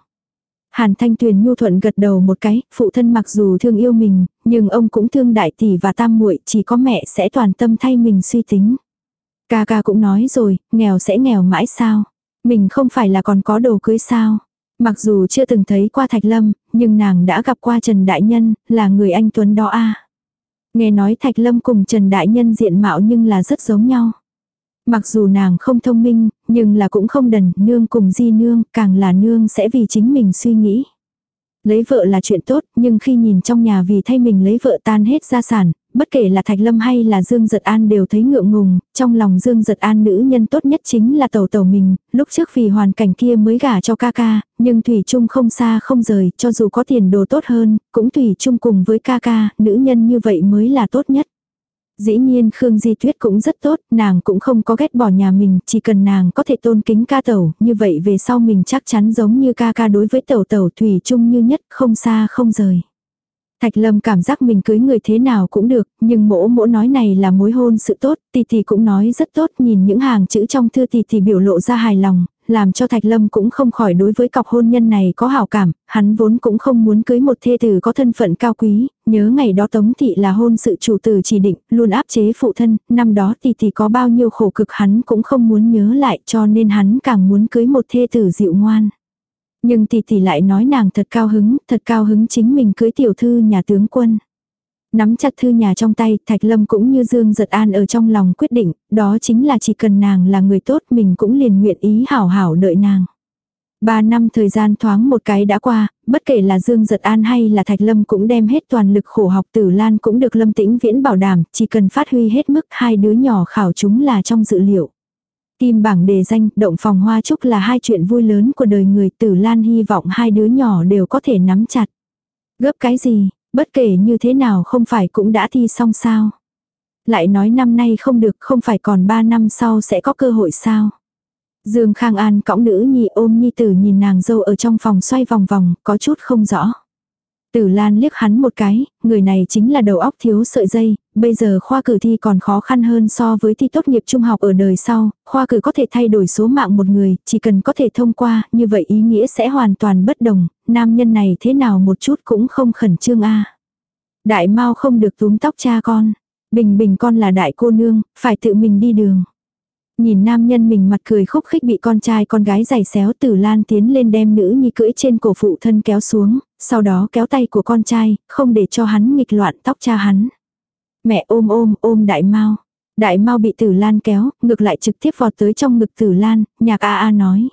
Hàn Thanh Tuyền nhu thuận gật đầu một cái, phụ thân mặc dù thương yêu mình, nhưng ông cũng thương đại tỷ và tam muội, chỉ có mẹ sẽ toàn tâm thay mình suy tính. Ca ca cũng nói rồi, nghèo sẽ nghèo mãi sao? Mình không phải là còn có đồ cưới sao? Mặc dù chưa từng thấy qua Thạch Lâm, nhưng nàng đã gặp qua Trần Đại Nhân, là người anh Tuấn đó a. Nghe nói Thạch Lâm cùng Trần Đại Nhân diện mạo nhưng là rất giống nhau. Mặc dù nàng không thông minh, nhưng là cũng không đần, nương cùng di nương, càng là nương sẽ vì chính mình suy nghĩ. Lấy vợ là chuyện tốt, nhưng khi nhìn trong nhà vì thay mình lấy vợ tan hết gia sản, bất kể là Thạch Lâm hay là Dương Giật An đều thấy ngượng ngùng, trong lòng Dương Giật An nữ nhân tốt nhất chính là tẩu tẩu mình, lúc trước vì hoàn cảnh kia mới gả cho ca ca, nhưng Thủy Trung không xa không rời, cho dù có tiền đồ tốt hơn, cũng Thủy Trung cùng với ca ca, nữ nhân như vậy mới là tốt nhất. Dĩ nhiên Khương Di Tuyết cũng rất tốt, nàng cũng không có ghét bỏ nhà mình, chỉ cần nàng có thể tôn kính ca tẩu, như vậy về sau mình chắc chắn giống như ca ca đối với tẩu tẩu thủy chung như nhất, không xa không rời. Thạch Lâm cảm giác mình cưới người thế nào cũng được, nhưng mỗ mỗ nói này là mối hôn sự tốt, tỷ tỷ cũng nói rất tốt, nhìn những hàng chữ trong thư tỷ tỷ biểu lộ ra hài lòng, làm cho Thạch Lâm cũng không khỏi đối với cọc hôn nhân này có hảo cảm, hắn vốn cũng không muốn cưới một thê tử có thân phận cao quý, nhớ ngày đó Tống Thị là hôn sự chủ tử chỉ định, luôn áp chế phụ thân, năm đó thì thì có bao nhiêu khổ cực hắn cũng không muốn nhớ lại cho nên hắn càng muốn cưới một thê tử dịu ngoan. Nhưng tỷ tỷ lại nói nàng thật cao hứng, thật cao hứng chính mình cưới tiểu thư nhà tướng quân. Nắm chặt thư nhà trong tay, Thạch Lâm cũng như Dương Giật An ở trong lòng quyết định, đó chính là chỉ cần nàng là người tốt mình cũng liền nguyện ý hảo hảo đợi nàng. Ba năm thời gian thoáng một cái đã qua, bất kể là Dương Giật An hay là Thạch Lâm cũng đem hết toàn lực khổ học tử Lan cũng được Lâm Tĩnh Viễn bảo đảm, chỉ cần phát huy hết mức hai đứa nhỏ khảo chúng là trong dự liệu. Kim bảng đề danh, động phòng hoa trúc là hai chuyện vui lớn của đời người tử Lan hy vọng hai đứa nhỏ đều có thể nắm chặt. Gấp cái gì, bất kể như thế nào không phải cũng đã thi xong sao. Lại nói năm nay không được không phải còn ba năm sau sẽ có cơ hội sao. Dương Khang An cõng nữ nhi ôm nhi tử nhìn nàng dâu ở trong phòng xoay vòng vòng, có chút không rõ. Tử Lan liếc hắn một cái, người này chính là đầu óc thiếu sợi dây, bây giờ khoa cử thi còn khó khăn hơn so với thi tốt nghiệp trung học ở đời sau, khoa cử có thể thay đổi số mạng một người, chỉ cần có thể thông qua, như vậy ý nghĩa sẽ hoàn toàn bất đồng, nam nhân này thế nào một chút cũng không khẩn trương a. Đại mau không được túm tóc cha con, bình bình con là đại cô nương, phải tự mình đi đường. Nhìn nam nhân mình mặt cười khúc khích bị con trai con gái giày xéo tử lan tiến lên đem nữ nhi cưỡi trên cổ phụ thân kéo xuống, sau đó kéo tay của con trai, không để cho hắn nghịch loạn tóc cha hắn. Mẹ ôm ôm ôm đại mau. Đại mau bị tử lan kéo, ngược lại trực tiếp vọt tới trong ngực tử lan, nhạc a a nói.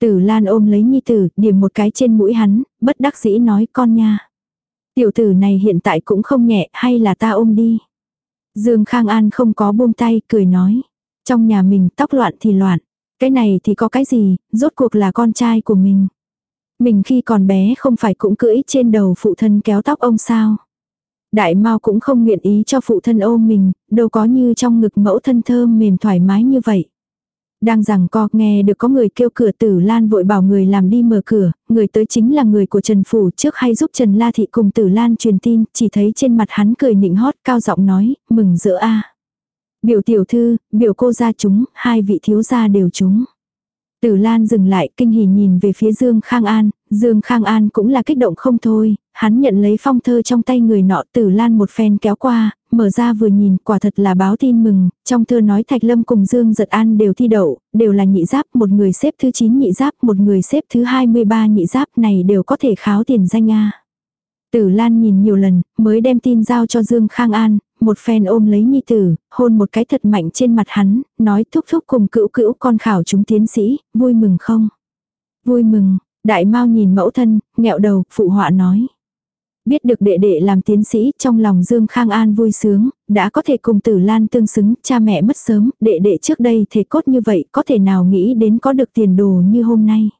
Tử lan ôm lấy nhi tử, điểm một cái trên mũi hắn, bất đắc dĩ nói con nha. Tiểu tử này hiện tại cũng không nhẹ, hay là ta ôm đi. Dương Khang An không có buông tay, cười nói. Trong nhà mình tóc loạn thì loạn. Cái này thì có cái gì, rốt cuộc là con trai của mình. Mình khi còn bé không phải cũng cưỡi trên đầu phụ thân kéo tóc ông sao. Đại Mao cũng không nguyện ý cho phụ thân ôm mình, đâu có như trong ngực mẫu thân thơm mềm thoải mái như vậy. Đang rằng co nghe được có người kêu cửa tử Lan vội bảo người làm đi mở cửa, người tới chính là người của Trần Phủ trước hay giúp Trần La Thị cùng tử Lan truyền tin, chỉ thấy trên mặt hắn cười nịnh hót cao giọng nói, mừng rỡ a Biểu tiểu thư, biểu cô gia chúng, hai vị thiếu gia đều chúng. Tử Lan dừng lại kinh hỉ nhìn về phía Dương Khang An, Dương Khang An cũng là kích động không thôi, hắn nhận lấy phong thơ trong tay người nọ Tử Lan một phen kéo qua, mở ra vừa nhìn quả thật là báo tin mừng, trong thơ nói Thạch Lâm cùng Dương Giật An đều thi đậu, đều là nhị giáp, một người xếp thứ 9 nhị giáp, một người xếp thứ 23 nhị giáp này đều có thể kháo tiền danh A. Tử Lan nhìn nhiều lần, mới đem tin giao cho Dương Khang An, một phen ôm lấy nhi tử, hôn một cái thật mạnh trên mặt hắn, nói thúc thúc cùng cữu cữu con khảo chúng tiến sĩ, vui mừng không? Vui mừng, đại mau nhìn mẫu thân, nghẹo đầu, phụ họa nói. Biết được đệ đệ làm tiến sĩ, trong lòng Dương Khang An vui sướng, đã có thể cùng tử lan tương xứng, cha mẹ mất sớm, đệ đệ trước đây thể cốt như vậy, có thể nào nghĩ đến có được tiền đồ như hôm nay.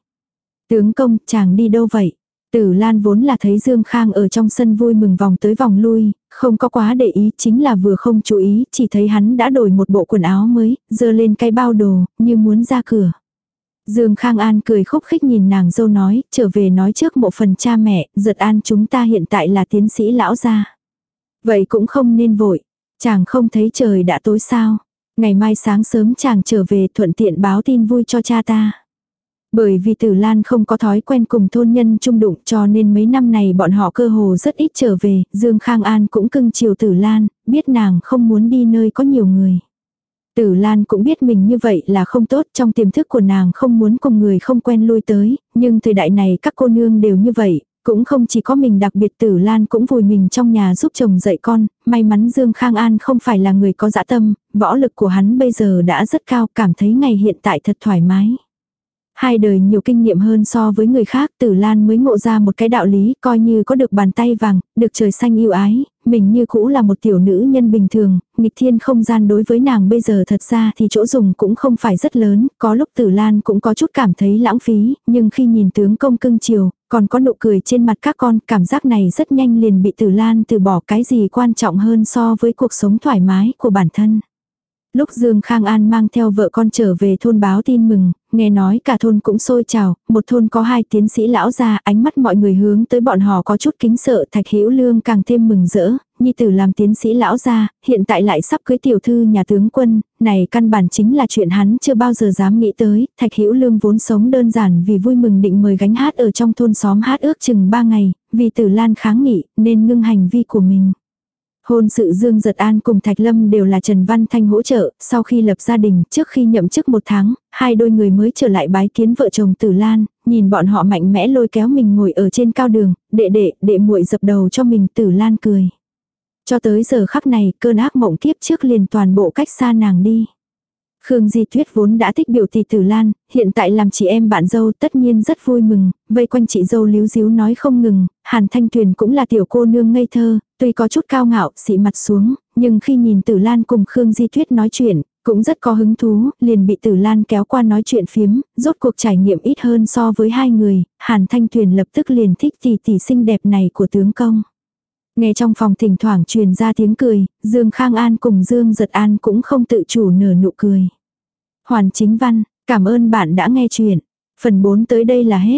Tướng công, chàng đi đâu vậy? Tử Lan vốn là thấy Dương Khang ở trong sân vui mừng vòng tới vòng lui, không có quá để ý, chính là vừa không chú ý, chỉ thấy hắn đã đổi một bộ quần áo mới, dơ lên cái bao đồ, như muốn ra cửa. Dương Khang An cười khúc khích nhìn nàng dâu nói, trở về nói trước một phần cha mẹ, giật an chúng ta hiện tại là tiến sĩ lão gia. Vậy cũng không nên vội, chàng không thấy trời đã tối sao. Ngày mai sáng sớm chàng trở về thuận tiện báo tin vui cho cha ta. Bởi vì Tử Lan không có thói quen cùng thôn nhân chung đụng cho nên mấy năm này bọn họ cơ hồ rất ít trở về, Dương Khang An cũng cưng chiều Tử Lan, biết nàng không muốn đi nơi có nhiều người. Tử Lan cũng biết mình như vậy là không tốt trong tiềm thức của nàng không muốn cùng người không quen lui tới, nhưng thời đại này các cô nương đều như vậy, cũng không chỉ có mình đặc biệt Tử Lan cũng vùi mình trong nhà giúp chồng dạy con, may mắn Dương Khang An không phải là người có dã tâm, võ lực của hắn bây giờ đã rất cao cảm thấy ngày hiện tại thật thoải mái. Hai đời nhiều kinh nghiệm hơn so với người khác tử lan mới ngộ ra một cái đạo lý coi như có được bàn tay vàng, được trời xanh yêu ái, mình như cũ là một tiểu nữ nhân bình thường, nghịch thiên không gian đối với nàng bây giờ thật ra thì chỗ dùng cũng không phải rất lớn, có lúc tử lan cũng có chút cảm thấy lãng phí, nhưng khi nhìn tướng công cưng chiều, còn có nụ cười trên mặt các con, cảm giác này rất nhanh liền bị tử lan từ bỏ cái gì quan trọng hơn so với cuộc sống thoải mái của bản thân. Lúc Dương Khang An mang theo vợ con trở về thôn báo tin mừng, nghe nói cả thôn cũng sôi trào, một thôn có hai tiến sĩ lão già, ánh mắt mọi người hướng tới bọn họ có chút kính sợ, Thạch Hữu Lương càng thêm mừng rỡ, nhi tử làm tiến sĩ lão già, hiện tại lại sắp cưới tiểu thư nhà tướng quân, này căn bản chính là chuyện hắn chưa bao giờ dám nghĩ tới, Thạch Hữu Lương vốn sống đơn giản vì vui mừng định mời gánh hát ở trong thôn xóm hát ước chừng ba ngày, vì Tử Lan kháng nghị nên ngưng hành vi của mình. Hôn sự Dương Giật An cùng Thạch Lâm đều là Trần Văn Thanh hỗ trợ, sau khi lập gia đình, trước khi nhậm chức một tháng, hai đôi người mới trở lại bái kiến vợ chồng Tử Lan, nhìn bọn họ mạnh mẽ lôi kéo mình ngồi ở trên cao đường, đệ đệ, đệ muội dập đầu cho mình Tử Lan cười. Cho tới giờ khắc này, cơn ác mộng kiếp trước liền toàn bộ cách xa nàng đi. Khương Di Tuyết vốn đã thích biểu tỷ Tử Lan, hiện tại làm chị em bạn dâu tất nhiên rất vui mừng, vây quanh chị dâu líu díu nói không ngừng, Hàn Thanh Tuyền cũng là tiểu cô nương ngây thơ, tuy có chút cao ngạo, xị mặt xuống, nhưng khi nhìn Tử Lan cùng Khương Di Tuyết nói chuyện, cũng rất có hứng thú, liền bị Tử Lan kéo qua nói chuyện phiếm, rốt cuộc trải nghiệm ít hơn so với hai người, Hàn Thanh Tuyền lập tức liền thích tỷ tỷ xinh đẹp này của tướng công. Nghe trong phòng thỉnh thoảng truyền ra tiếng cười, Dương Khang An cùng Dương Giật An cũng không tự chủ nở nụ cười. Hoàn chính văn, cảm ơn bạn đã nghe chuyện. Phần 4 tới đây là hết.